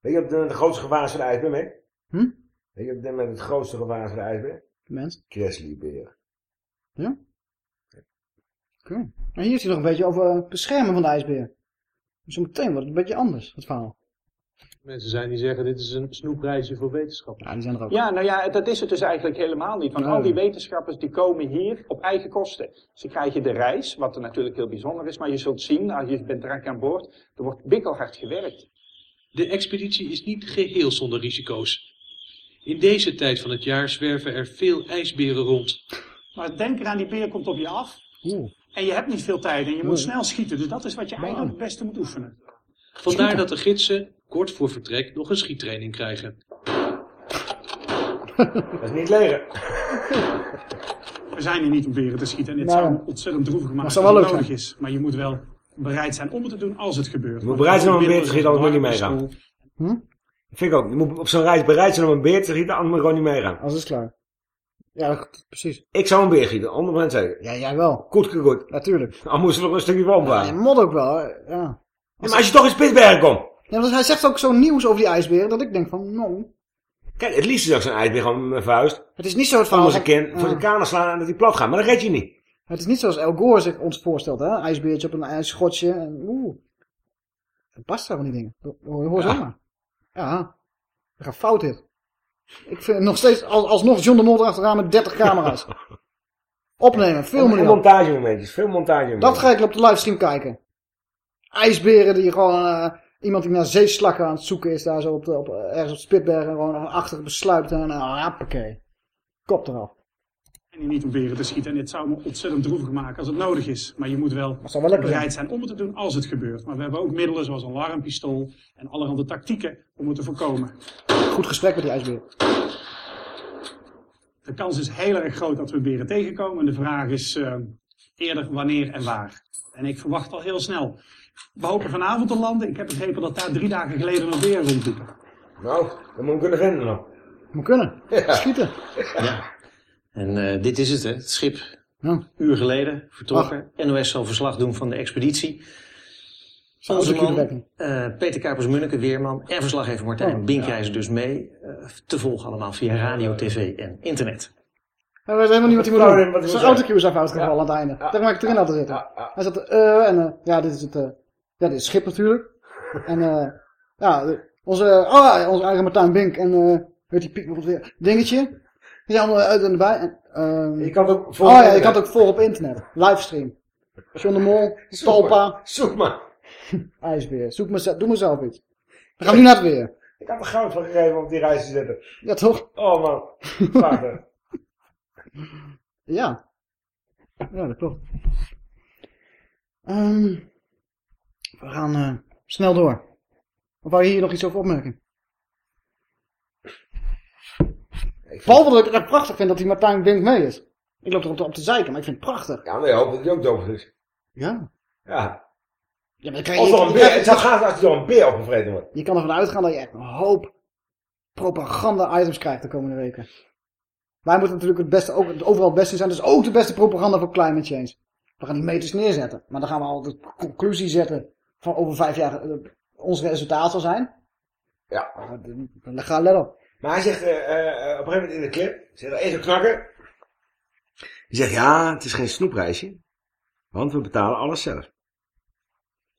Weet je wat de, de grootste gevaar is voor de ijsbeer mee? Hm? Weet je wat het grootste gevaar is voor de ijsbeer? Mens. Grizzlybeer. Ja? Oké. Maar hier is hij nog een beetje over het beschermen van de ijsbeer. Dus meteen wordt het een beetje anders, het verhaal. Mensen zijn die zeggen dit is een snoepreisje voor wetenschappers. Ja, die zijn er ook. Ja, nou ja, dat is het dus eigenlijk helemaal niet. Want Nee. al die wetenschappers die komen hier op eigen kosten. Ze krijgen de reis, wat er natuurlijk heel bijzonder is. Maar je zult zien, als je bent direct aan boord, er wordt bikkelhard gewerkt. De expeditie is niet geheel zonder risico's. In deze tijd van het jaar zwerven er veel ijsberen rond. Maar denk eraan, die beer komt op je af. En je hebt niet veel tijd en je moet snel schieten. Dus dat is wat je eigenlijk het beste moet oefenen. Vandaar dat de gidsen kort voor vertrek nog een schiettraining krijgen. Dat is niet leren. We zijn hier niet om beren te schieten. En dit Nou, zou ontzettend droevig maken maar als het nodig is. Maar je moet wel bereid zijn om het te doen als het gebeurt. Je moet bereid zijn om een beer te schieten, anders moet je niet meegaan. Hm? Vind ik ook. Je moet op zo'n reis bereid zijn om een beer te schieten, anders moet je gewoon niet meegaan. Als het is klaar. Ja, precies. Ik zou een beer schieten, 100% zeker. Ja, jij wel. Goed, goed, goed. Natuurlijk. Al moesten we nog een stukje voor Ja, omdraaien. je moet ook wel, hè. ja. Ja, maar als je toch in Spitsbergen komt. Ja, want hij zegt ook zo'n nieuws over die ijsberen dat ik denk van, nou... Kijk, het liefst is ook zo'n ijsbeer gewoon met mijn vuist. Het is niet zo het Van verhaal zijn van- kin, voor Ja. zijn kanen slaan en dat hij plat gaat. Maar dat red je niet. Het is niet zoals El Gore zich ons voorstelt, hè. IJsbeertje op een ijsschotje en oeh. Het past daar van die dingen. Hoor, hoor zo Ja. maar. Ja. Dat gaat fout dit. Ik vind nog steeds, als, alsnog John de Mol achteraan met 30 camera's. Opnemen, filmen. En joh. montagemomentjes, veel montagemomentjes. Dat ga ik op de livestream kijken. IJsberen die gewoon, eh, iemand die naar zeeslakken aan het zoeken is, daar zo op, de, op eh, ergens op Spitbergen, gewoon achter besluipt en uh, hoppakee. Kop eraf. Niet om beren te schieten. En dit zou me ontzettend droevig maken als het nodig is. Maar je moet wel, bereid zijn om het te doen als het gebeurt. Maar we hebben ook middelen zoals een alarmpistool en allerhande tactieken om het te voorkomen. Goed gesprek met die ijsberen. De kans is heel erg groot dat we beren tegenkomen. En de vraag is eh, eerder wanneer en waar. En ik verwacht al heel snel. We hopen vanavond te landen. Ik heb begrepen dat daar drie dagen geleden nog beren rondliepen. Nou, dat moet ik kunnen vinden nog. Moet kunnen. Schieten. Ja. En eh, dit is het, hè? het schip. Ja. Uur geleden vertrokken. NOS zal verslag doen van de expeditie. Onze man, eh, Peter Kapers-Munneke, weerman en verslaggever Martijn Oh, Bink ja. reizen dus mee. eh, te volgen allemaal via radio, tv en internet. Hij weet helemaal niet wat hij moet Nou, doen. wat Zijn autocue is even uitgevallen aan het einde. Daarom heb ik erin laten zitten. Hij zat, eh, en ja, dit is het, eh, Ja, dit is Schip natuurlijk. En eh ja, onze, oh, onze eigen Martijn Bink en eh weet die piek nog weer dingetje. Die zijn allemaal uit en erbij. En, ehm, Je kan het ook Oh volgen op ja, je internet. kan het ook volgen op internet. Livestream. John de Mol, Talpa. Zoek maar. IJsbeer. Zoek maar, doe maar zelf iets. Dan gaan we nu naar het weer. Ik had er goud van gegeven om op die reis te zitten. Ja, toch? Oh man. Ja. Ja, dat klopt. Ehm, we gaan eh, snel door. Of wou je hier nog iets over opmerken? Behalve dat ik het echt prachtig vind dat die Martijn Wink mee is. Ik loop erop te, op te zeiken, maar ik vind het prachtig. Ja, maar je hoopt dat hij ook dood is. Ja. Ja. Ja, maar dan je, door een je, beer. Het zou gaan als door een beer opgevreten wordt. je kan ervan uitgaan dat je echt een hoop propaganda-items krijgt de komende weken. Wij moeten natuurlijk het beste, ook het overal het beste zijn. Dus ook de beste propaganda voor climate change. We gaan die meters neerzetten. Maar dan gaan we al de conclusie zetten van over vijf jaar eh, ons resultaat zal zijn. Ja. Dan ga let op. Maar hij zegt eh, eh, op een gegeven moment in de clip, zegt er even knakken. Die zegt, ja, het is geen snoepreisje. Want we betalen alles zelf.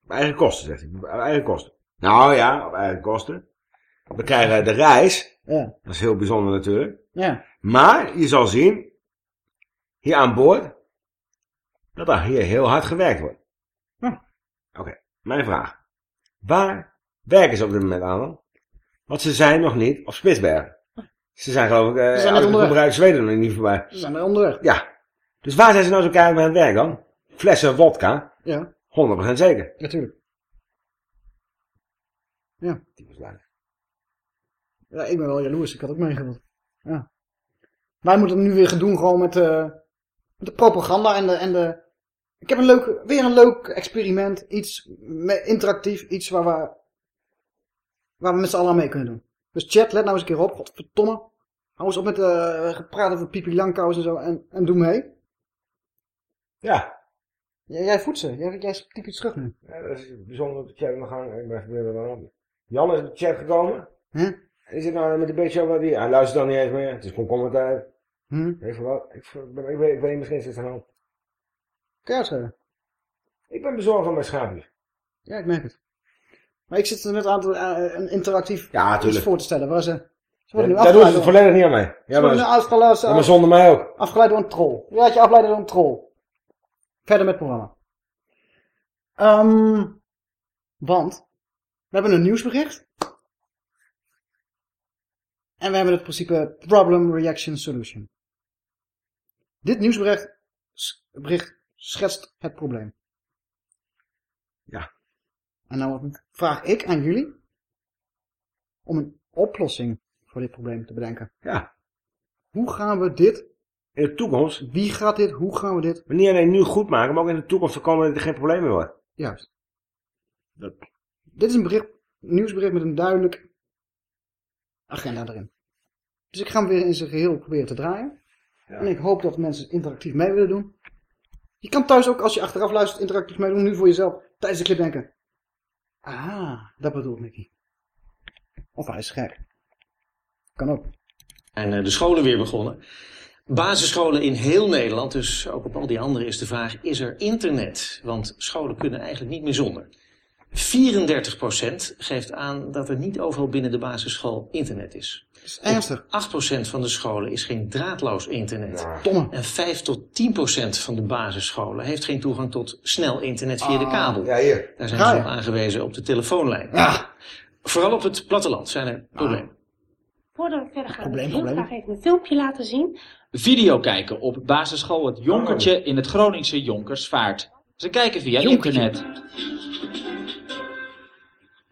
Op eigen kosten, zegt hij. Op eigen kosten. Nou ja, op eigen kosten. We krijgen de reis. Ja. Dat is heel bijzonder natuurlijk. Ja. Maar je zal zien, hier aan boord, dat er hier heel hard gewerkt wordt. Oké, mijn vraag. Waar werken ze op dit moment aan? dan? Want ze zijn nog niet op Spitsbergen. Ze zijn geloof ik, eh, Ze zijn net onderweg. gebruik Zweden nog niet voorbij. Ze zijn er onderweg. Ja. Dus waar zijn ze nou zo keihard mee aan het werk dan? Flessen wodka? Ja. 100% zeker. Natuurlijk. Ja. Ja, ik ben wel jaloers. Ik had ook meegewild. Ja. Wij moeten nu weer gaan doen gewoon met, eh, met de propaganda en de, en de... Ik heb een leuk, weer een leuk experiment. Iets interactief. Iets waar we, waar we met z'n allen aan mee kunnen doen. Dus chat, let nou eens een keer op. Godverdomme. Hou eens op met eh gepraat over Pipi Langkous en zo. En, en doe mee. Ja. Jij, jij voedt ze. Jij, jij typt iets terug nu. Ja, dat is bijzonder op de chat aan de gang. Ik ben de Jan is op de chat gekomen. Huh? Die zit nou met een beetje over die... Hij luistert dan niet eens meer. Het is gewoon commentaar. Hm? Je wat? Ik, ben, ik, weet, ik weet niet, misschien is de hand. Kaart schelen. Ik ben bezorgd van mijn schaapjes. Ja, ik merk het. Maar ik zit er net aan te, eh, een interactief Ja, iets voor te stellen. Waar ze, ze worden nu Daar doen ze afgeleid volledig niet aan mee. Ja, maar, afgeleid, ja, maar zonder mij ook. afgeleid door een troll. Laat je afleiden door een troll. Verder met het programma. Ehm, want we hebben een nieuwsbericht. En we hebben het principe Problem Reaction Solution. Dit nieuwsbericht bericht schetst het probleem. Ja. En nou vraag ik aan jullie om een oplossing voor dit probleem te bedenken. Ja. Hoe gaan we dit... In de toekomst... Wie gaat dit? Hoe gaan we dit? Maar niet alleen nu goed maken, maar ook in de toekomst voorkomen dat er geen probleem meer wordt. Juist. Dat... Dit is een bericht, een nieuwsbericht met een duidelijk agenda erin. Dus ik ga hem weer in zijn geheel proberen te draaien. En ik hoop dat mensen interactief mee willen doen. Je kan thuis ook, als je achteraf luistert, interactief meedoen. Nu voor jezelf, tijdens de clip denken. Ah, dat bedoelt Mickey. Of hij is gek. Kan ook. En eh, de scholen weer begonnen. Basisscholen in heel Nederland, dus ook op al die andere is de vraag, is er internet? Want scholen kunnen eigenlijk niet meer zonder. 34% geeft aan dat er niet overal binnen de basisschool internet is. Dat is ernstig. 8% van de scholen is geen draadloos internet. En 5 tot 10% van de basisscholen heeft geen toegang tot snel internet via de Ah, kabel. ja, hier. Daar zijn ze op aangewezen op de telefoonlijn. Ja. Vooral op het platteland zijn er problemen. Voordat we verder gaan, Probleem, wil ik heel graag even een filmpje laten zien. Video kijken op basisschool Het Jonkertje in het Groningse Jonkersvaart. Ze kijken via internet.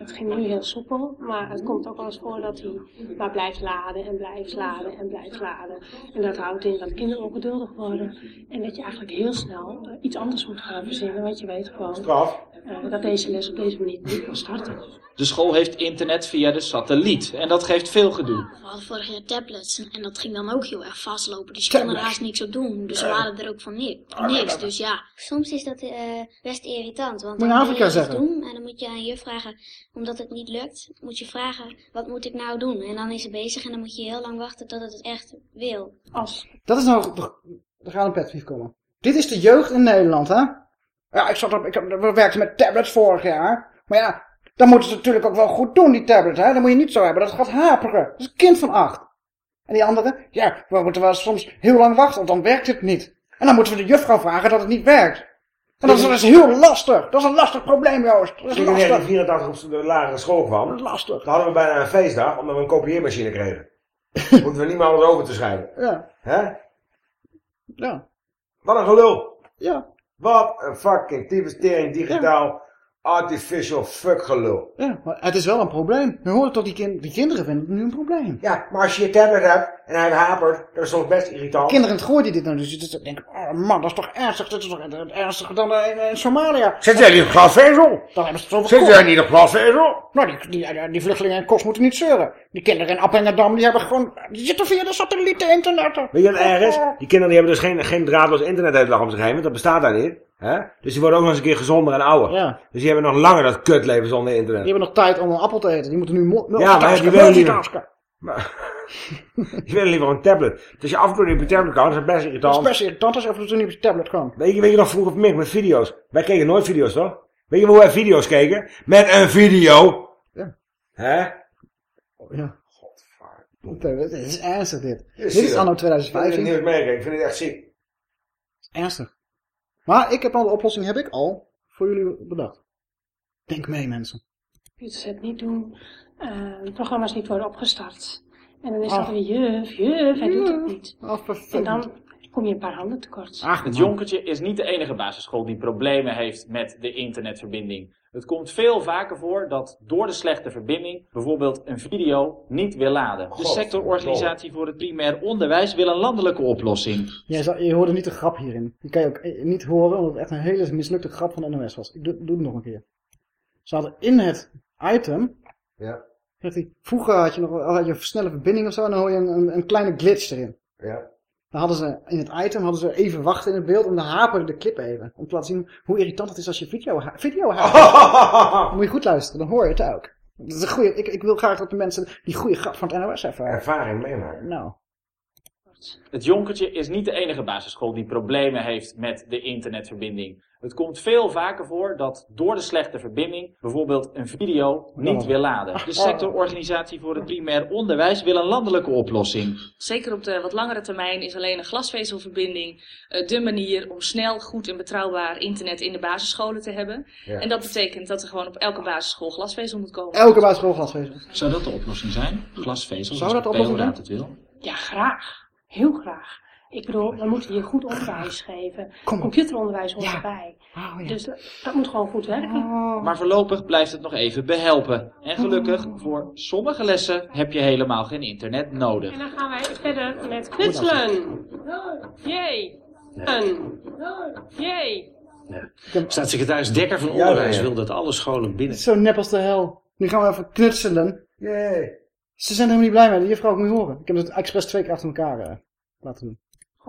Het ging nu heel soepel, maar het komt ook wel eens voor dat hij maar blijft laden en blijft laden en blijft laden. En dat houdt in dat kinderen ongeduldig worden en dat je eigenlijk heel snel eh, iets anders moet gaan verzinnen, want je weet gewoon eh, dat deze les op deze manier niet kan starten. De school heeft internet via de satelliet en dat geeft veel gedoe. We hadden vorig jaar tablets en, dat ging dan ook heel erg vastlopen. Dus je kon er haast niks op doen. Dus we waren er ook van ni- niks. Dus ja. Soms is dat eh, best irritant. Want Moet je dan in wil je Afrika iets zeggen. doen en dan moet je aan je vragen, omdat het niet lukt, moet je vragen, wat moet ik nou doen? En dan is ze bezig en dan moet je heel lang wachten tot het het echt wil. Als Dat is nou... Er gaat een petvief komen. Dit is de jeugd in Nederland, hè? Ja, ik, zat op, ik we werkten met tablets vorig jaar. Maar ja, dan moeten ze natuurlijk ook wel goed doen, die tablets. Hè? Dan moet je niet zo hebben, dat gaat haperen. Dat is een kind van acht. En die andere, ja, we moeten wel soms heel lang wachten, want dan werkt het niet. En dan moeten we de juffrouw vragen dat het niet werkt. En dat is, dat is heel lastig. Dat is een lastig probleem, Joost. Dat is Toen ik in lastig. 1984 op de lagere school kwam, lastig. dan hadden we bijna een feestdag omdat we een kopieermachine kregen. Moeten we niet meer alles over te schrijven. Ja. Hè? Ja. Wat een gelul. Ja. Wat een fucking typestering digitaal artificial fuck gelul. Ja, maar het is wel een probleem. Je hoort toch, die, kin- die kinderen vinden het nu een probleem. Ja, maar als je je tablet hebt en hij hapert, dat is soms best irritant. Kinderen in het gooi die dit nou dus dan denken, oh man, dat is toch ernstig. Dat is toch ernstiger dan eh, in, in Somalia. Zit jij niet op glasvezel? Dan hebben ze het Zit kost. jij niet op glasvezel? Nou, die, die, die, die vluchtelingen in Kos moeten niet zeuren. Die kinderen in Appingedam, die hebben gewoon... Die zitten via de satellieten internetten. Weet je wat erg is? Die kinderen die hebben dus geen, geen draadloos internet om zich heen, want dat bestaat daar niet. Hè? Dus die worden ook nog eens een keer gezonder en ouder. Ja. Dus die hebben nog langer dat kutleven zonder internet. Die hebben nog tijd om een appel te eten. Die moeten nu Ja, maar die willen liever- multitasken. Die willen liever een tablet. Dus je af en toe niet op je tablet kan, is dat best Dat is irritant. best irritant als je af en toe niet op je tablet kan. Weet je, weet je nog vroeger op Mick met video's? Wij keken nooit video's, toch? Weet je hoe wij video's keken? Met een video. Ja. Hè? Oh, ja. Dit is ernstig dit. Is dit is anno Ik vind het 2015. niet meekijken. Ik vind het echt ziek. Ernstig. Maar ik heb al de oplossing heb ik al voor jullie bedacht. Denk mee mensen. computers het niet doen, eh, programma's niet worden opgestart. En dan is Ach. dat weer juf, juf, hij doet het niet. Oh, En dan kom je een paar handen tekort. het Jonkertje is niet de enige basisschool die problemen heeft met de internetverbinding. Het komt veel vaker voor dat door de slechte verbinding bijvoorbeeld een video niet wil laden. De God, sectororganisatie voor het primair onderwijs wil een landelijke oplossing. Jij zou- je hoorde niet de grap hierin. Die kan je ook eh, niet horen, omdat het echt een hele mislukte grap van de NOS was. Ik doe, doe het nog een keer. Ze hadden in het item... Ja. zegt hij, vroeger had je nog had je een snelle verbinding of zo, en dan hoor je een, een, een kleine glitch erin. Ja. Dan hadden ze in het item hadden ze even wachten in het beeld om de haperen de clip even. Om te laten zien hoe irritant het is als je video, ha video hapert. Dan moet je goed luisteren, dan hoor je het ook. Dat is een goeie, ik, ik wil graag dat de mensen die goede grap van het NOS even... Ervaring meemaken. Nou. Het Jonkertje is niet de enige basisschool die problemen heeft met de internetverbinding. Het komt veel vaker voor dat door de slechte verbinding bijvoorbeeld een video niet wil laden. De sectororganisatie voor het primair onderwijs wil een landelijke oplossing. Zeker op de wat langere termijn is alleen een glasvezelverbinding eh, de manier om snel, goed en betrouwbaar internet in de basisscholen te hebben. Ja. En dat betekent dat er gewoon op elke basisschool glasvezel moet komen. Elke basisschool glasvezel. Zou dat de oplossing zijn? Glasvezel, Zou als dat de de oplossing zijn? het wil. Ja, graag. Heel graag. Ik bedoel, we moeten hier goed onderwijs geven. Computeronderwijs hoort erbij. Dus dat, moet gewoon goed werken. Maar voorlopig blijft het nog even behelpen. En gelukkig, voor sommige lessen heb je helemaal geen internet nodig. En dan gaan wij verder met knutselen. Jee. Een. Jee. Staatssecretaris Dekker van Ja, Onderwijs ja. wil dat alle scholen binnen... Zo nep als de hel. Nu gaan we even knutselen. Yay. Ze zijn er helemaal niet blij mee. De juffrouw moet je horen. Ik heb het expres twee keer achter elkaar eh, laten doen.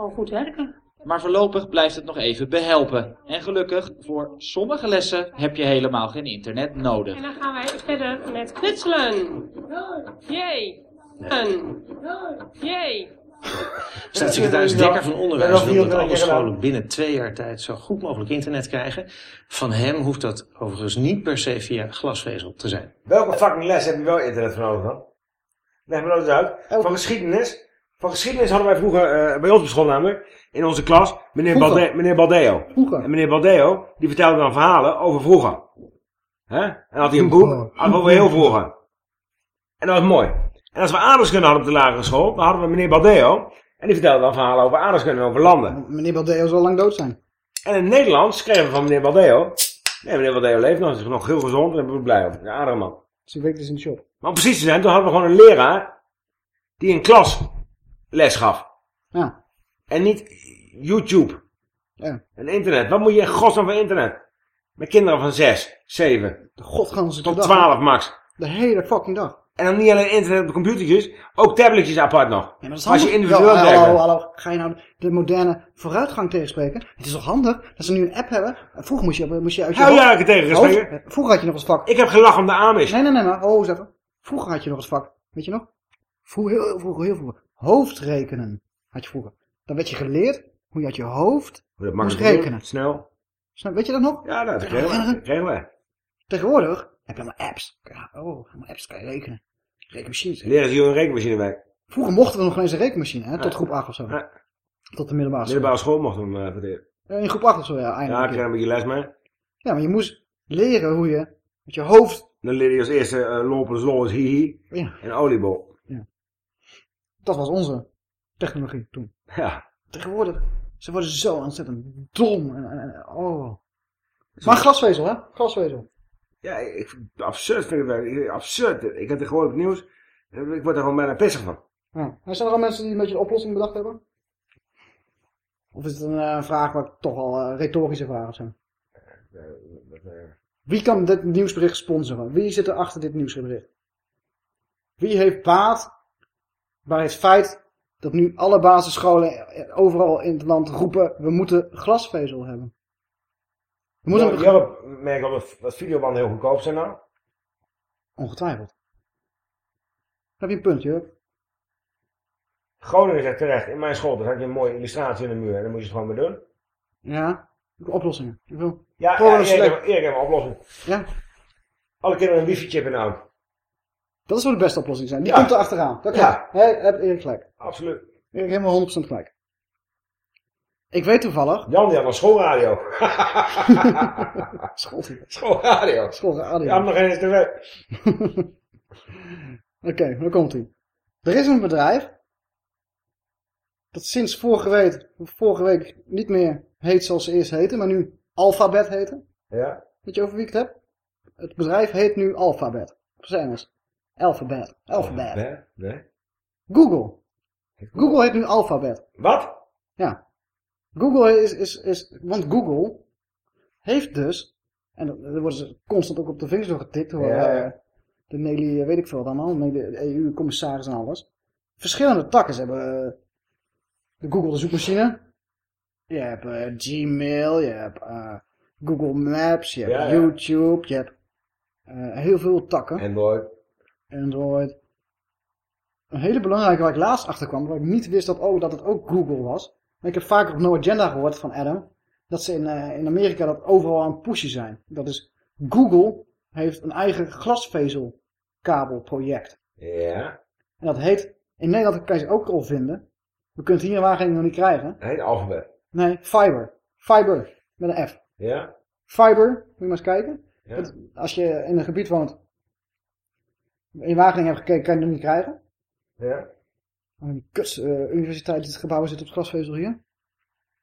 Gewoon goed werken. Maar voorlopig blijft het nog even behelpen. En gelukkig, voor sommige lessen heb je helemaal geen internet nodig. En dan gaan wij verder met knutselen. Jee. Een. Jee. Staatssecretaris Dekker van Onderwijs wil dat alle scholen binnen twee jaar tijd zo goed mogelijk internet krijgen. Van hem hoeft dat overigens niet per se via glasvezel te zijn. Welke fucking les heb je wel internet voor nodig dan? Leg me dat eens uit. Van geschiedenis. Van geschiedenis hadden wij vroeger, eh, bij ons op school namelijk, in onze klas, meneer? Balde meneer Baldeo. Vroeger? En meneer Baldeo, die vertelde dan verhalen over vroeger. Hè? En had hij een boek, had over heel vroeger. En dat was mooi. En als we aardrijkskunde hadden op de lagere school, dan hadden we meneer Baldeo. En die vertelde dan verhalen over aardrijkskunde en over landen. Meneer Baldeo zal lang dood zijn. En in het Nederlands kregen we van meneer Baldeo. Nee, meneer Baldeo leeft nog, is nog heel gezond en daar ben ik blij over. Een aardige man. Ik weet dus in de shop. Maar om precies te zijn, toen hadden we gewoon een leraar die in klas les gaf. Ja. En niet YouTube Ja. en internet. Wat moet je in godsnaam van internet? Met kinderen van 6, 7, De godganse tot dag. 12 max. De hele fucking dag. En dan niet alleen internet op de computertjes, ook tabletjes apart nog. Ja, maar dat is Als je individueel Ja, hallo, hallo. Ga je nou de moderne vooruitgang tegenspreken? Het is toch handig dat ze nu een app hebben? Vroeger moest je, moest je uit je Hou hoofd- jij tegen hoofd- gespreken? Vroeger had je nog eens vak. Ik heb gelachen om de Amish. Nee, nee, nee, maar ho eens even. Vroeger had je nog eens vak. Weet je nog? Vroeger, heel, heel vroeger, heel vroeger. Hoofdrekenen had je vroeger. Dan werd je geleerd hoe je uit je hoofd Hoe dat moest doen, rekenen. Snel. Weet je dat nog? Ja, dat Kan je kregen we. Tegenwoordig heb je allemaal apps. Ja, oh, allemaal apps kan je rekenen. Rekenmachines. Leren ze een rekenmachine bij. Vroeger mochten we nog geen eens een rekenmachine, hè? Tot Ja. groep 8 of zo. Ja. Tot de middelbare school. Middelbare school mochten we hem uh. Ja, In groep 8 of zo, ja, Ja, eindelijk. ik kreeg een beetje les mee. Ja, maar je moest leren hoe je met je hoofd... Dan leerde je als eerste uh, lopen, lolles, hihi. Ja. En oliebol. Dat was onze technologie toen. Ja. Tegenwoordig, ze worden zo ontzettend dom. En, en, oh. Maar glasvezel, hè? Glasvezel. Ja, ik, vind het absurd vind ik het wel. Absurd. Ik heb het nieuws. Ik word er gewoon bijna pissig van. Ja. En zijn er al mensen die een beetje een oplossing bedacht hebben? Of is het een eh, vraag waar toch al eh, retorische vragen zijn? Wie kan dit nieuwsbericht sponsoren? Wie zit er achter dit nieuwsbericht? Wie heeft baat bij het feit dat nu alle basisscholen overal in het land roepen, we moeten glasvezel hebben? We moeten Jelle merkt dat, dat videobanden heel goedkoop zijn nou. Ongetwijfeld. Heb je een punt, Jurk? Groningen zegt terecht, in mijn school daar had je een mooie illustratie in de muur en dan moet je het gewoon mee doen. Ja, oplossingen. Ik wil Ja, ja Erik, heeft een oplossing. Ja. Alle kinderen een wifi-chip in de auto. Dat zou de beste oplossing zijn. Die Ja. komt er achteraan. Dat Ja. hebt Erik gelijk. Absoluut. Erik helemaal 100% gelijk. Ik weet toevallig... Jan die had een schoolradio. School. Schoolradio. Schoolradio. Ja, nog geen tv. Oké, daar komt hij. Er is een bedrijf dat sinds vorige week, vorige week niet meer heet zoals ze eerst heten, maar nu Alphabet heten. Ja. Weet je over wie ik het heb? Het bedrijf heet nu Alphabet. Op zijn Engels. Alphabet. Alphabet. Nee. Google. Google heet nu Alphabet. Wat? Ja. Google is, is, is, want Google heeft dus, en daar worden ze constant ook op de vingers door getikt door Ja, eh, de Nelly, eh, weet ik veel wat allemaal, nee, de EU-commissaris en alles. Verschillende takken. Ze hebben eh, de Google de zoekmachine. Je hebt Gmail, je hebt Google Maps, je hebt Ja, ja. YouTube, je hebt heel veel takken. Android. Android. Een hele belangrijke waar ik laatst achter kwam, waar ik niet wist dat, oh, dat het ook Google was. Maar ik heb vaker op No Agenda gehoord van Adam, dat ze in, eh, in Amerika dat overal aan het pushen zijn. Dat is, Google heeft een eigen glasvezelkabelproject. Ja. En dat heet, in Nederland kan je ze ook al vinden. We kunnen het hier in Wageningen nog niet krijgen. Hij heet Alphabet. Nee, Fiber. Fiber, met een F. Ja. Fiber, moet je maar eens kijken. Ja. Als je in een gebied woont, in Wageningen hebt gekeken, kan je het nog niet krijgen. Ja. Aan die kuts eh, universiteit, dit gebouw zit op glasvezel hier.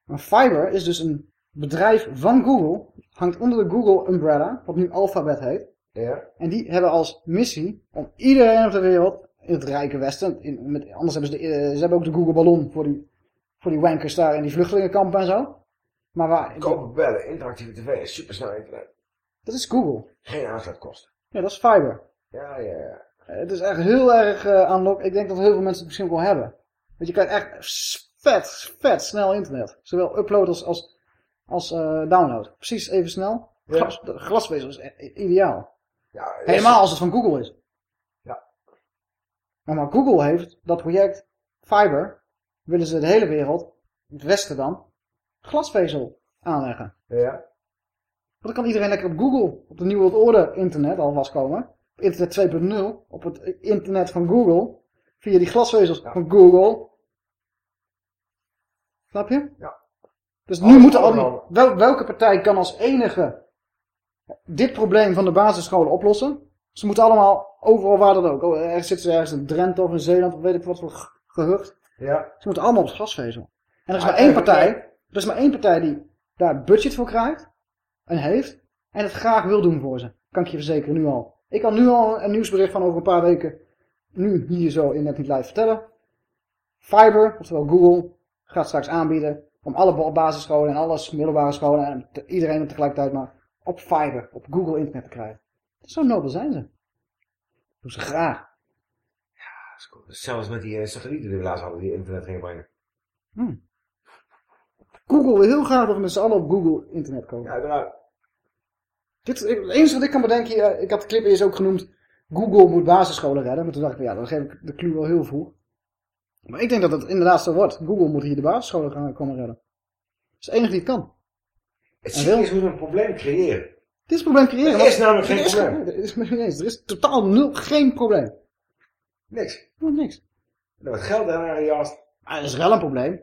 Maar Fiber is dus een bedrijf van Google, hangt onder de Google umbrella, wat nu Alphabet heet. Ja. En die hebben als missie om iedereen op de wereld, in het rijke westen, in, met, anders hebben ze, de, eh, ze hebben ook de Google ballon voor die, voor die wankers daar in die vluchtelingenkampen en zo. Maar waar, Kopen, bellen, interactieve tv, supersnel internet. dat is Google. Geen aansluitkosten. Ja, dat is Fiber. Ja, ja, ja. Eh, Het is echt heel erg eh aanlok. Ik denk dat heel veel mensen het misschien wel hebben. Want je krijgt echt vet, vet snel internet. Zowel upload als, als, als eh, download. Precies even snel. Ja. Glas, de glasvezel is i- ideaal. Ja, Helemaal als het van Google is. Ja. Maar, maar Google heeft dat project Fiber. Willen ze de hele wereld, het westen dan, glasvezel aanleggen. Ja. Want dan kan iedereen lekker op Google, op de Nieuwe Orde internet alvast komen. Op internet 2.0, op het internet van Google. Via die glasvezels van Google. Snap je? Ja. Dus nu moeten al allemaal. die, wel, welke partij kan als enige dit probleem van de basisscholen oplossen? Ze moeten allemaal, overal waar dat ook. Oh, ergens zitten ze ergens in Drenthe of in Zeeland of weet ik wat voor gehucht. Ja. Ze moeten allemaal op glasvezel. En er is Ah, maar één partij, er is maar één partij die daar budget voor krijgt en heeft en het graag wil doen voor ze. Kan ik je verzekeren nu al. Ik kan nu al een nieuwsbericht van over een paar weken nu hier zo in Net Niet Live vertellen. Fiber, oftewel Google, gaat straks aanbieden om alle ba- basisscholen en alles, middelbare scholen en te- iedereen tegelijkertijd maar op Fiber, op Google internet te krijgen. Zo nobel zijn ze. Doen ze graag. Zelfs met die eh, satellieten die we laatst hadden die internet gingen brengen. Hmm. Google wil heel graag dat we met z'n allen op Google internet komen. Ja, uiteraard. Dit, ik- het enige wat ik kan bedenken, ik had de clip eerst ook genoemd, Google moet basisscholen redden. Maar toen dacht ik, ja, dan geef ik de clue wel heel vroeg. Maar ik denk dat het inderdaad zo wordt. Google moet hier de basisscholen gaan komen redden. Dat is de enige die het kan. Het zieke wil. is hoe een probleem creëren. Dit is het probleem creëren. Er is namelijk geen is probleem. Er is, er is, er is totaal nul, geen probleem. Niks. Oh, niks. Er wordt geld aan gejast. Maar dat is wel een probleem.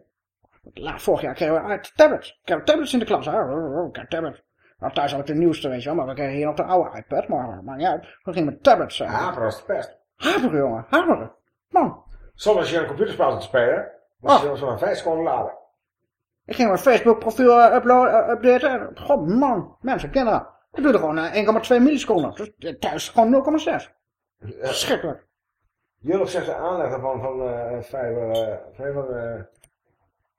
Vorig jaar kregen we uit tablets. Kregen we tablets in de klas. Hè? Oh, Kijk, tablets. Nou, thuis had ik de nieuwste, weet je wel. Maar we kregen hier nog de oude iPad. Maar maakt niet uit. We gingen met tablets. Uh, Haperen als de pest. jongen. Haperen. Man. Soms als je een computerspel te spelen, was je zo maar vijf seconden later. Ik ging mijn Facebook profiel uh, uploaden, uh, updaten. God man, mensen, kinderen. Dat duurde gewoon uh, 1,2 milliseconden. Dus thuis gewoon 0,6. Schrikkelijk. Jullie zegt de aanlegger van, van uh, fiber, uh,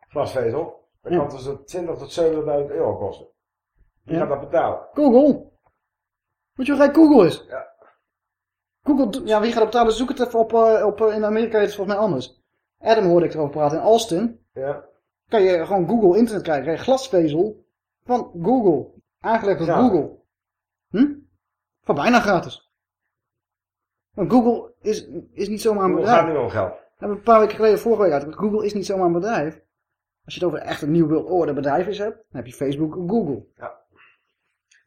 glasvezel. Dat Ja. kan tussen 20 tot 70.000 euro kosten. Wie Ja. gaat dat betalen? Google. Weet je hoe gek Google is? Ja. Google, ja, wie gaat dat betalen? Zoek het even op, uh, op uh, in Amerika heet het volgens mij anders. Adam hoorde ik erover praten. In Austin Ja. kan je gewoon Google internet krijgen. Krijg je glasvezel van Google. Aangelegd door Ja. Google. Hm? Voor bijna gratis. Want Google is, is niet zomaar een bedrijf. gaat nu om geld? We hebben een paar weken geleden, vorige week uit. Google is niet zomaar een bedrijf. Als je het over echt een nieuw World Order bedrijf is hebt, dan heb je Facebook en Google. Het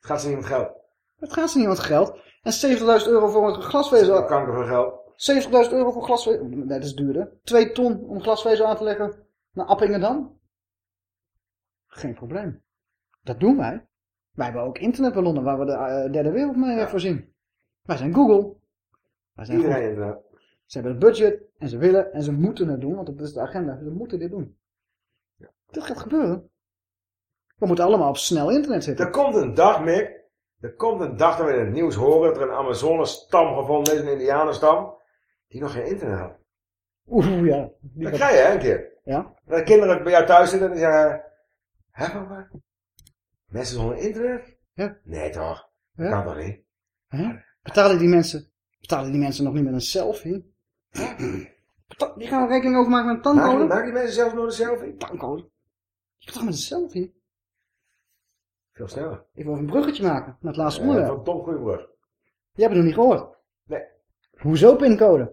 gaat ze niet om geld. Het gaat ze niet om het geld. En 70.000 euro voor een glasvezel. Dat kanker voor geld. 70.000 euro voor glasvezel. Nee, dat is duurder. 2 ton om glasvezel aan te leggen naar Appingedam. Geen probleem. Dat doen wij. Wij hebben ook internetballonnen waar we de eh, derde wereld mee eh, voorzien. Wij zijn Google. Wij zijn Iedereen internet. Ze hebben het budget en ze willen en ze moeten het doen, want dat is de agenda. Ze moeten dit doen. Dit gaat gebeuren. We moeten allemaal op snel internet zitten. Er komt een dag, Mick. Er komt een dag dat we in het nieuws horen dat er een Amazone-stam gevonden is, een Indianenstam, die nog geen internet had. Oeh, ja. Dat krijg je, hè, een keer. Ja? Dat de kinderen bij jou thuis zitten en die zeggen, hè papa? Mensen zonder internet? Ja. Nee toch? Ja. Kan toch niet? Hè? Betalen die mensen, betalen die mensen nog niet met een selfie? Die gaan rekening over maken met een tankcode? Maken, maken die mensen zelfs nog een selfie? Tankcode? Je betaalt met een selfie? Veel sneller. Ik wil even een bruggetje maken naar het laatste Eh, onderwerp. van Tom Goeienbrug. Die hebben het nog niet gehoord. Nee. Hoezo pincode?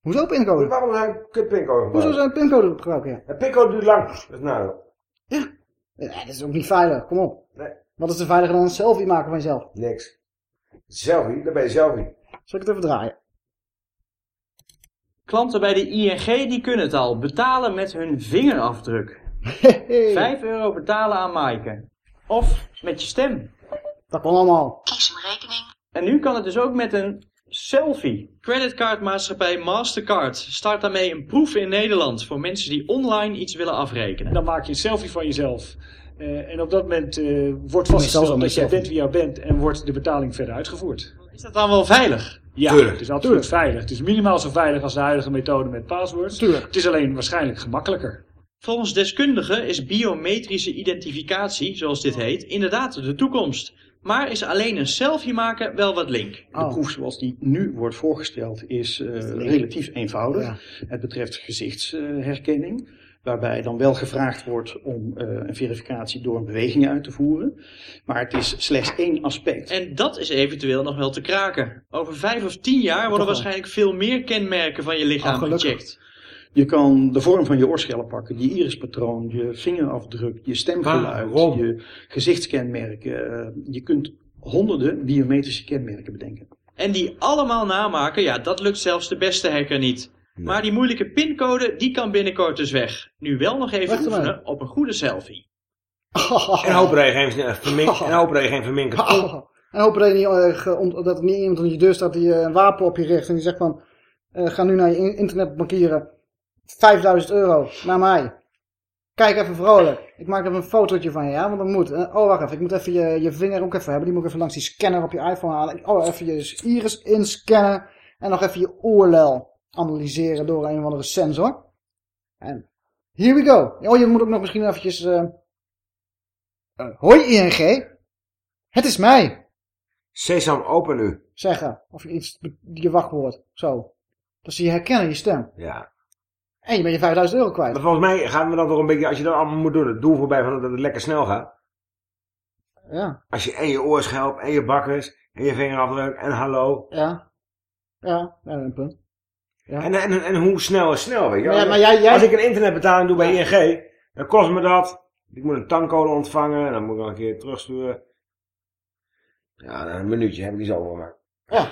Hoezo pincode? Waarom zijn kut pincode Hoezo zijn pincode gebruiken? Ja. Een pincode duurt lang. Dat is nou. Ja, dat is ook niet veilig. Kom op. Nee. Wat is er veiliger dan een selfie maken van jezelf? Niks. Selfie, dan ben je selfie. Zal ik het even draaien? Klanten bij de ING die kunnen het al. Betalen met hun vingerafdruk. 5 euro betalen aan Maaike. Of met je stem. Dat kan allemaal. Kies een rekening. En nu kan het dus ook met een selfie. Creditcardmaatschappij Mastercard start daarmee een proef in Nederland voor mensen die online iets willen afrekenen. Dan maak je een selfie van jezelf. Eh, en op dat moment eh, wordt vastgesteld dat jij bent wie jij bent en wordt de betaling verder uitgevoerd. Is dat dan wel veilig? Ja, Tuurlijk. het is absoluut veilig. Het is minimaal zo veilig als de huidige methode met passwords. Het is alleen waarschijnlijk gemakkelijker. Volgens deskundigen is biometrische identificatie, zoals dit heet, inderdaad de toekomst. Maar is alleen een selfie maken wel wat link? De proef zoals die nu wordt voorgesteld is eh, relatief eenvoudig. Ja. Het betreft gezichtsherkenning, waarbij dan wel gevraagd wordt om eh, een verificatie door een beweging uit te voeren. Maar het is slechts één aspect. En dat is eventueel nog wel te kraken. Over vijf of tien jaar worden waarschijnlijk veel meer kenmerken van je lichaam gelukkig. gecheckt. Je kan de vorm van je oorschellen pakken, je irispatroon, je vingerafdruk, je stemgeluid, Waarom? je gezichtskenmerken. Eh, je kunt honderden biometrische kenmerken bedenken. En die allemaal namaken, ja, dat lukt zelfs de beste hacker niet. Maar die moeilijke pincode, die kan binnenkort dus weg. Nu wel nog even Wacht maar. oefenen op een goede selfie. En hopen dat je geen, vermink, en hopen dat je geen. En hopen dat, niet, om- dat er niet iemand aan je deur staat die eh, een wapen op je richt. En die zegt van, eh, ga nu naar je in- internetbankieren. 5000 euro, naar mij. Kijk even vrolijk. Ik maak even een fotootje van je, ja, want dat moet. Oh, wacht even. Ik moet even je, je vinger ook even hebben. Die moet ik even langs die scanner op je iPhone halen. Oh, even je iris inscannen. En nog even je oorlel analyseren door een of andere sensor. En here we go. Oh, je moet ook nog misschien eventjes... eh, hoi ING. Het is mij. Sesam, open nu. Zeggen. Of je iets, je wachtwoord. Zo. Dan zie je herkennen je stem. Ja. En je bent je 5000 euro kwijt. Maar volgens mij gaan we dan toch een beetje, als je dat allemaal moet doen, het doel voorbij van dat het lekker snel gaat. Ja. Als je en je oorschelp, en je bakkers, en je vingerafdruk, en hallo. Ja. Ja, ja, een punt. Ja. En, en, en hoe snel is snel, weet je Maar wel? ja, maar jij- jij- Als ik een internetbetaling doe bij ING, dan kost me dat Ik moet een tankcode ontvangen, en dan moet ik nog een keer terugsturen. Ja, een minuutje heb ik die zo gemaakt. Ja.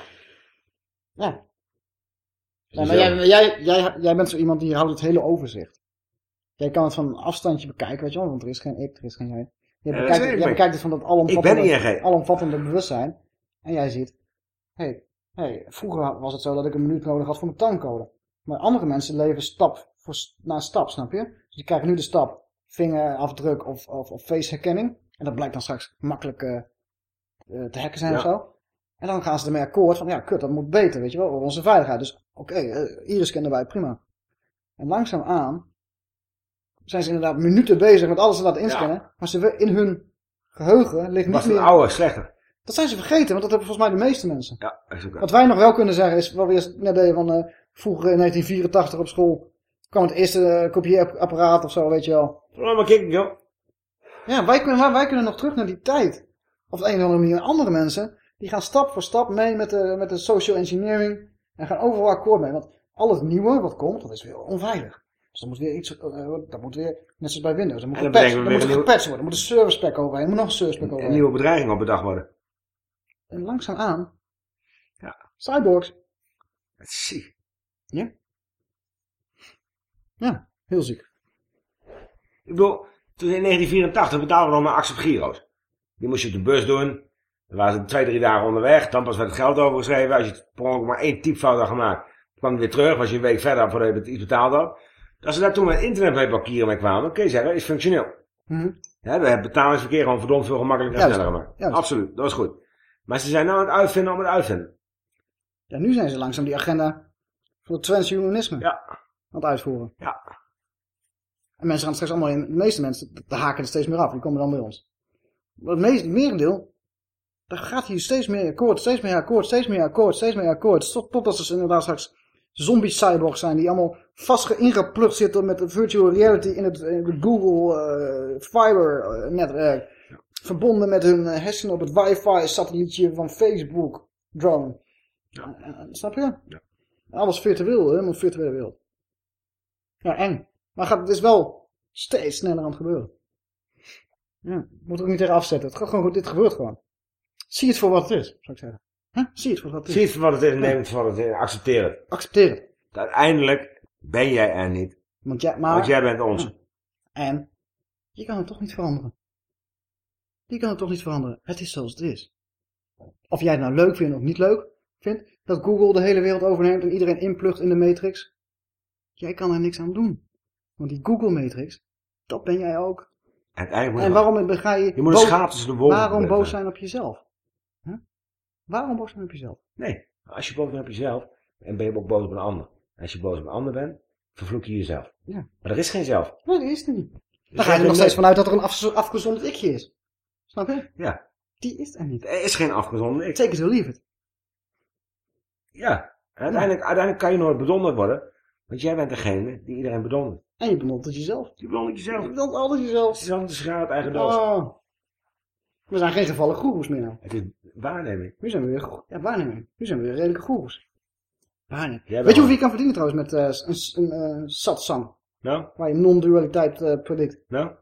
Ja. Ja, maar jij, jij, jij, jij bent zo iemand die houdt het hele overzicht. Jij kan het van een afstandje bekijken, weet je wel, want er is geen ik, er is geen jij. Jij bekijkt, jij bekijkt het van dat alomvattende, alomvattende bewustzijn. En jij ziet, hé, hey, hey, vroeger was het zo dat ik een minuut nodig had voor mijn tankcode. Maar andere mensen leven stap voor, na stap, snap je? Dus die krijgen nu de stap vingerafdruk of, of, of faceherkenning. En dat blijkt dan straks makkelijk eh, eh, te hacken zijn Ja. of zo. En dan gaan ze ermee akkoord van, ja, kut, dat moet beter, weet je wel, voor onze veiligheid. Dus, oké, eh, iris kennen wij, prima. En langzaamaan zijn ze inderdaad minuten bezig met alles te laten inscannen. Maar ze, in hun geheugen ligt niet Was het meer... oude, slechter. Dat zijn ze vergeten, want dat hebben volgens mij de meeste mensen. Ja, is ook Wat wij nog wel kunnen zeggen is, wat we eerst net deden van eh, vroeger in 1984 op school, kwam het eerste eh, kopieerapparaat of zo, weet je wel. Oh, maar kijk, joh. Ja, wij kunnen, wij, kunnen nog terug naar die tijd. Of op de een of andere manier. Andere mensen, die gaan stap voor stap mee met de, met de social engineering en gaan overal akkoord mee. Want al het nieuwe wat komt, dat is weer onveilig. Dus dan moet weer iets, eh, dat moet weer, net zoals bij Windows, dan moet gepatcht, we moet een gepatcht worden, er moet een service pack overheen, er moet nog een service pack Een overheen. nieuwe bedreiging op bedacht worden. En langzaam aan, ja. cyborgs. Dat is ziek. Ja. Ja, heel ziek. Ik bedoel, toen in 1984 betaalden we nog maar Accept Giro's. Die moest je op de bus doen. Dan waren ze twee, drie dagen onderweg. Dan pas werd het geld overgeschreven. Als je maar één typfout had gemaakt, kwam het weer terug. Was je een week verder voordat je het iets betaald had. Als ze daar toen met internet bij bankieren mee kwamen, kun je zeggen, is functioneel. Mhm. Ja, we hebben het betalingsverkeer gewoon verdomd veel gemakkelijker en sneller gemaakt. Juist. Absoluut, dat was goed. Maar ze zijn nou aan het uitvinden om het uitvinden. Ja, nu zijn ze langzaam die agenda voor het transhumanisme ja. aan het uitvoeren. Ja. En mensen gaan straks allemaal in, de meeste mensen, de haken er steeds meer af, die komen dan bij ons. Maar het merendeel, daar gaat hier steeds meer akkoord, steeds meer akkoord, steeds meer akkoord, steeds meer akkoord. Tot, totdat ze inderdaad straks zombie cyborgs zijn die allemaal vast ingeplucht zitten met de virtual reality in het, in het Google eh, Fiber eh, netwerk. Verbonden met hun eh, hersenen op het wifi satellietje van Facebook drone. Snap je? Alles virtueel, helemaal virtuele wereld. Ja, eng. Maar gaat, het is wel steeds sneller aan het gebeuren. Ja, moet er ook niet tegen afzetten. Het gaat gewoon goed, dit gebeurt gewoon. Zie het voor wat het is, zou ik zeggen. Huh? Zie het voor wat het is. Zie het voor wat het is, neem het voor wat het is, accepteer het. Accepteer het. Uiteindelijk ben jij er niet. Want jij, maar, Want jij bent ons. En je kan het toch niet veranderen. Je kan het toch niet veranderen. Het is zoals het is. Of jij het nou leuk vindt of niet leuk vindt, dat Google de hele wereld overneemt en iedereen inplugt in de matrix. Jij kan er niks aan doen. Want die Google matrix, dat ben jij ook. Uiteindelijk En waarom ga je... Je moet een boos- schaap tussen de wolven Waarom boos zijn op jezelf? Waarom boos zijn op jezelf? Nee, als je boos bent op jezelf, en ben je ook boos op een ander. En als je boos op een ander bent, vervloek je jezelf. Ja. Maar er is geen zelf. Nee, dat is er niet. Dus Dan ga je er nog steeds vanuit dat er een af, afgezonderd ikje is. Snap je? Ja. Die is er niet. Er is geen afgezonderd ik. It or leave it. Ja. En uiteindelijk, uiteindelijk kan je nooit bedonderd worden. Want jij bent degene die iedereen bedondert. En je bedondert jezelf. Je bedondert jezelf. Je bedondert altijd jezelf. Het is altijd een schaar eigen doos. Oh. We zijn geen gevallen goeroes meer nou. Het is waarneming. Nu zijn we weer, ja, waarneming. Nu zijn we weer redelijke goeroes. Waarneming. Weet je hoeveel je kan verdienen trouwens met eh, een, een eh, satsang? Nou? Waar je non-dualiteit eh predict. Nou?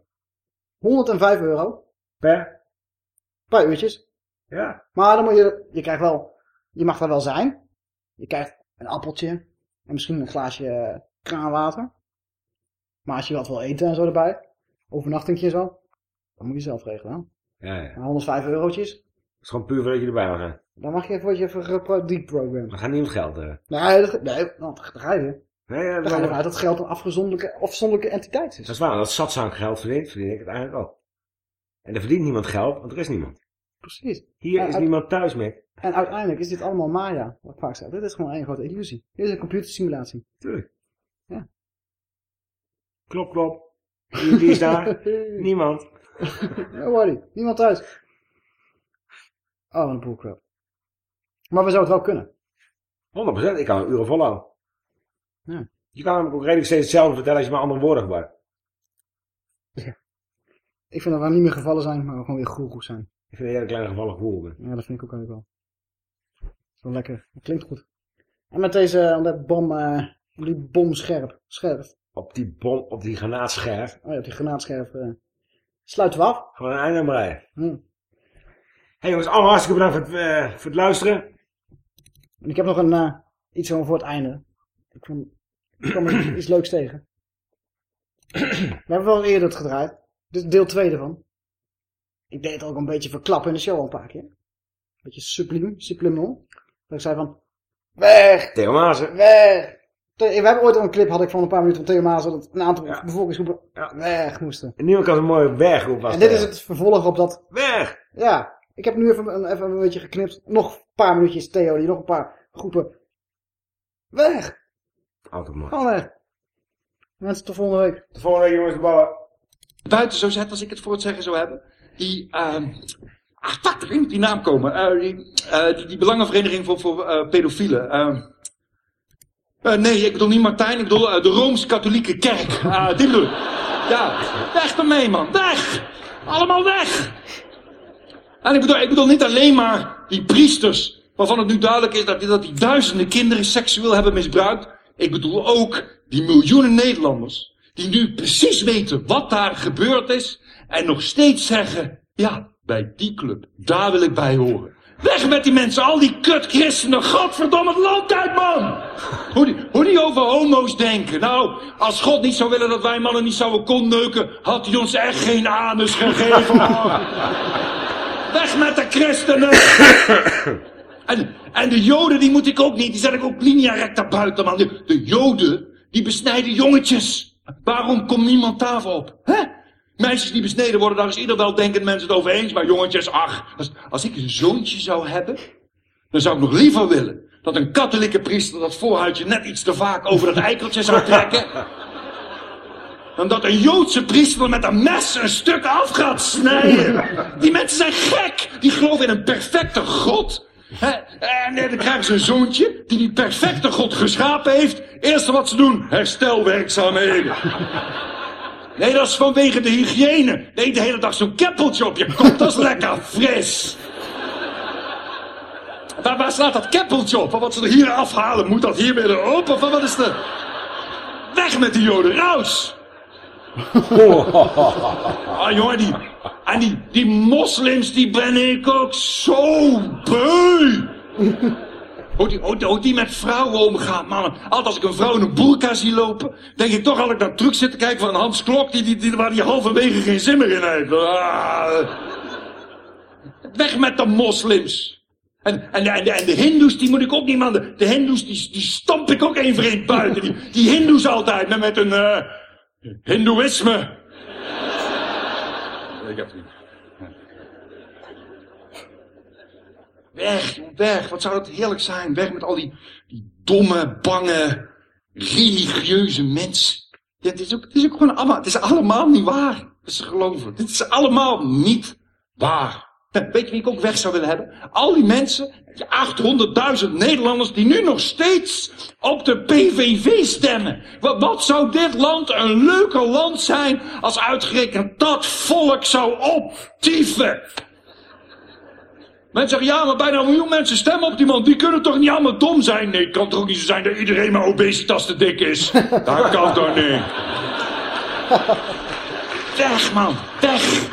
105 euro. Per? Per uurtjes. Ja. Maar dan moet je, je krijgt wel, je mag daar wel zijn. Je krijgt een appeltje. En misschien een glaasje eh, kraanwater. Maar als je wat wil eten en zo erbij. Overnachtingje en zo. Dan moet je zelf regelen. Ja, ja. Maar 105 eurotjes. Het is gewoon puur voordat je erbij mag zijn. Dan mag je even, word je even gepro- deprogrammed. We gaan niet om geld. eh. Nee, dat, nee, nou, daar ga je. Nee, ja, Dan ga je maar- ervan uit dat geld een afgezonderlijke, afzonderlijke entiteit is. Dat is waar, als satsang geld verdient, verdien ik het eigenlijk ook. En er verdient niemand geld, want er is niemand. Precies. Hier En is niemand thuis mee. En uiteindelijk is dit allemaal Maya, wat ik vaak zeg. Dit is gewoon één grote illusie. Dit is een computersimulatie. Tuurlijk. Ja. Klop, klop. Wie is daar? niemand. Nobody. Niemand thuis. Oh, wat een bullcrap. Maar we zouden het wel kunnen. 100%, ik kan een uren volhouden. Ja. Je kan hem ook redelijk steeds hetzelfde vertellen als je maar andere woorden gebruikt. Ik vind dat we niet meer gevallen zijn, maar we gewoon weer goeroes zijn. Ik vind dat een kleine gevallig gevoel bent. Ja, dat vind ik ook eigenlijk wel. Dat is wel lekker. Dat klinkt goed. En met deze, om dat bom, eh, die bom scherp, scherp. Op die bom, op die granaatscherf. Oh ja, op die granaatscherf. eh, Sluiten we af. Gewoon een einde aan brei. Hm. hey jongens, allemaal hartstikke bedankt voor het, eh, voor het luisteren. En ik heb nog een, eh, iets voor het einde. Ik, vond, ik kwam er iets leuks tegen. We hebben wel eerder het gedraaid. Dit is deel 2 ervan. Ik deed het ook een beetje verklappen in de show al een paar keer. Een beetje sublim, subliminal. Dat ik zei van, weg, Theo Maassen. weg. We hebben ooit al een clip, had ik van een paar minuten van Theo Maas, dat een aantal bevolkingsgroepen weg moesten. En niemand kan een mooie wegroep was En dit is het vervolg op dat... Weg! Ja, ik heb nu even een, even een beetje geknipt. Nog een paar minuutjes Theo, die nog een paar groepen. Weg! Altijd mooi. Gewoon weg. Mensen, tot volgende week. Tot volgende week jongens, de ballen. buiten zo zet als ik het voor het zeggen zou hebben. Die, ehm ah, er die naam komen. Eh, die, eh, die, die belangenvereniging voor, voor eh, pedofielen. Eh, nee, ik bedoel niet Martijn, ik bedoel eh, de Rooms-Katholieke Kerk. Ah, die bedoel. Ja, weg ermee man, weg! Allemaal weg! En ik bedoel, ik bedoel niet alleen maar die priesters, waarvan het nu duidelijk is dat die, dat die duizenden kinderen seksueel hebben misbruikt. Ik bedoel ook die miljoenen Nederlanders, die nu precies weten wat daar gebeurd is, en nog steeds zeggen, ja, bij die club, daar wil ik bij horen. Weg met die mensen, al die kut-christenen, godverdomme het land uit, man! Hoe die, hoe die over homo's denken. Nou, als God niet zou willen dat wij mannen niet zouden konneuken, had hij ons echt geen anus gegeven, hoor. Weg met de christenen! En, en de joden, die moet ik ook niet. Die zet ik ook linea recta buiten, man. De, de joden, die besnijden jongetjes. Waarom komt niemand daarvoor op? Hè? Meisjes die besneden worden, daar is ieder weldenkend mensen het over eens. Maar jongetjes, ach, als, als ik een zoontje zou hebben, dan zou ik nog liever willen dat een katholieke priester dat voorhuidje net iets te vaak over dat eikeltje zou trekken. Dan dat een Joodse priester met een mes een stuk af gaat snijden. Die mensen zijn gek. Die geloven in een perfecte God. En dan krijgen ze een zoontje die die perfecte God geschapen heeft. Eerste wat ze doen, herstelwerkzaamheden. Nee, dat is vanwege de hygiëne. Nee, de hele dag zo'n keppeltje op je kop, dat is lekker fris. Waar, waar slaat dat keppeltje op? Wat ze er hier afhalen, moet dat hier weer erop? Of wat is de... Weg met die joden, raus! Ah, jongen, die, en die, die moslims, die ben ik ook zo beu. Hoe die, die met vrouwen omgaan, man. Altijd als ik een vrouw in een boerka zie lopen, denk ik toch al ik naar terug zit te kijken van Hans Klok, die, die, die, waar die halverwege geen zin meer in heeft. Ah. Weg met de moslims. En, en, en, de, en de hindoes, die moet ik ook niet, man. De, hindoes, die, die stamp ik ook één voor buiten. Die, die hindoes altijd, met, een eh hindoeïsme. Ik heb het niet. Weg, weg. Wat zou dat heerlijk zijn. Weg met al die, die domme, bange, religieuze mensen. Ja, het is ook, het is ook gewoon allemaal, het is allemaal niet waar. Dat is geloven. Dit is allemaal niet waar. Weet je wie ik ook weg zou willen hebben? Al die mensen, die 800.000 Nederlanders die nu nog steeds op de PVV stemmen. Wat, wat zou dit land een leuker land zijn als uitgerekend dat volk zou optieven? Mensen zeggen, ja, maar bijna een miljoen mensen stemmen op die man. Die kunnen toch niet allemaal dom zijn? Nee, het kan toch ook niet zo zijn dat iedereen met obesitas te dik is? Dat kan toch niet? Weg, man. Weg.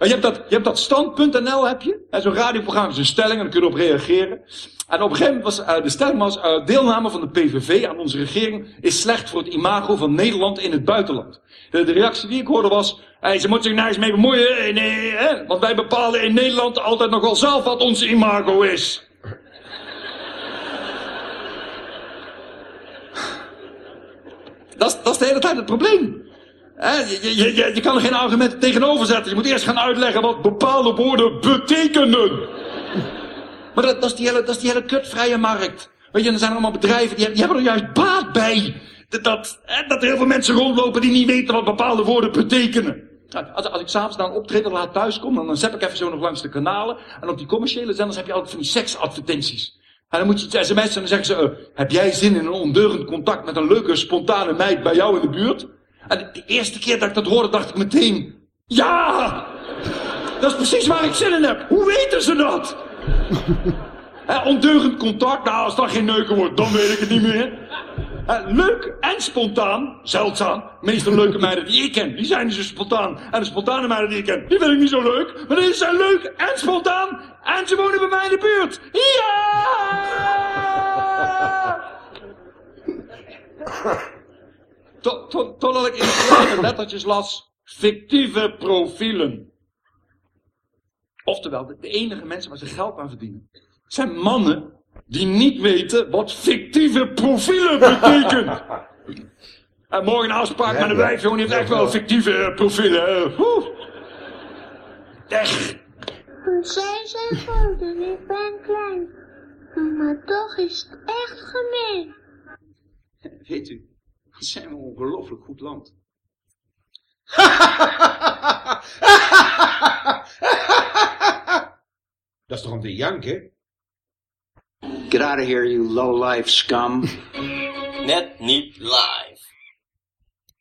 Je hebt dat, je hebt dat stand.nl, heb je. En Zo'n radioprogramma is een stelling en dan kun je erop reageren. En op een gegeven moment was eh, de stelling eh, deelname van de PVV aan onze regering is slecht voor het imago van Nederland in het buitenland. De, de reactie die ik hoorde was, ze moeten zich nergens mee bemoeien, eh, nee, hè, want wij bepalen in Nederland altijd nog wel zelf wat ons imago is. Dat is, dat is de hele tijd het probleem. Je, je, je, je kan er geen argumenten tegenover zetten. Je moet eerst gaan uitleggen wat bepaalde woorden betekenen. Maar dat, is die hele, dat is kutvrije markt. Weet je, er zijn allemaal bedrijven die, hebben er juist baat bij. Dat, dat, dat er heel veel mensen rondlopen die niet weten wat bepaalde woorden betekenen. Als, als ik s'avonds naar een optreden laat thuiskom, dan, dan zet ik even zo nog langs de kanalen. En op die commerciële zenders heb je altijd van die seksadvertenties. En dan moet je iets sms'en en dan zeggen ze, eh, heb jij zin in een ondeurend contact met een leuke, spontane meid bij jou in de buurt? En de eerste keer dat ik dat hoorde, dacht ik meteen, ja! Dat is precies waar ik zin in heb. Hoe weten ze dat? Hè, ondeugend contact, nou als dat geen neuken wordt, dan weet ik het niet meer. Eh, leuk en spontaan, zeldzaam. Meestal leuke meiden die ik ken, die zijn niet zo spontaan. En de spontane meiden die ik ken, die vind ik niet zo leuk. Maar deze zijn leuk en spontaan. En ze wonen bij mij in de buurt. Ja! Tot- tot- Totdat ik in de lettertjes las, fictieve profielen. Oftewel, de, de enige mensen waar ze geld aan verdienen, zijn mannen die niet weten wat fictieve profielen betekent. En morgen een afspraak met een wijf, jongen, die heeft echt wel fictieve eh, profielen. Oeh. Echt. Zij zijn groot en ik ben klein. Maar toch is het echt gemeen. Weet u, wat zijn we een ongelooflijk goed land. Dat is toch om te janken? Get out of here, you low-life scum. Net niet live.